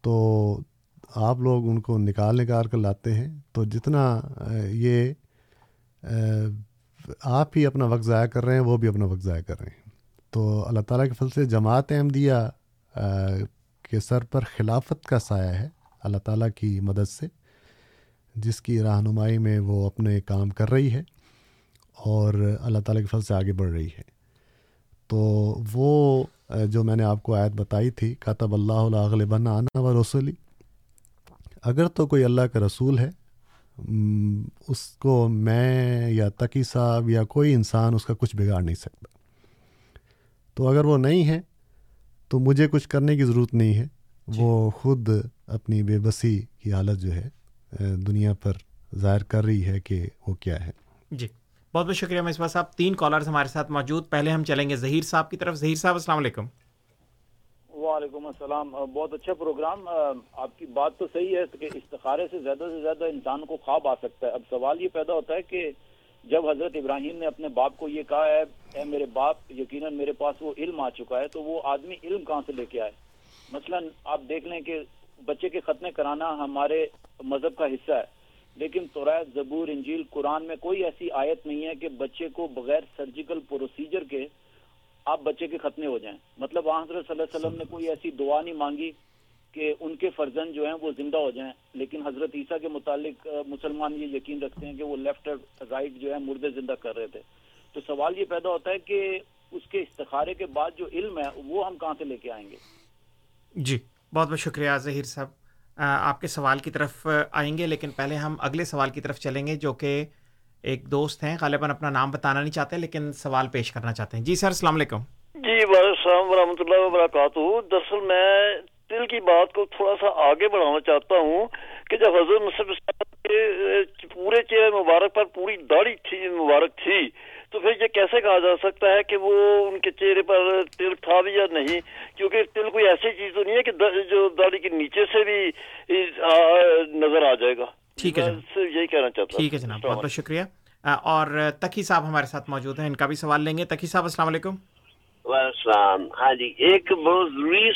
S6: تو آپ لوگ ان کو نکال نکال کر لاتے ہیں۔ تو جتنا یہ آپ ہی اپنا وقت ضائع کر رہے ہیں وہ بھی اپنا وقت ضائع کر رہے ہیں۔ تو اللہ تعالیٰ کے فل سے جماعت احمدیہ کے سر پر خلافت کا سایہ ہے اللہ تعالیٰ کی مدد سے، جس کی رہنمائی میں وہ اپنے کام کر رہی ہے اور اللہ تعالیٰ کے فل سے آگے بڑھ رہی ہے۔ تو وہ جو میں نے آپ کو آیت بتائی تھی، کاتب اللہ الغلبن آنا و رسولی اگر تو کوئی اللہ کا رسول ہے اس کو میں یا تقی صاحب یا کوئی انسان اس کا کچھ بگاڑ نہیں سکتا۔ تو اگر وہ نہیں ہے تو مجھے کچھ کرنے کی ضرورت نہیں ہے۔ جی۔ وہ خود اپنی بے بسی کی حالت جو ہے دنیا پر ظاہر کر رہی ہے کہ وہ کیا ہے۔
S5: جی۔ بہت بہت شکریہ مصباح صاحب۔ تین کالرز ہمارے ساتھ موجود۔ پہلے ہم چلیں گے ظہیر صاحب کی طرف۔ ظہیر صاحب السلام علیکم۔
S10: وعلیکم السلام۔ بہت اچھا پروگرام۔ آپ کی بات تو صحیح ہے کہ استخارے سے زیادہ سے زیادہ انسان کو خواب آ سکتا ہے۔ اب سوال یہ پیدا ہوتا ہے کہ جب حضرت ابراہیم نے اپنے باپ کو یہ کہا ہے اے میرے باپ، یقیناً میرے پاس وہ علم آ چکا ہے، تو وہ آدمی علم کہاں سے لے کے آئے؟ مثلا آپ دیکھ لیں کہ بچے کے ختنے کرانا ہمارے مذہب کا حصہ ہے، لیکن تورائت زبور، انجیل، قرآن میں کوئی ایسی آیت نہیں ہے کہ بچے کو بغیر سرجیکل پروسیجر کے آپ بچے کے ختنے ہو جائیں۔ مطلب وہاں حضرت صلی اللہ علیہ وسلم نے کوئی ایسی دعا نہیں مانگی کہ ان کے فرزند جو ہیں وہ زندہ ہو جائیں، لیکن حضرت عیسیٰ کے متعلق مسلمان یہ یقین رکھتے ہیں کہ وہ لیفٹ اور رائٹ جو ہے مردے زندہ کر رہے تھے۔ تو سوال یہ پیدا ہوتا ہے کہ اس کے استخارے کے بعد جو علم ہے وہ ہم کہاں سے لے کے آئیں گے؟
S5: جی بہت بہت شکریہ ظہیر صاحب۔ آپ کے سوال کی طرف آئیں گے لیکن پہلے ہم اگلے سوال کی طرف چلیں گے جو کہ ایک دوست ہیں غالباً اپنا نام بتانا نہیں چاہتے لیکن سوال پیش کرنا چاہتے ہیں۔ جی سر السلام علیکم۔
S11: جی وعلیکم السلام ورحمۃ اللہ وبرکاتہ۔ دراصل میں دل کی بات کو تھوڑا سا آگے بڑھانا چاہتا ہوں کہ جب حضرت مصرف کے پورے چہرے مبارک پر پوری داڑھی تھی مبارک تھی تو پھر یہ کیسے کہا جا سکتا ہے کہ وہ ان کے چہرے پر تل تھا بھی یا نہیں؟ کیونکہ تل کوئی ایسی چیز تو نہیں ہے کہ جو داڑھی کے نیچے سے بھی نظر آ جائے گا۔
S5: ٹھیک ہے
S11: یہی کہنا چاہتا
S5: ٹھیک ہے جناب بہت بہت شکریہ۔ اور تقی صاحب ہمارے ساتھ موجود ہیں ان کا بھی سوال لیں گے۔ تقی صاحب السلام علیکم۔
S8: السلام۔ ہاں جی ایک بہت ضروری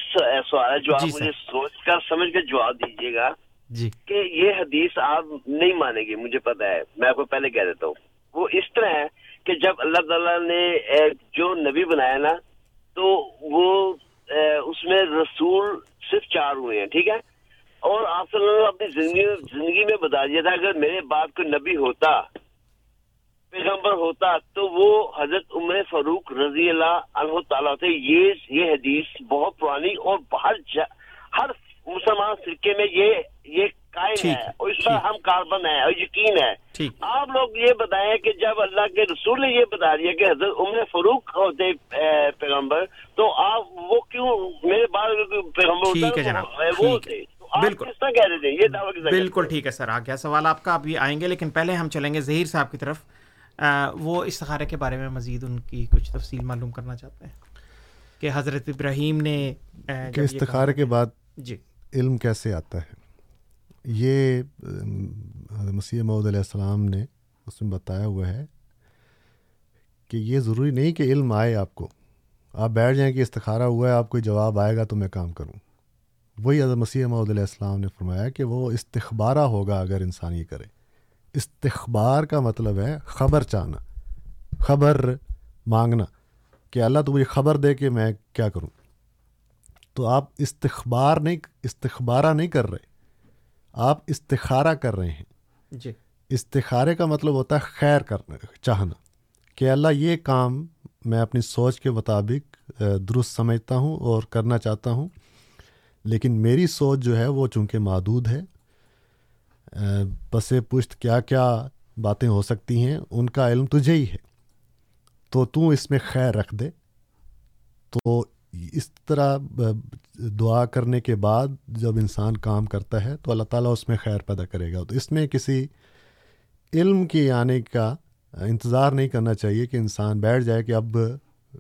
S8: سوال ہے جو آپ مجھے سوچ کر سمجھ کر جواب دیجیے گا
S5: جی۔
S8: کہ یہ حدیث آپ نہیں مانیں گے مجھے پتا ہے۔ میں آپ کو پہلے کہہ دیتا ہوں۔ وہ اس طرح ہے کہ جب اللہ تعالیٰ نے جو نبی بنایا نا، تو وہ اس میں رسول صرف چار ہوئے ہیں، ٹھیک ہے؟ اور آپ صلی اللہ اپنی زندگی زندگی میں بتا دیا تھا، اگر میرے بعد کوئی نبی ہوتا، پیغمبر ہوتا، تو وہ حضرت عمر فاروق رضی اللہ عنہ تعالیٰ تھے یہ یہ حدیث بہت پرانی اور ہر ہر مسلمان فرقے میں یہ یہ قائم ہے۔ اور اس پر ہم کاربن ہے اور یقین ہے۔ آپ لوگ یہ بتائیں کہ جب اللہ کے رسول نے یہ بتا دیا کہ حضرت عمر فاروق ہوتے پیغمبر تو آپ وہ کیوں میرے بعد پیغمبر وہ ہوتے
S5: بالکل۔ بالکل ٹھیک ہے سر آ گیا سوال آپ کا ابھی آئیں گے لیکن پہلے ہم چلیں گے ظہیر صاحب کی طرف۔ وہ استخارے کے بارے میں مزید ان کی کچھ تفصیل معلوم کرنا چاہتے ہیں کہ حضرت ابراہیم نے
S6: کہ استخارے کے بعد
S5: جی۔
S6: علم کیسے آتا ہے؟ یہ مسیح محدود علیہ السلام نے اس میں بتایا ہوا ہے کہ یہ ضروری نہیں کہ علم آئے آپ کو۔ آپ بیٹھ جائیں کہ استخارہ ہوا ہے، آپ کوئی جواب آئے گا تو میں کام کروں۔ وہی حضرت مسیح محدود علیہ السلام نے فرمایا کہ وہ استخبارہ ہوگا اگر انسان یہ کرے۔ استخبار کا مطلب ہے خبر چاہنا، خبر مانگنا کہ اللہ تو مجھے خبر دے کہ میں کیا کروں۔ تو آپ استخبار نہیں، استخبارہ نہیں کر رہے۔ آپ استخارہ کر رہے ہیں۔
S5: جی۔
S6: استخارے کا مطلب ہوتا ہے خیر کرنا چاہنا۔ کہ اللہ یہ کام میں اپنی سوچ کے مطابق درست سمجھتا ہوں اور کرنا چاہتا ہوں۔ لیکن میری سوچ جو ہے وہ چونکہ محدود ہے پس پشت کیا کیا باتیں ہو سکتی ہیں ان کا علم تجھے ہی ہے۔ تو تو اس میں خیر رکھ دے۔ تو اس طرح دعا کرنے کے بعد جب انسان کام کرتا ہے تو اللہ تعالیٰ اس میں خیر پیدا کرے گا۔ تو اس میں کسی علم کے آنے یعنی کا انتظار نہیں کرنا چاہیے کہ انسان بیٹھ جائے کہ اب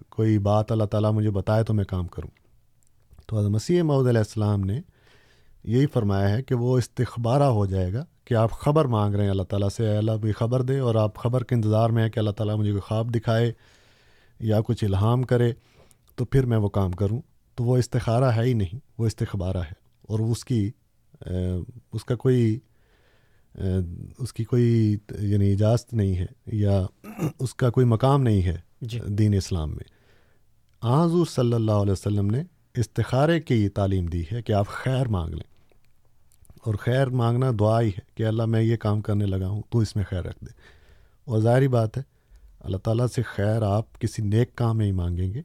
S6: کوئی بات اللہ تعالیٰ مجھے بتائے تو میں کام کروں۔ تو حضرت مسیح معود علیہ السلام نے یہی فرمایا ہے کہ وہ استخبارہ ہو جائے گا کہ آپ خبر مانگ رہے ہیں اللہ تعالیٰ سے اللہ بھی خبر دے اور آپ خبر کے انتظار میں ہیں کہ اللہ تعالیٰ مجھے کوئی خواب دکھائے یا کچھ الہام کرے تو پھر میں وہ کام کروں۔ تو وہ استخارہ ہے ہی نہیں وہ استخبارہ ہے۔ اور اس کی اس کا کوئی اس کی کوئی یعنی اجازت نہیں ہے یا اس کا کوئی مقام نہیں ہے جی۔ دین اسلام میں۔ حضور صلی اللہ علیہ وسلم نے استخارے کی تعلیم دی ہے کہ آپ خیر مانگ لیں۔ اور خیر مانگنا دعا ہی ہے کہ اللہ میں یہ کام کرنے لگا ہوں تو اس میں خیر رکھ دے۔ اور ظاہری بات ہے اللہ تعالیٰ سے خیر آپ کسی نیک کام میں ہی مانگیں گے۔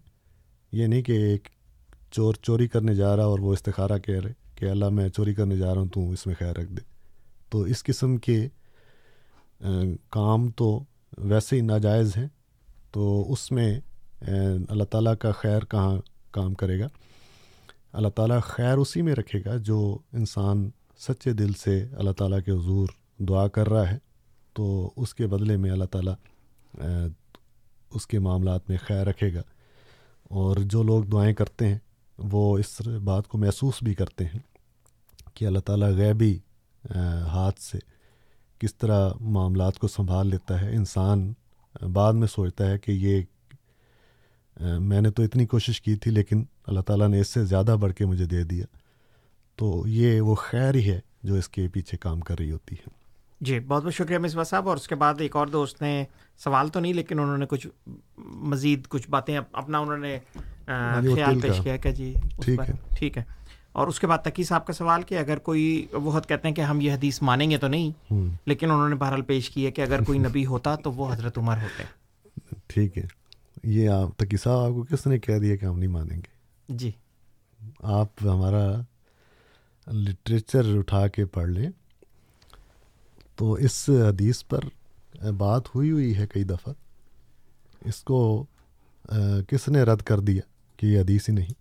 S6: یہ نہیں کہ ایک چور چوری کرنے جا رہا اور وہ استخارہ کہہ رہے کہ اللہ میں چوری کرنے جا رہا ہوں، تو اس میں خیر رکھ دے۔ تو اس قسم کے کام تو ویسے ہی ناجائز ہیں۔ تو اس میں اللہ تعالیٰ کا خیر کہاں کام کرے گا؟ اللہ تعالیٰ خیر اسی میں رکھے گا جو انسان سچے دل سے اللہ تعالیٰ کے حضور دعا کر رہا ہے۔ تو اس کے بدلے میں اللہ تعالیٰ اس کے معاملات میں خیر رکھے گا۔ اور جو لوگ دعائیں کرتے ہیں وہ اس بات کو محسوس بھی کرتے ہیں کہ اللہ تعالیٰ غیبی ہاتھ سے کس طرح معاملات کو سنبھال لیتا ہے۔ انسان بعد میں سوچتا ہے کہ یہ میں نے تو اتنی کوشش کی تھی لیکن اللہ تعالیٰ نے اس سے زیادہ بڑھ کے مجھے دے دیا۔ تو یہ وہ خیر ہی ہے جو اس کے پیچھے کام کر رہی ہوتی ہے۔
S5: جی بہت بہت شکریہ مصباح صاحب اور اس کے بعد ایک اور دوست نے سوال تو نہیں لیکن انہوں نے کچھ مزید کچھ باتیں اپنا انہوں نے ہاں جی، خیال پیش کیا کہ جی ٹھیک ہے۔ ٹھیک ہے۔ اور اس کے بعد تقی صاحب کا سوال کہ اگر کوئی بہت کہتے ہیں کہ ہم یہ حدیث مانیں گے تو نہیں لیکن انہوں نے بہرحال پیش کی ہے کہ اگر کوئی نبی ہوتا تو وہ حضرت عمر ہوتے۔
S6: ٹھیک ہے۔ یہ آپ تقی صاحب آپ کو کس نے کہہ دیا کہ ہم نہیں مانیں گے؟
S5: جی۔
S6: آپ ہمارا لٹریچر اٹھا کے پڑھ لیں۔ تو اس حدیث پر بات ہوئی ہوئی ہے کئی دفعہ۔ اس کو کس نے رد کر دیا کہ یہ حدیث ہی نہیں؟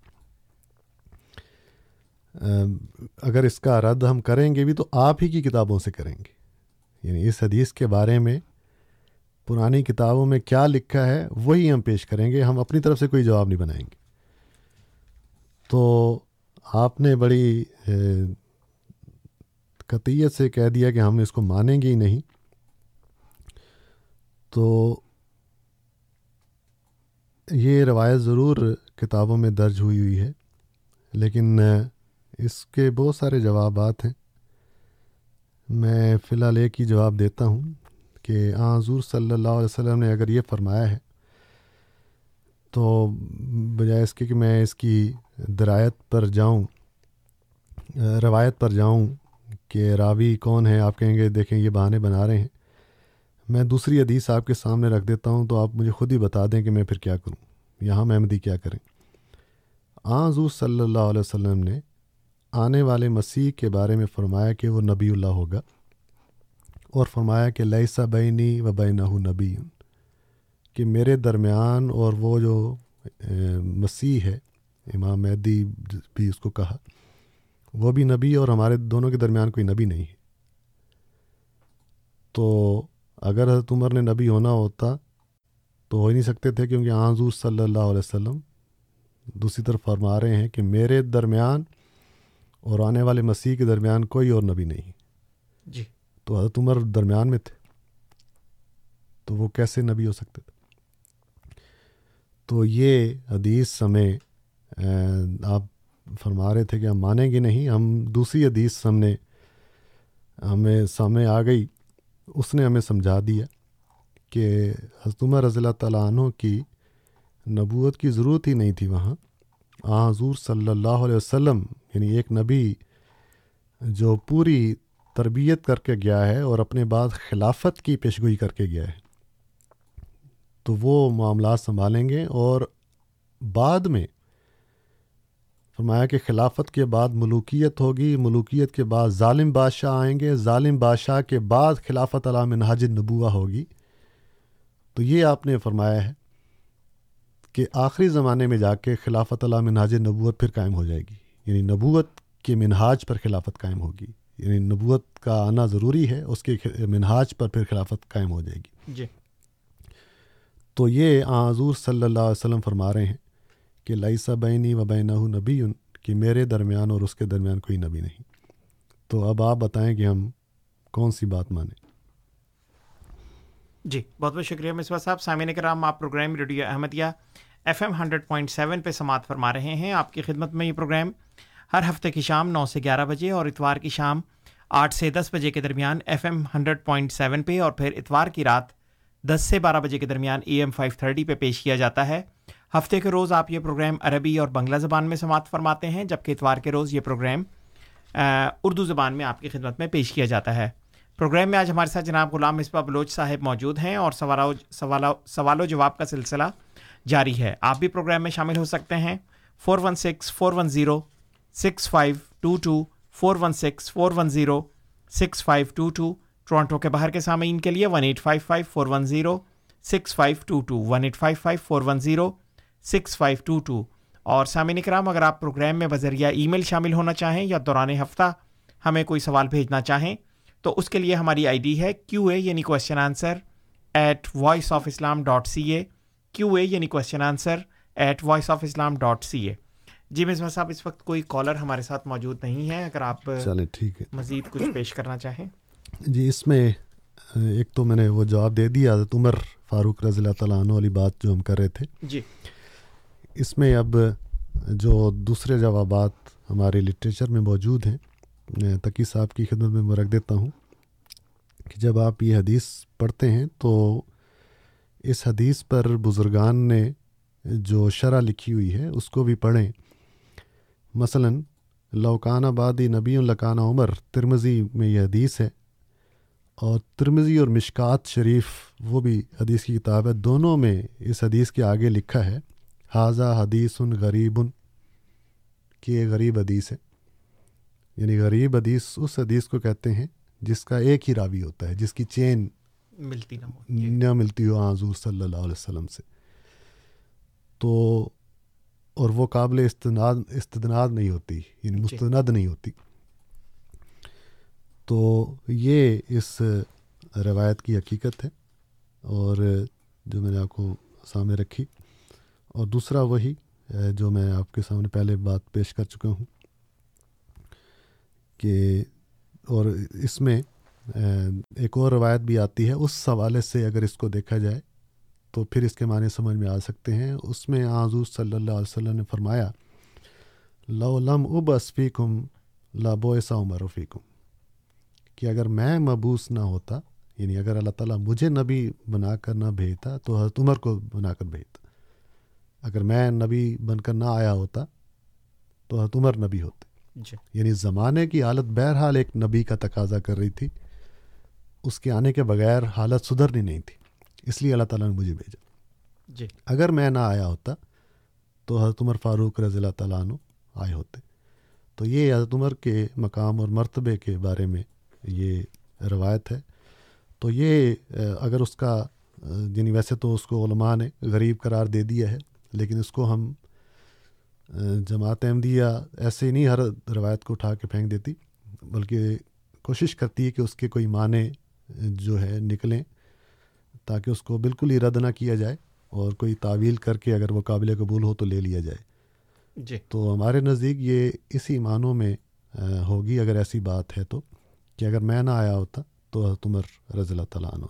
S6: اگر اس کا رد ہم کریں گے بھی تو آپ ہی کی کتابوں سے کریں گے۔ یعنی اس حدیث کے بارے میں، پرانی کتابوں میں کیا لکھا ہے، وہی ہم پیش کریں گے، ہم اپنی طرف سے کوئی جواب نہیں بنائیں گے۔ تو آپ نے بڑی قطیت سے کہہ دیا کہ ہم اس کو مانیں گے ہی نہیں۔ تو یہ روایت ضرور کتابوں میں درج ہوئی ہوئی ہے، لیکن اس کے بہت سارے جوابات ہیں۔ میں فی الحال ایک ہی جواب دیتا ہوں کہ حضور صلی اللہ علیہ وسلم نے اگر یہ فرمایا ہے، تو بجائے اس کے کہ میں اس کی درایت پر جاؤں، روایت پر جاؤں کہ راوی کون ہے آپ کہیں گے، دیکھیں، یہ بہانے بنا رہے ہیں۔ میں دوسری حدیث آپ کے سامنے رکھ دیتا ہوں تو آپ مجھے خود ہی بتا دیں کہ میں پھر کیا کروں۔ یہاں محمدی کیا کریں؟ آ حضور صلی اللہ علیہ وسلم نے آنے والے مسیح کے بارے میں فرمایا کہ وہ نبی اللہ ہوگا اور فرمایا کہ لئیسا بینی و بین نبی، کہ میرے درمیان اور وہ جو مسیح ہے، امام مہدی بھی اس کو کہا وہ بھی نبی اور ہمارے دونوں کے درمیان کوئی نبی نہیں ہے۔ تو اگر حضرت عمر نے نبی ہونا ہوتا تو ہو ہی نہیں سکتے تھے کیونکہ حضور صلی اللہ علیہ وسلم دوسری طرف فرما رہے ہیں کہ میرے درمیان اور آنے والے مسیح کے درمیان کوئی اور نبی نہیں۔
S5: جی۔
S6: تو حضرت عمر درمیان میں تھے۔ تو وہ کیسے نبی ہو سکتے تھے؟ تو یہ حدیث سمے آپ فرما رہے تھے کہ ہم مانیں گے نہیں، ہم دوسری حدیث سامنے ہمیں سامنے آ گئی، اس نے ہمیں سمجھا دیا کہ حضرت عمر رضی اللہ تعالیٰ عنہ کی نبوت کی ضرورت ہی نہیں تھی وہاں۔ آ حضور صلی اللہ علیہ وسلم یعنی ایک نبی جو پوری تربیت کر کے گیا ہے اور اپنے بعد خلافت کی پیشگوئی کر کے گیا ہے، تو وہ معاملات سنبھالیں گے اور بعد میں فرمایا کہ خلافت کے بعد ملوکیت ہوگی ملوکیت کے بعد ظالم بادشاہ آئیں گے ظالم بادشاہ کے بعد خلافت علام ناج نبوہ ہوگی۔ تو یہ آپ نے فرمایا ہے کہ آخری زمانے میں جا کے خلافت اللہ منہاج نبوت پھر قائم ہو جائے گی۔ یعنی نبوت کے منہاج پر خلافت قائم ہوگی۔ یعنی نبوت کا آنا ضروری ہے اس کے منہاج پر پھر خلافت قائم ہو جائے گی۔
S5: جی۔
S6: تو یہ حضور صلی اللہ علیہ وسلم فرما رہے ہیں۔ کہ لئیسا بینی و بین نبی، کہ میرے درمیان اور اس کے درمیان کوئی نبی نہیں۔ تو اب آپ بتائیں کہ ہم کون سی بات مانیں۔
S5: جی بہت بہت شکریہ مصباح صاحب۔ سامعین کرام، آپ programme radio Ahmadiyya F M hundred point seven پہ سماعت فرما رہے ہیں۔ آپ کی خدمت میں یہ پروگرام ہر ہفتے کی شام نو سے گیارہ بجے اور اتوار کی شام آٹھ سے دس بجے کے درمیان F M hundred point seven پہ اور پھر اتوار کی رات دس سے بارہ بجے کے درمیان ای ایم فائیو تھرٹی پہ پیش کیا جاتا ہے۔ ہفتے کے روز آپ یہ پروگرام عربی اور بنگلہ زبان میں سماعت فرماتے ہیں، جبکہ اتوار کے روز یہ پروگرام اردو زبان میں آپ کی خدمت میں پیش کیا جاتا ہے۔ پروگرام میں آج ہمارے ساتھ جناب غلام مصباح بلوچ صاحب موجود ہیں اور سوال و جواب کا سلسلہ جاری ہے۔ آپ بھی پروگرام میں شامل ہو سکتے ہیں۔ Four one six, four one zero, six five two two, four one six, four one zero, six five two two, Toronto کے باہر کے سامعین کے لیے one eight five five, four one zero, six five two two, one eight five five, four one zero six five two two. اور سامعین کرام اگر آپ پروگرام میں بذریعہ ای میل شامل ہونا چاہیں یا دوران ہفتہ ہمیں کوئی سوال بھیجنا چاہیں تو اس کے لیے ہماری آئی ڈی ہے کیو اے یعنی question answer at voice of Islam dot C A. Q A یعنی question answer at voice of Islam dot C A. جی مصباح صاحب اس وقت کوئی کالر ہمارے ساتھ موجود نہیں ہے اگر آپ
S6: ٹھیک ہے۔
S5: مزید کچھ پیش کرنا چاہیں۔
S6: جی اس میں ایک تو میں نے وہ جواب دے دیا حضرت عمر فاروق رضی اللہ تعالیٰ عنہ والی بات جو ہم کر رہے تھے۔
S5: جی۔
S6: اس میں اب جو دوسرے جوابات ہمارے لٹریچر میں موجود ہیں تقی صاحب کی خدمت میں میں رکھ دیتا ہوں کہ جب آپ یہ حدیث پڑھتے ہیں تو اس حدیث پر بزرگان نے جو شرح لکھی ہوئی ہے، اس کو بھی پڑھیں۔ مثلا لوکان آبادی نبی القانہ عمر ترمزی میں یہ حدیث ہے اور ترمزی اور مشکات شریف وہ بھی حدیث کی کتاب ہے۔ دونوں میں اس حدیث کے آگے لکھا ہے۔ حاضہ حدیث غریب کہ یہ غریب حدیث ہے۔ یعنی غریب حدیث اس حدیث کو کہتے ہیں جس کا ایک ہی راوی ہوتا ہے جس کی چین
S5: ملتی نہ
S6: نہ ملتی ہو حضور صلی اللہ علیہ وسلم سے۔ تو اور وہ قابل استناد استدناد نہیں ہوتی یعنی مستند نہیں ہوتی۔ تو یہ اس روایت کی حقیقت ہے اور جو میں نے آپ کو سامنے رکھی اور دوسرا وہی جو میں آپ کے سامنے پہلے بات پیش کر چکا ہوں کہ اور اس میں ایک اور روایت بھی آتی ہے، اس حوالے سے اگر اس کو دیکھا جائے تو پھر اس کے معنی سمجھ میں آ سکتے ہیں۔ اس میں حضور صلی اللہ علیہ وسلم نے فرمایا لم اب اسفیکم لابو ایسا عمر رفیقم کہ اگر میں مبوس نہ ہوتا یعنی اگر اللہ تعالیٰ مجھے نبی بنا کر نہ بھیجتا، تو حضرت عمر کو بنا کر بھیجتا۔ اگر میں نبی بن کر نہ آیا ہوتا تو حضرت عمر نبی ہوتے۔
S5: جی۔
S6: یعنی زمانے کی حالت بہرحال ایک نبی کا تقاضا کر رہی تھی۔ اس کے آنے کے بغیر حالت سدھرنی نہیں تھی۔ اس لیے اللہ تعالیٰ نے مجھے بھیجا۔
S5: جی۔
S6: اگر میں نہ آیا ہوتا تو حضرت عمر فاروق رضی اللہ تعالیٰ عنہ آئے ہوتے۔ تو یہ حضرت عمر کے مقام اور مرتبے کے بارے میں یہ روایت ہے۔ تو یہ اگر اس کا یعنی ویسے تو اس کو علماء نے غریب قرار دے دیا ہے۔ لیکن اس کو ہم جماعت احمدیہ ایسے ہی نہیں ہر روایت کو اٹھا کے پھینک دیتی بلکہ کوشش کرتی ہے کہ اس کے کوئی معنی جو ہے نکلیں تاکہ اس کو بالکل ہی رد نہ کیا جائے اور کوئی تعویل کر کے اگر وہ قابل قبول ہو تو لے لیا جائے۔
S5: جی۔
S6: تو ہمارے نزدیک یہ اسی معنوں میں ہوگی اگر ایسی بات ہے تو کہ اگر میں نہ آیا ہوتا تو حضرت عمر رضی اللہ تعالیٰ عنہ۔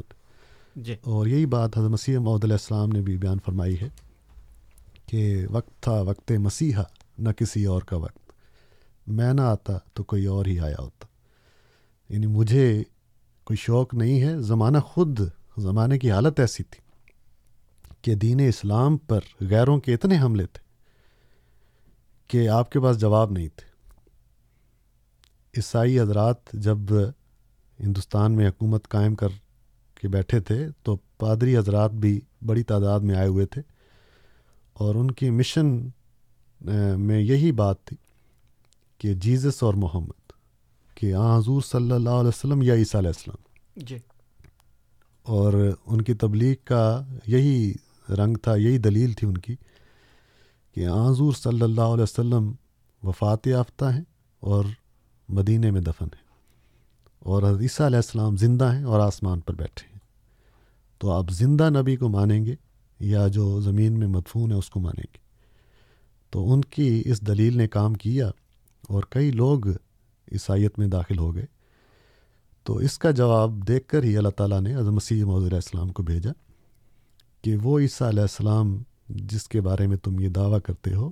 S5: جی۔
S6: اور یہی بات حضرت مسیح محدود علیہ السلام نے بھی بیان فرمائی ہے۔ کہ وقت تھا، وقت مسیحا، نہ کسی اور کا وقت۔ میں نہ آتا تو کوئی اور ہی آیا ہوتا۔ یعنی مجھے کوئی شوق نہیں ہے، زمانہ خود، زمانے کی حالت ایسی تھی کہ دین اسلام پر غیروں کے اتنے حملے تھے کہ آپ کے پاس جواب نہیں تھے۔ عیسائی حضرات جب ہندوستان میں حکومت قائم کر کے بیٹھے تھے تو پادری حضرات بھی بڑی تعداد میں آئے ہوئے تھے۔ اور ان کی مشن میں یہی بات تھی کہ جیزس اور محمد کہ آ حضور صلی اللہ علیہ وسلم یا عیسیٰ علیہ السلام۔
S5: جی۔
S6: اور ان کی تبلیغ کا یہی رنگ تھا یہی دلیل تھی ان کی کہ آ حضور صلی اللہ علیہ وسلم وفات یافتہ ہیں اور مدینہ میں دفن ہیں اور عیسیٰ علیہ السلام زندہ ہیں اور آسمان پر بیٹھے ہیں۔ تو آپ زندہ نبی کو مانیں گے یا جو زمین میں مدفون ہے اس کو مانیں گے۔ تو ان کی اس دلیل نے کام کیا اور کئی لوگ عیسائیت میں داخل ہو گئے۔ تو اس کا جواب دیکھ کر ہی اللہ تعالیٰ نے عظم مسیح علیہ السلام کو بھیجا کہ وہ عیسیٰ علیہ السلام جس کے بارے میں تم یہ دعویٰ کرتے ہو،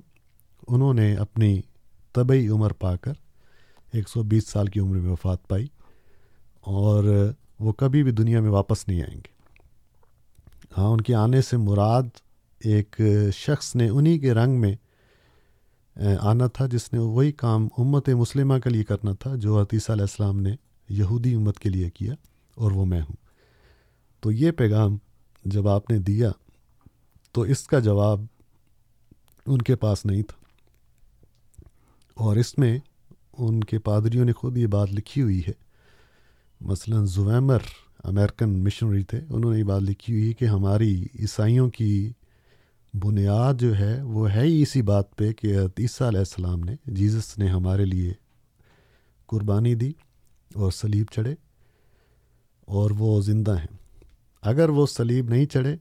S6: انہوں نے اپنی طبعی عمر پا کر ایک سو بیس سال کی عمر میں وفات پائی اور وہ کبھی بھی دنیا میں واپس نہیں آئیں گے۔ ہاں ان کے آنے سے مراد ایک شخص نے انہی کے رنگ میں آنا تھا جس نے وہی کام امت مسلمہ کے لیے کرنا تھا جو عتیسہ علیہ السلام نے یہودی امت کے لیے کیا، اور وہ میں ہوں۔ تو یہ پیغام جب آپ نے دیا، تو اس کا جواب ان کے پاس نہیں تھا۔ اور اس میں ان کے پادریوں نے خود یہ بات لکھی ہوئی ہے، مثلا زویمر امریکن مشنری تھے، انہوں نے یہ بات لکھی ہوئی کہ ہماری عیسائیوں کی بنیاد جو ہے، وہ ہے ہی اسی بات پہ کہ عیسیٰ علیہ السلام نے جیزس نے ہمارے لیے قربانی دی اور سلیب چڑھے اور وہ زندہ ہیں۔ اگر وہ سلیب نہیں چڑھے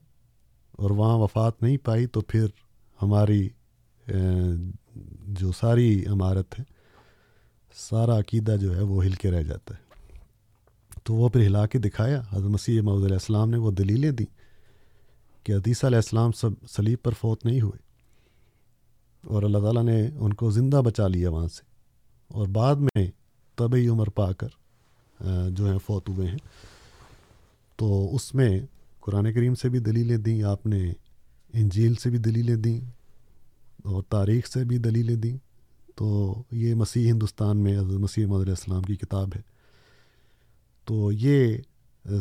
S6: اور وہاں وفات نہیں پائی تو پھر ہماری جو ساری عمارت ہے، سارا عقیدہ جو ہے وہ ہل کے رہ جاتا ہے۔ تو وہ پھر ہلا کے دکھایا۔ حضرت مسیح محدود علیہ السلام نے وہ دلیلیں دیں کہ حدیثہ علیہ السلام سب سلیب پر فوت نہیں ہوئے اور اللہ تعالیٰ نے ان کو زندہ بچا لیا وہاں سے۔ اور بعد میں طبی عمر پا کر جو ہیں فوت ہوئے ہیں۔ تو اس میں قرآن کریم سے بھی دلیلیں دیں، آپ نے انجیل سے بھی دلیلیں دیں اور تاریخ سے بھی دلیلیں دیں۔ تو یہ مسیح ہندوستان میں حضرت مسیح محدود السلام کی کتاب ہے۔ تو یہ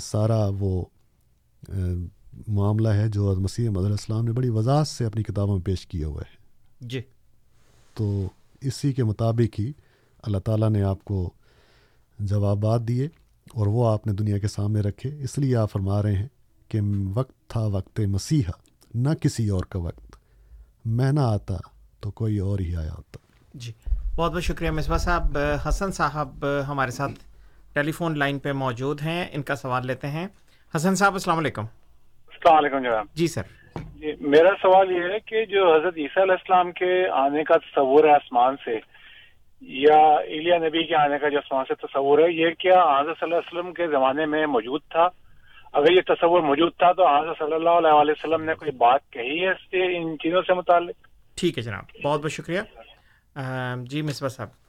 S6: سارا وہ معاملہ ہے جو مسیح محدود السلام نے بڑی وضاحت سے اپنی کتابوں میں پیش کیا ہوا ہے۔
S5: جی۔
S6: تو اسی کے مطابق ہی اللہ تعالیٰ نے آپ کو جوابات دیے اور وہ آپ نے دنیا کے سامنے رکھے۔ اس لیے آپ فرما رہے ہیں کہ وقت تھا وقت مسیحا نہ کسی اور کا وقت۔ میں نہ آتا تو کوئی اور ہی آیا ہوتا۔
S5: جی بہت بہت شکریہ مصباح صاحب حسن صاحب ہمارے ساتھ ٹیلی فون لائن پہ موجود ہیں ان کا سوال لیتے ہیں۔ حسن صاحب السلام علیکم۔
S9: السلام علیکم جناب۔
S5: جی سر۔
S9: جی میرا سوال یہ ہے کہ جو حضرت عیسیٰ علیہ السلام کے آنے کا تصور ہے آسمان سے یا ایلیا نبی کے آنے کا جو آسمان سے تصور ہے یہ کیا حضرت صلی اللہ علیہ وسلم کے زمانے میں موجود تھا؟ اگر یہ تصور موجود تھا تو حضرت صلی اللہ علیہ وسلم نے کوئی بات کہی ہے اس سے ان چیزوں سے متعلق؟
S5: ٹھیک ہے جناب بہت بہت شکریہ۔ جی مصباح صاحب۔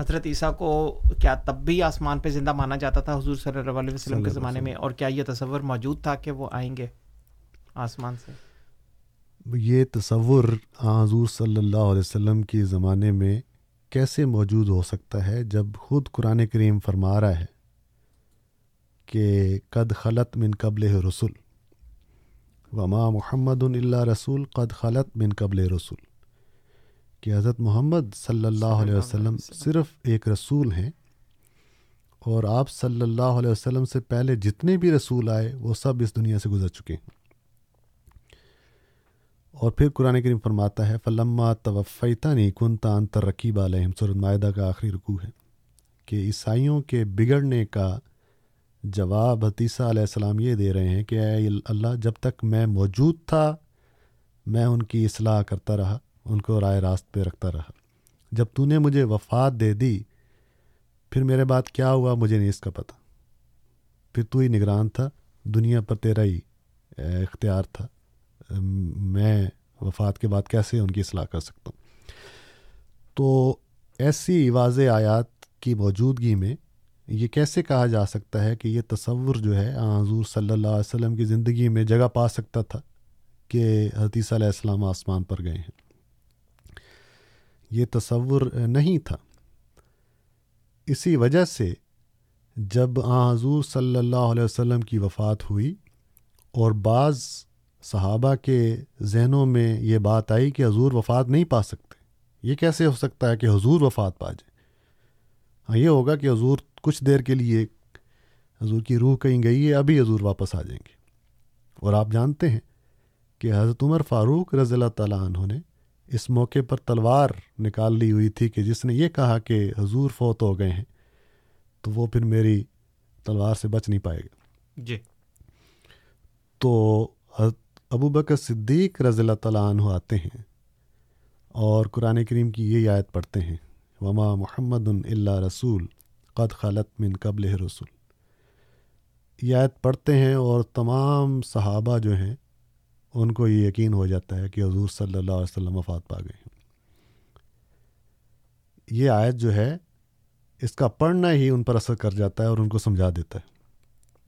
S5: حضرت عیسیٰ کو کیا تب بھی آسمان پہ زندہ مانا جاتا تھا حضور صلی اللہ علیہ وسلم کے زمانے میں؟ اور کیا یہ تصور موجود تھا کہ وہ آئیں گے آسمان سے؟
S6: یہ تصور حضور صلی اللہ علیہ وسلم کے زمانے میں کیسے موجود ہو سکتا ہے جب خود قرآن کریم فرما رہا ہے کہ قد خلط من قبل رسول وما محمد اللہ رسول قد خلط من قبل رسول۔ کہ حضرت محمد صلی اللہ علیہ وسلم صرف ایک رسول ہیں اور آپ صلی اللہ علیہ وسلم سے پہلے جتنے بھی رسول آئے وہ سب اس دنیا سے گزر چکے ہیں۔ اور پھر قرآن کریم فرماتا ہے فلما توفیتا نہیں کن تان ترقیب علیہم سورت معاہدہ کا آخری رکوع ہے کہ عیسائیوں کے بگڑنے کا جواب حتیثہ علیہ السلام یہ دے رہے ہیں کہ اے اللہ جب تک میں موجود تھا میں ان کی اصلاح کرتا رہا۔ ان کو رائے راست پہ رکھتا رہا۔ جب تو نے مجھے وفات دے دی، پھر میرے بعد کیا ہوا مجھے نہیں اس کا پتہ۔ پھر تو ہی نگران تھا، دنیا پر تیرا ہی اختیار تھا۔ میں وفات کے بعد کیسے ان کی اصلاح کر سکتا ہوں؟ تو ایسی واضح آیات کی موجودگی میں یہ کیسے کہا جا سکتا ہے کہ یہ تصور جو ہے، حضور صلی اللہ علیہ وسلم کی زندگی میں جگہ پا سکتا تھا کہ حدیث علیہ السلام آسمان پر گئے ہیں۔ یہ تصور نہیں تھا۔ اسی وجہ سے جب آ حضور صلی اللہ علیہ وسلم کی وفات ہوئی اور بعض صحابہ کے ذہنوں میں یہ بات آئی کہ حضور وفات نہیں پا سکتے، یہ کیسے ہو سکتا ہے کہ حضور وفات پا جائے؟ ہاں یہ ہوگا کہ حضور کچھ دیر کے لیے حضور کی روح کہیں گئی ہے، ابھی حضور واپس آ جائیں گے۔ اور آپ جانتے ہیں کہ حضرت عمر فاروق رضی اللہ تعالیٰ عنہ نے اس موقع پر تلوار نکال لی ہوئی تھی کہ جس نے یہ کہا کہ حضور فوت ہو گئے ہیں تو وہ پھر میری تلوار سے بچ نہیں پائے گا۔
S5: جی۔
S6: تو ابو بکر صدیق رضی اللہ تعالیٰ عنہ آتے ہیں اور قرآن کریم کی یہ آیت پڑھتے ہیں وما محمد اللہ رسول قد خلط من قبل رسول یہ آیت پڑھتے ہیں اور تمام صحابہ جو ہیں ان کو یہ یقین ہو جاتا ہے کہ حضور صلی اللہ علیہ وسلم وفات پا گئے ہیں۔ یہ آیت جو ہے اس کا پڑھنا ہی ان پر اثر کر جاتا ہے اور ان کو سمجھا دیتا ہے۔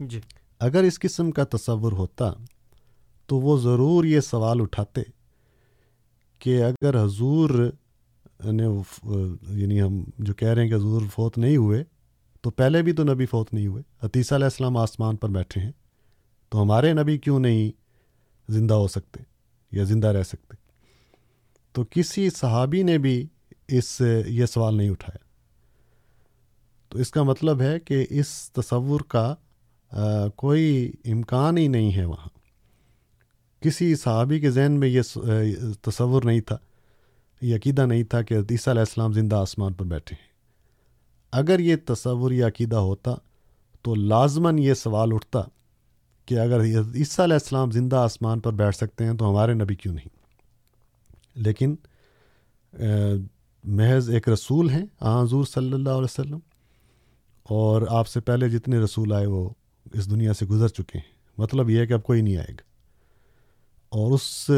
S5: جی۔
S6: اگر اس قسم کا تصور ہوتا تو وہ ضرور یہ سوال اٹھاتے کہ اگر حضور نے یعنی ہم جو کہہ رہے ہیں کہ حضور فوت نہیں ہوئے تو پہلے بھی تو نبی فوت نہیں ہوئے۔ عتیسہ علیہ السلام آسمان پر بیٹھے ہیں۔ تو ہمارے نبی کیوں نہیں زندہ ہو سکتے یا زندہ رہ سکتے۔ تو کسی صحابی نے بھی اس یہ سوال نہیں اٹھایا۔ تو اس کا مطلب ہے کہ اس تصور کا آ, کوئی امکان ہی نہیں ہے وہاں۔ کسی صحابی کے ذہن میں یہ تصور نہیں تھا یہ عقیدہ نہیں تھا کہ عیسیٰ علیہ السلام زندہ آسمان پر بیٹھے ہیں۔ اگر یہ تصور یا عقیدہ ہوتا تو لازماً یہ سوال اٹھتا کہ اگر عیسیٰ علیہ السلام زندہ آسمان پر بیٹھ سکتے ہیں تو ہمارے نبی کیوں نہیں؟ لیکن محض ایک رسول ہیں حضور صلی اللہ علیہ وسلم، اور آپ سے پہلے جتنے رسول آئے وہ اس دنیا سے گزر چکے ہیں۔ مطلب یہ ہے کہ اب کوئی نہیں آئے گا۔ اور اس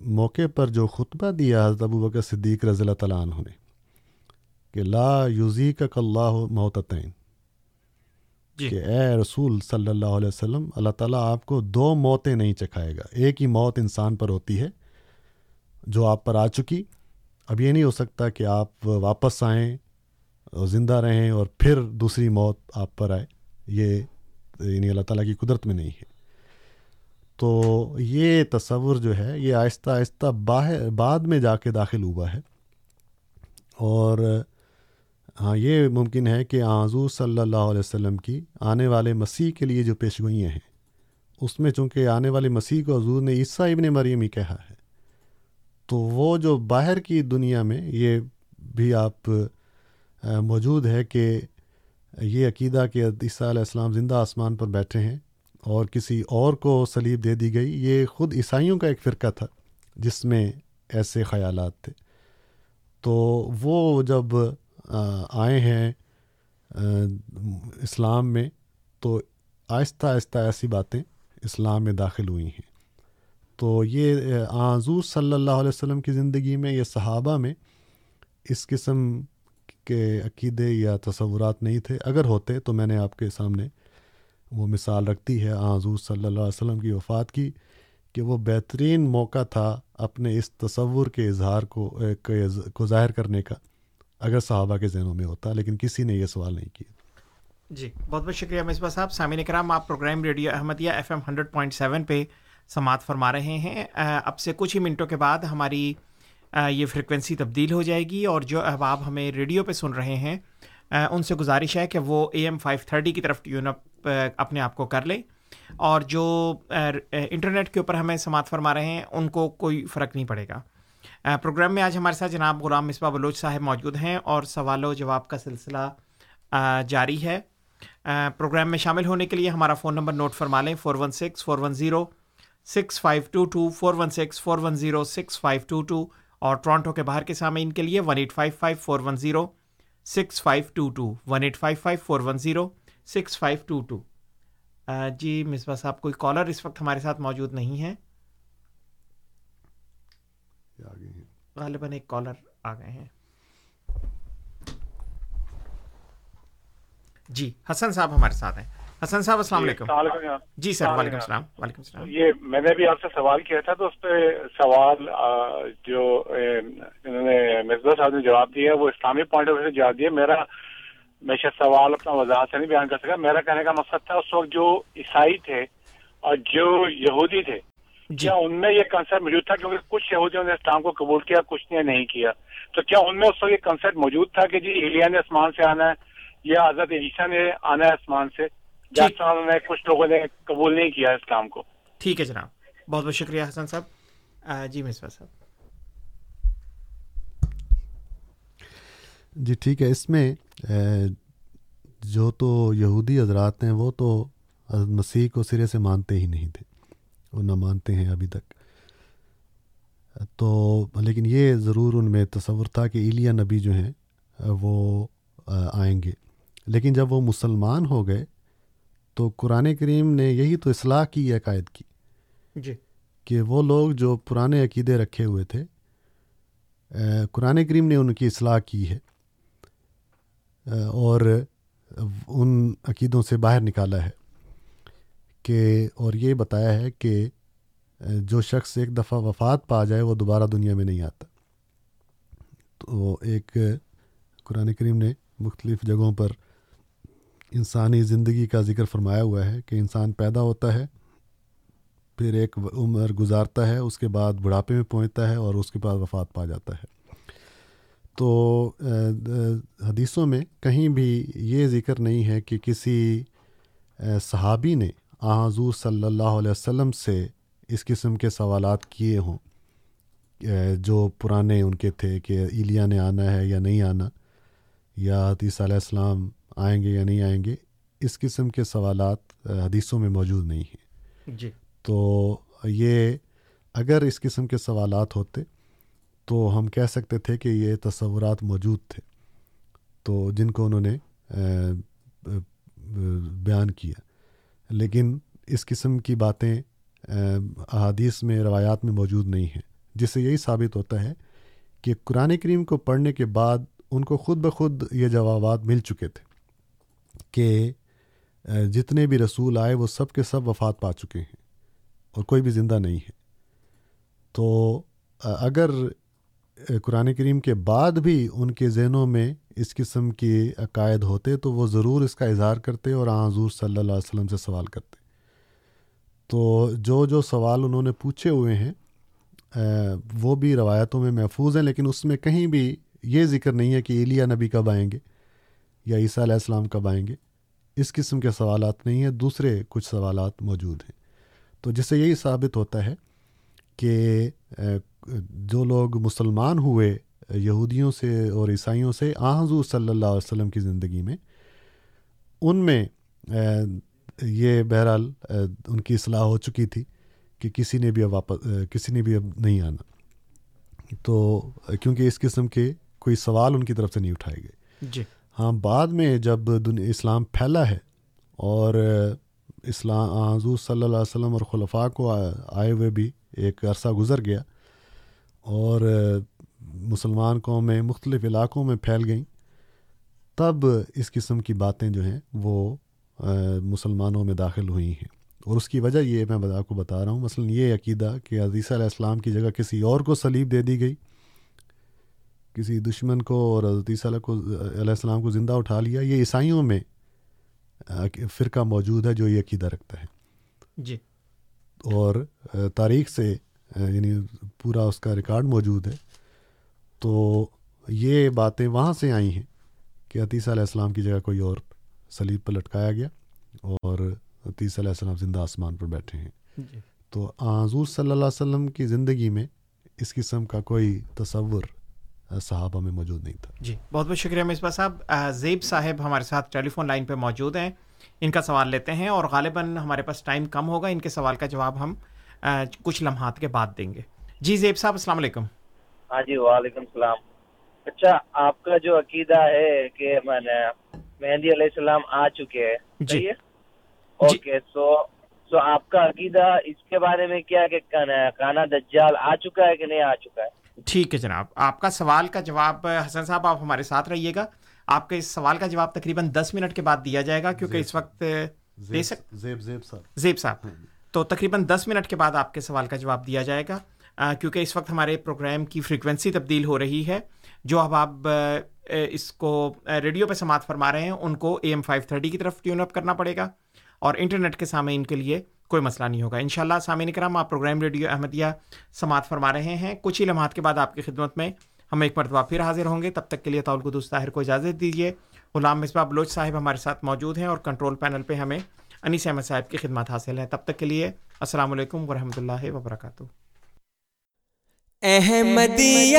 S6: موقع پر جو خطبہ دیا حضرت ابو بکر صدیق رضی اللہ تعالیٰ عنہ نے کہ لا یوزی کا کلّہ محتعین جی۔ کہ اے رسول صلی اللہ علیہ وسلم، اللہ تعالیٰ آپ کو دو موتیں نہیں چکھائے گا۔ ایک ہی موت انسان پر ہوتی ہے جو آپ پر آ چکی۔ اب یہ نہیں ہو سکتا کہ آپ واپس آئیں زندہ رہیں اور پھر دوسری موت آپ پر آئے۔ یہ یعنی اللہ تعالیٰ کی قدرت میں نہیں ہے۔ تو یہ تصور جو ہے، یہ آہستہ آہستہ باہر، بعد میں جا کے داخل ہوا ہے۔ اور ہاں یہ ممکن ہے کہ حضور صلی اللہ علیہ وسلم کی آنے والے مسیح کے لیے جو پیشگوئیاں ہیں، اس میں چونکہ آنے والے مسیح کو حضور نے عیسیٰ ابن مریم ہی کہا ہے۔ تو وہ جو باہر کی دنیا میں، یہ بھی آپ موجود ہے کہ یہ عقیدہ کہ عیسیٰ علیہ السلام زندہ آسمان پر بیٹھے ہیں اور کسی اور کو سلیب دے دی گئی، یہ خود عیسائیوں کا ایک فرقہ تھا جس میں ایسے خیالات تھے۔ تو وہ جب آئے ہیں اسلام میں تو آہستہ آہستہ ایسی باتیں اسلام میں داخل ہوئی ہیں۔ تو یہ حضور صلی اللہ علیہ وسلم کی زندگی میں یہ صحابہ میں اس قسم کے عقیدے یا تصورات نہیں تھے۔ اگر ہوتے تو میں نے آپ کے سامنے وہ مثال رکھتی ہے حضور صلی اللہ علیہ وسلم کی وفات کی کہ وہ بہترین موقع تھا اپنے اس تصور کے اظہار کو کو ظاہر کرنے کا۔ اگر صحابہ کے ذہنوں میں ہوتا، لیکن کسی نے یہ سوال نہیں کیا۔
S5: جی بہت بہت شکریہ مصباح صاحب سامعین کرام، آپ programme radio Ahmadiyya F M hundred point seven پہ سماعت فرما رہے ہیں۔ اب سے کچھ ہی منٹوں کے بعد ہماری یہ فریکوینسی تبدیل ہو جائے گی اور جو احباب ہمیں ریڈیو پہ سن رہے ہیں ان سے گزارش ہے کہ وہ اے ایم فائیو تھرٹی کی طرف ٹیون اپ اپنے آپ کو کر لیں۔ اور جو انٹرنیٹ کے اوپر ہمیں سماعت فرما رہے ہیں، ان کو کوئی فرق نہیں پڑے گا۔ پروگرام میں آج ہمارے ساتھ جناب غلام مصباح بلوچ صاحب موجود ہیں اور سوال و جواب کا سلسلہ جاری ہے۔ پروگرام میں شامل ہونے کے لیے ہمارا فون نمبر نوٹ فرما لیں، four one six, four one zero, six five two two, four one six four one zero, six five two two اور ٹورانٹو کے باہر کے سامعین کے لیے one eight five five, four one zero, six five two two, one eight five five, four one zero, six five two two. جی مصباح صاحب، کوئی کالر اس وقت ہمارے ساتھ موجود نہیں ہے غالباً ایک کالر آ گئے ہیں۔ جی حسن صاحب ہمارے ساتھ ہیں۔ حسن صاحب السلام علیکم۔ جی سر وعلیکم السلام وعلیکم السلام۔
S9: یہ میں نے بھی آپ سے سوال کیا تھا تو اس پہ سوال جو انہوں نے مرزا صاحب نے جواب دیا وہ اسلامی پوائنٹ آف ویو سے جواب دیا۔ میرا میں شاید سوال اپنا وضاحت سے نہیں بیان کر سکا۔ میرا کہنے کا مقصد تھا اس وقت جو عیسائی تھے اور جو یہودی تھے کیا ان میں یہ کنسرٹ موجود تھا کیونکہ کچھ یہودیوں نے اسلام کو قبول کیا کچھ نے نہیں کیا۔ تو کیا ان میں اس وقت یہ کنسرٹ موجود تھا کہ جی ایلیا نے آسمان سے آنا ہے یا حضرت عیسیٰ نے آنا ہے آسمان سے؟ جیسا نے کچھ لوگوں نے قبول نہیں کیا اسلام کو۔
S5: ٹھیک ہے جناب۔ بہت بہت شکریہ حسن صاحب۔ جی مصباح صاحب۔
S6: جی ٹھیک ہے اس میں جو تو یہودی حضرات ہیں وہ تو مسیح کو سرے سے مانتے ہی نہیں تھے۔ وہ نہ مانتے ہیں ابھی تک۔ تو لیکن یہ ضرور ان میں تصور تھا کہ ایلیا نبی جو ہیں وہ آئیں گے۔ لیکن جب وہ مسلمان ہو گئے تو قرآن کریم نے یہی تو اصلاح کی عقائد کی۔
S5: جی۔
S6: کہ وہ لوگ جو پرانے عقیدے رکھے ہوئے تھے قرآن کریم نے ان کی اصلاح کی ہے۔ اور ان عقیدوں سے باہر نکالا ہے۔ کہ اور یہ بتایا ہے کہ جو شخص ایک دفعہ وفات پا جائے وہ دوبارہ دنیا میں نہیں آتا۔ تو ایک، قرآن کریم نے مختلف جگہوں پر انسانی زندگی کا ذکر فرمایا ہوا ہے کہ انسان پیدا ہوتا ہے، پھر ایک عمر گزارتا ہے، اس کے بعد بڑھاپے میں پہنچتا ہے اور اس کے بعد وفات پا جاتا ہے۔ تو حدیثوں میں کہیں بھی یہ ذکر نہیں ہے کہ کسی صحابی نے حضور صلی اللہ علیہ وسلم سے اس قسم کے سوالات کیے ہوں۔ جو پرانے ان کے تھے کہ ایلیا نے آنا ہے یا نہیں آنا یا حدیث علیہ السلام آئیں گے یا نہیں آئیں گے اس قسم کے سوالات حدیثوں میں موجود نہیں ہیں۔
S5: جی۔
S6: تو یہ اگر اس قسم کے سوالات ہوتے تو ہم کہہ سکتے تھے کہ یہ تصورات موجود تھے۔ تو جن کو انہوں نے بیان کیا۔ لیکن اس قسم کی باتیں احادیث میں، روایات میں موجود نہیں ہیں۔ جس سے یہی ثابت ہوتا ہے کہ قرآن کریم کو پڑھنے کے بعد ان کو خود بخود یہ جوابات مل چکے تھے کہ جتنے بھی رسول آئے وہ سب کے سب وفات پا چکے ہیں اور کوئی بھی زندہ نہیں ہے۔ تو اگر قرآن کریم کے بعد بھی ان کے ذہنوں میں اس قسم کی عقائد ہوتے تو وہ ضرور اس کا اظہار کرتے اور حضور صلی اللہ علیہ وسلم سے سوال کرتے۔ تو جو جو سوال انہوں نے پوچھے ہوئے ہیں وہ بھی روایتوں میں محفوظ ہیں، لیکن اس میں کہیں بھی یہ ذکر نہیں ہے کہ ایلیا نبی کب آئیں گے یا عیسیٰ علیہ السلام کب آئیں گے۔ اس قسم کے سوالات نہیں ہیں، دوسرے کچھ سوالات موجود ہیں۔ تو جس سے یہی ثابت ہوتا ہے کہ جو لوگ مسلمان ہوئے یہودیوں سے اور عیسائیوں سے آ حضور صلی اللہ علیہ وسلم کی زندگی میں ان میں یہ بہرحال ان کی اصلاح ہو چکی تھی کہ کسی نے بھی اب واپس کسی نے بھی اب نہیں آنا۔ تو کیونکہ اس قسم کے کوئی سوال ان کی طرف سے نہیں اٹھائے گئے۔
S5: جی۔
S6: ہاں بعد میں جب اسلام پھیلا ہے اور اسلام حضور صلی اللہ علیہ وسلم اور خلفاء کو آئے ہوئے بھی ایک عرصہ گزر گیا اور مسلمان قومیں مختلف علاقوں میں پھیل گئیں۔ تب اس قسم کی باتیں جو ہیں وہ مسلمانوں میں داخل ہوئی ہیں۔ اور اس کی وجہ یہ میں آپ کو بتا رہا ہوں مثلا یہ عقیدہ کہ عزیثہ علیہ السلام کی جگہ کسی اور کو سلیب دے دی گئی۔ کسی دشمن کو اور حضرت علیہ کو علیہ السلام کو زندہ اٹھا لیا۔ یہ عیسائیوں میں فرقہ موجود ہے جو یہ عقیدہ رکھتا ہے۔
S5: جی۔
S6: اور تاریخ سے یعنی پورا اس کا ریکارڈ موجود ہے۔ تو یہ باتیں وہاں سے آئی ہیں کہ عتیسہ علیہ السلام کی جگہ کوئی اور سلیب پر لٹکایا گیا اور عتیسہ علیہ السلام زندہ آسمان پر بیٹھے ہیں۔
S5: جی۔
S6: تو حضور صلی اللہ علیہ وسلم کی زندگی میں اس قسم کا کوئی تصور صحابہ میں موجود نہیں تھا۔
S5: جی بہت بہت شکریہ مصباح صاحب۔ زیب صاحب ہمارے ساتھ ٹیلی فون لائن پہ موجود ہیں۔ ان کا سوال لیتے ہیں اور غالباً ہمارے پاس ٹائم کم ہوگا۔ ان کے سوال کا جواب ہم کچھ لمحات کے بعد دیں گے۔ جی زیب صاحب السلام علیکم۔
S12: ہاں جی وعلیکم السلام۔ اچھا آپ کا جو عقیدہ ہے کہ میں نے مہندی علیہ السلام آ چکے ہیں
S5: جی۔
S12: اوکے سو سو آپ کا عقیدہ اس کے بارے میں کیا کہ کانا دجال آ چکا ہے کہ نہیں آ چکا ہے؟
S5: ٹھیک ہے جناب۔ آپ کا سوال کا جواب حسن صاحب آپ ہمارے ساتھ رہیے گا۔ آپ کے اس سوال کا جواب تقریباً دس منٹ کے بعد دیا جائے گا کیونکہ اس وقت دے
S6: زیب زیب صاحب۔
S5: زیب صاحب۔ تو تقریباً دس منٹ کے بعد آپ کے سوال کا جواب دیا جائے گا۔ کیونکہ اس وقت ہمارے پروگرام کی فریکوینسی تبدیل ہو رہی ہے۔ جو اب آپ اس کو ریڈیو پہ سماعت فرما رہے ہیں، ان کو اے ایم فائیو تھرٹی کی طرف ٹیون اپ کرنا پڑے گا۔ اور انٹرنیٹ کے سامنے ان کے لیے کوئی مسئلہ نہیں ہوگا۔ ان شاء اللہ سامعین کرام، آپ پروگرام ریڈیو احمدیہ سماعت فرما رہے ہیں۔ کچھ ہی لمحات کے بعد آپ کی خدمت میں ہم ایک مرتبہ پھر حاضر ہوں گے۔ تب تک کے لیے طول قدوس طاہر کو اجازت دیجیے۔ غلام مصباح بلوچ صاحب ہمارے ساتھ موجود ہیں اور کنٹرول پینل پہ ہمیں انیس احمد صاحب کی خدمات حاصل ہے تب تک کے لیے السلام علیکم ورحمۃ اللہ وبرکاتہ۔
S1: احمدیہ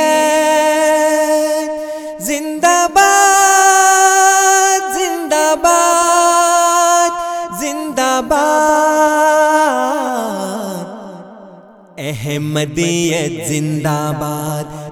S1: زندہ باد زندہ باد زندہ باد احمدیت زندہ باد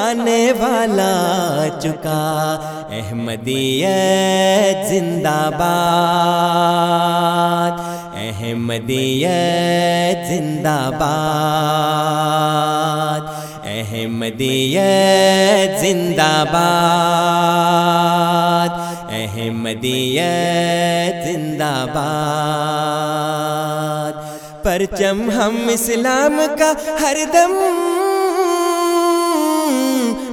S1: آنے والا چکا۔ احمدیت زندہ باد۔ احمدیت زندہ باد۔ احمدیت زندہ باد۔ احمدیت زندہ باد۔ پرچم ہم اسلام کا ہر دم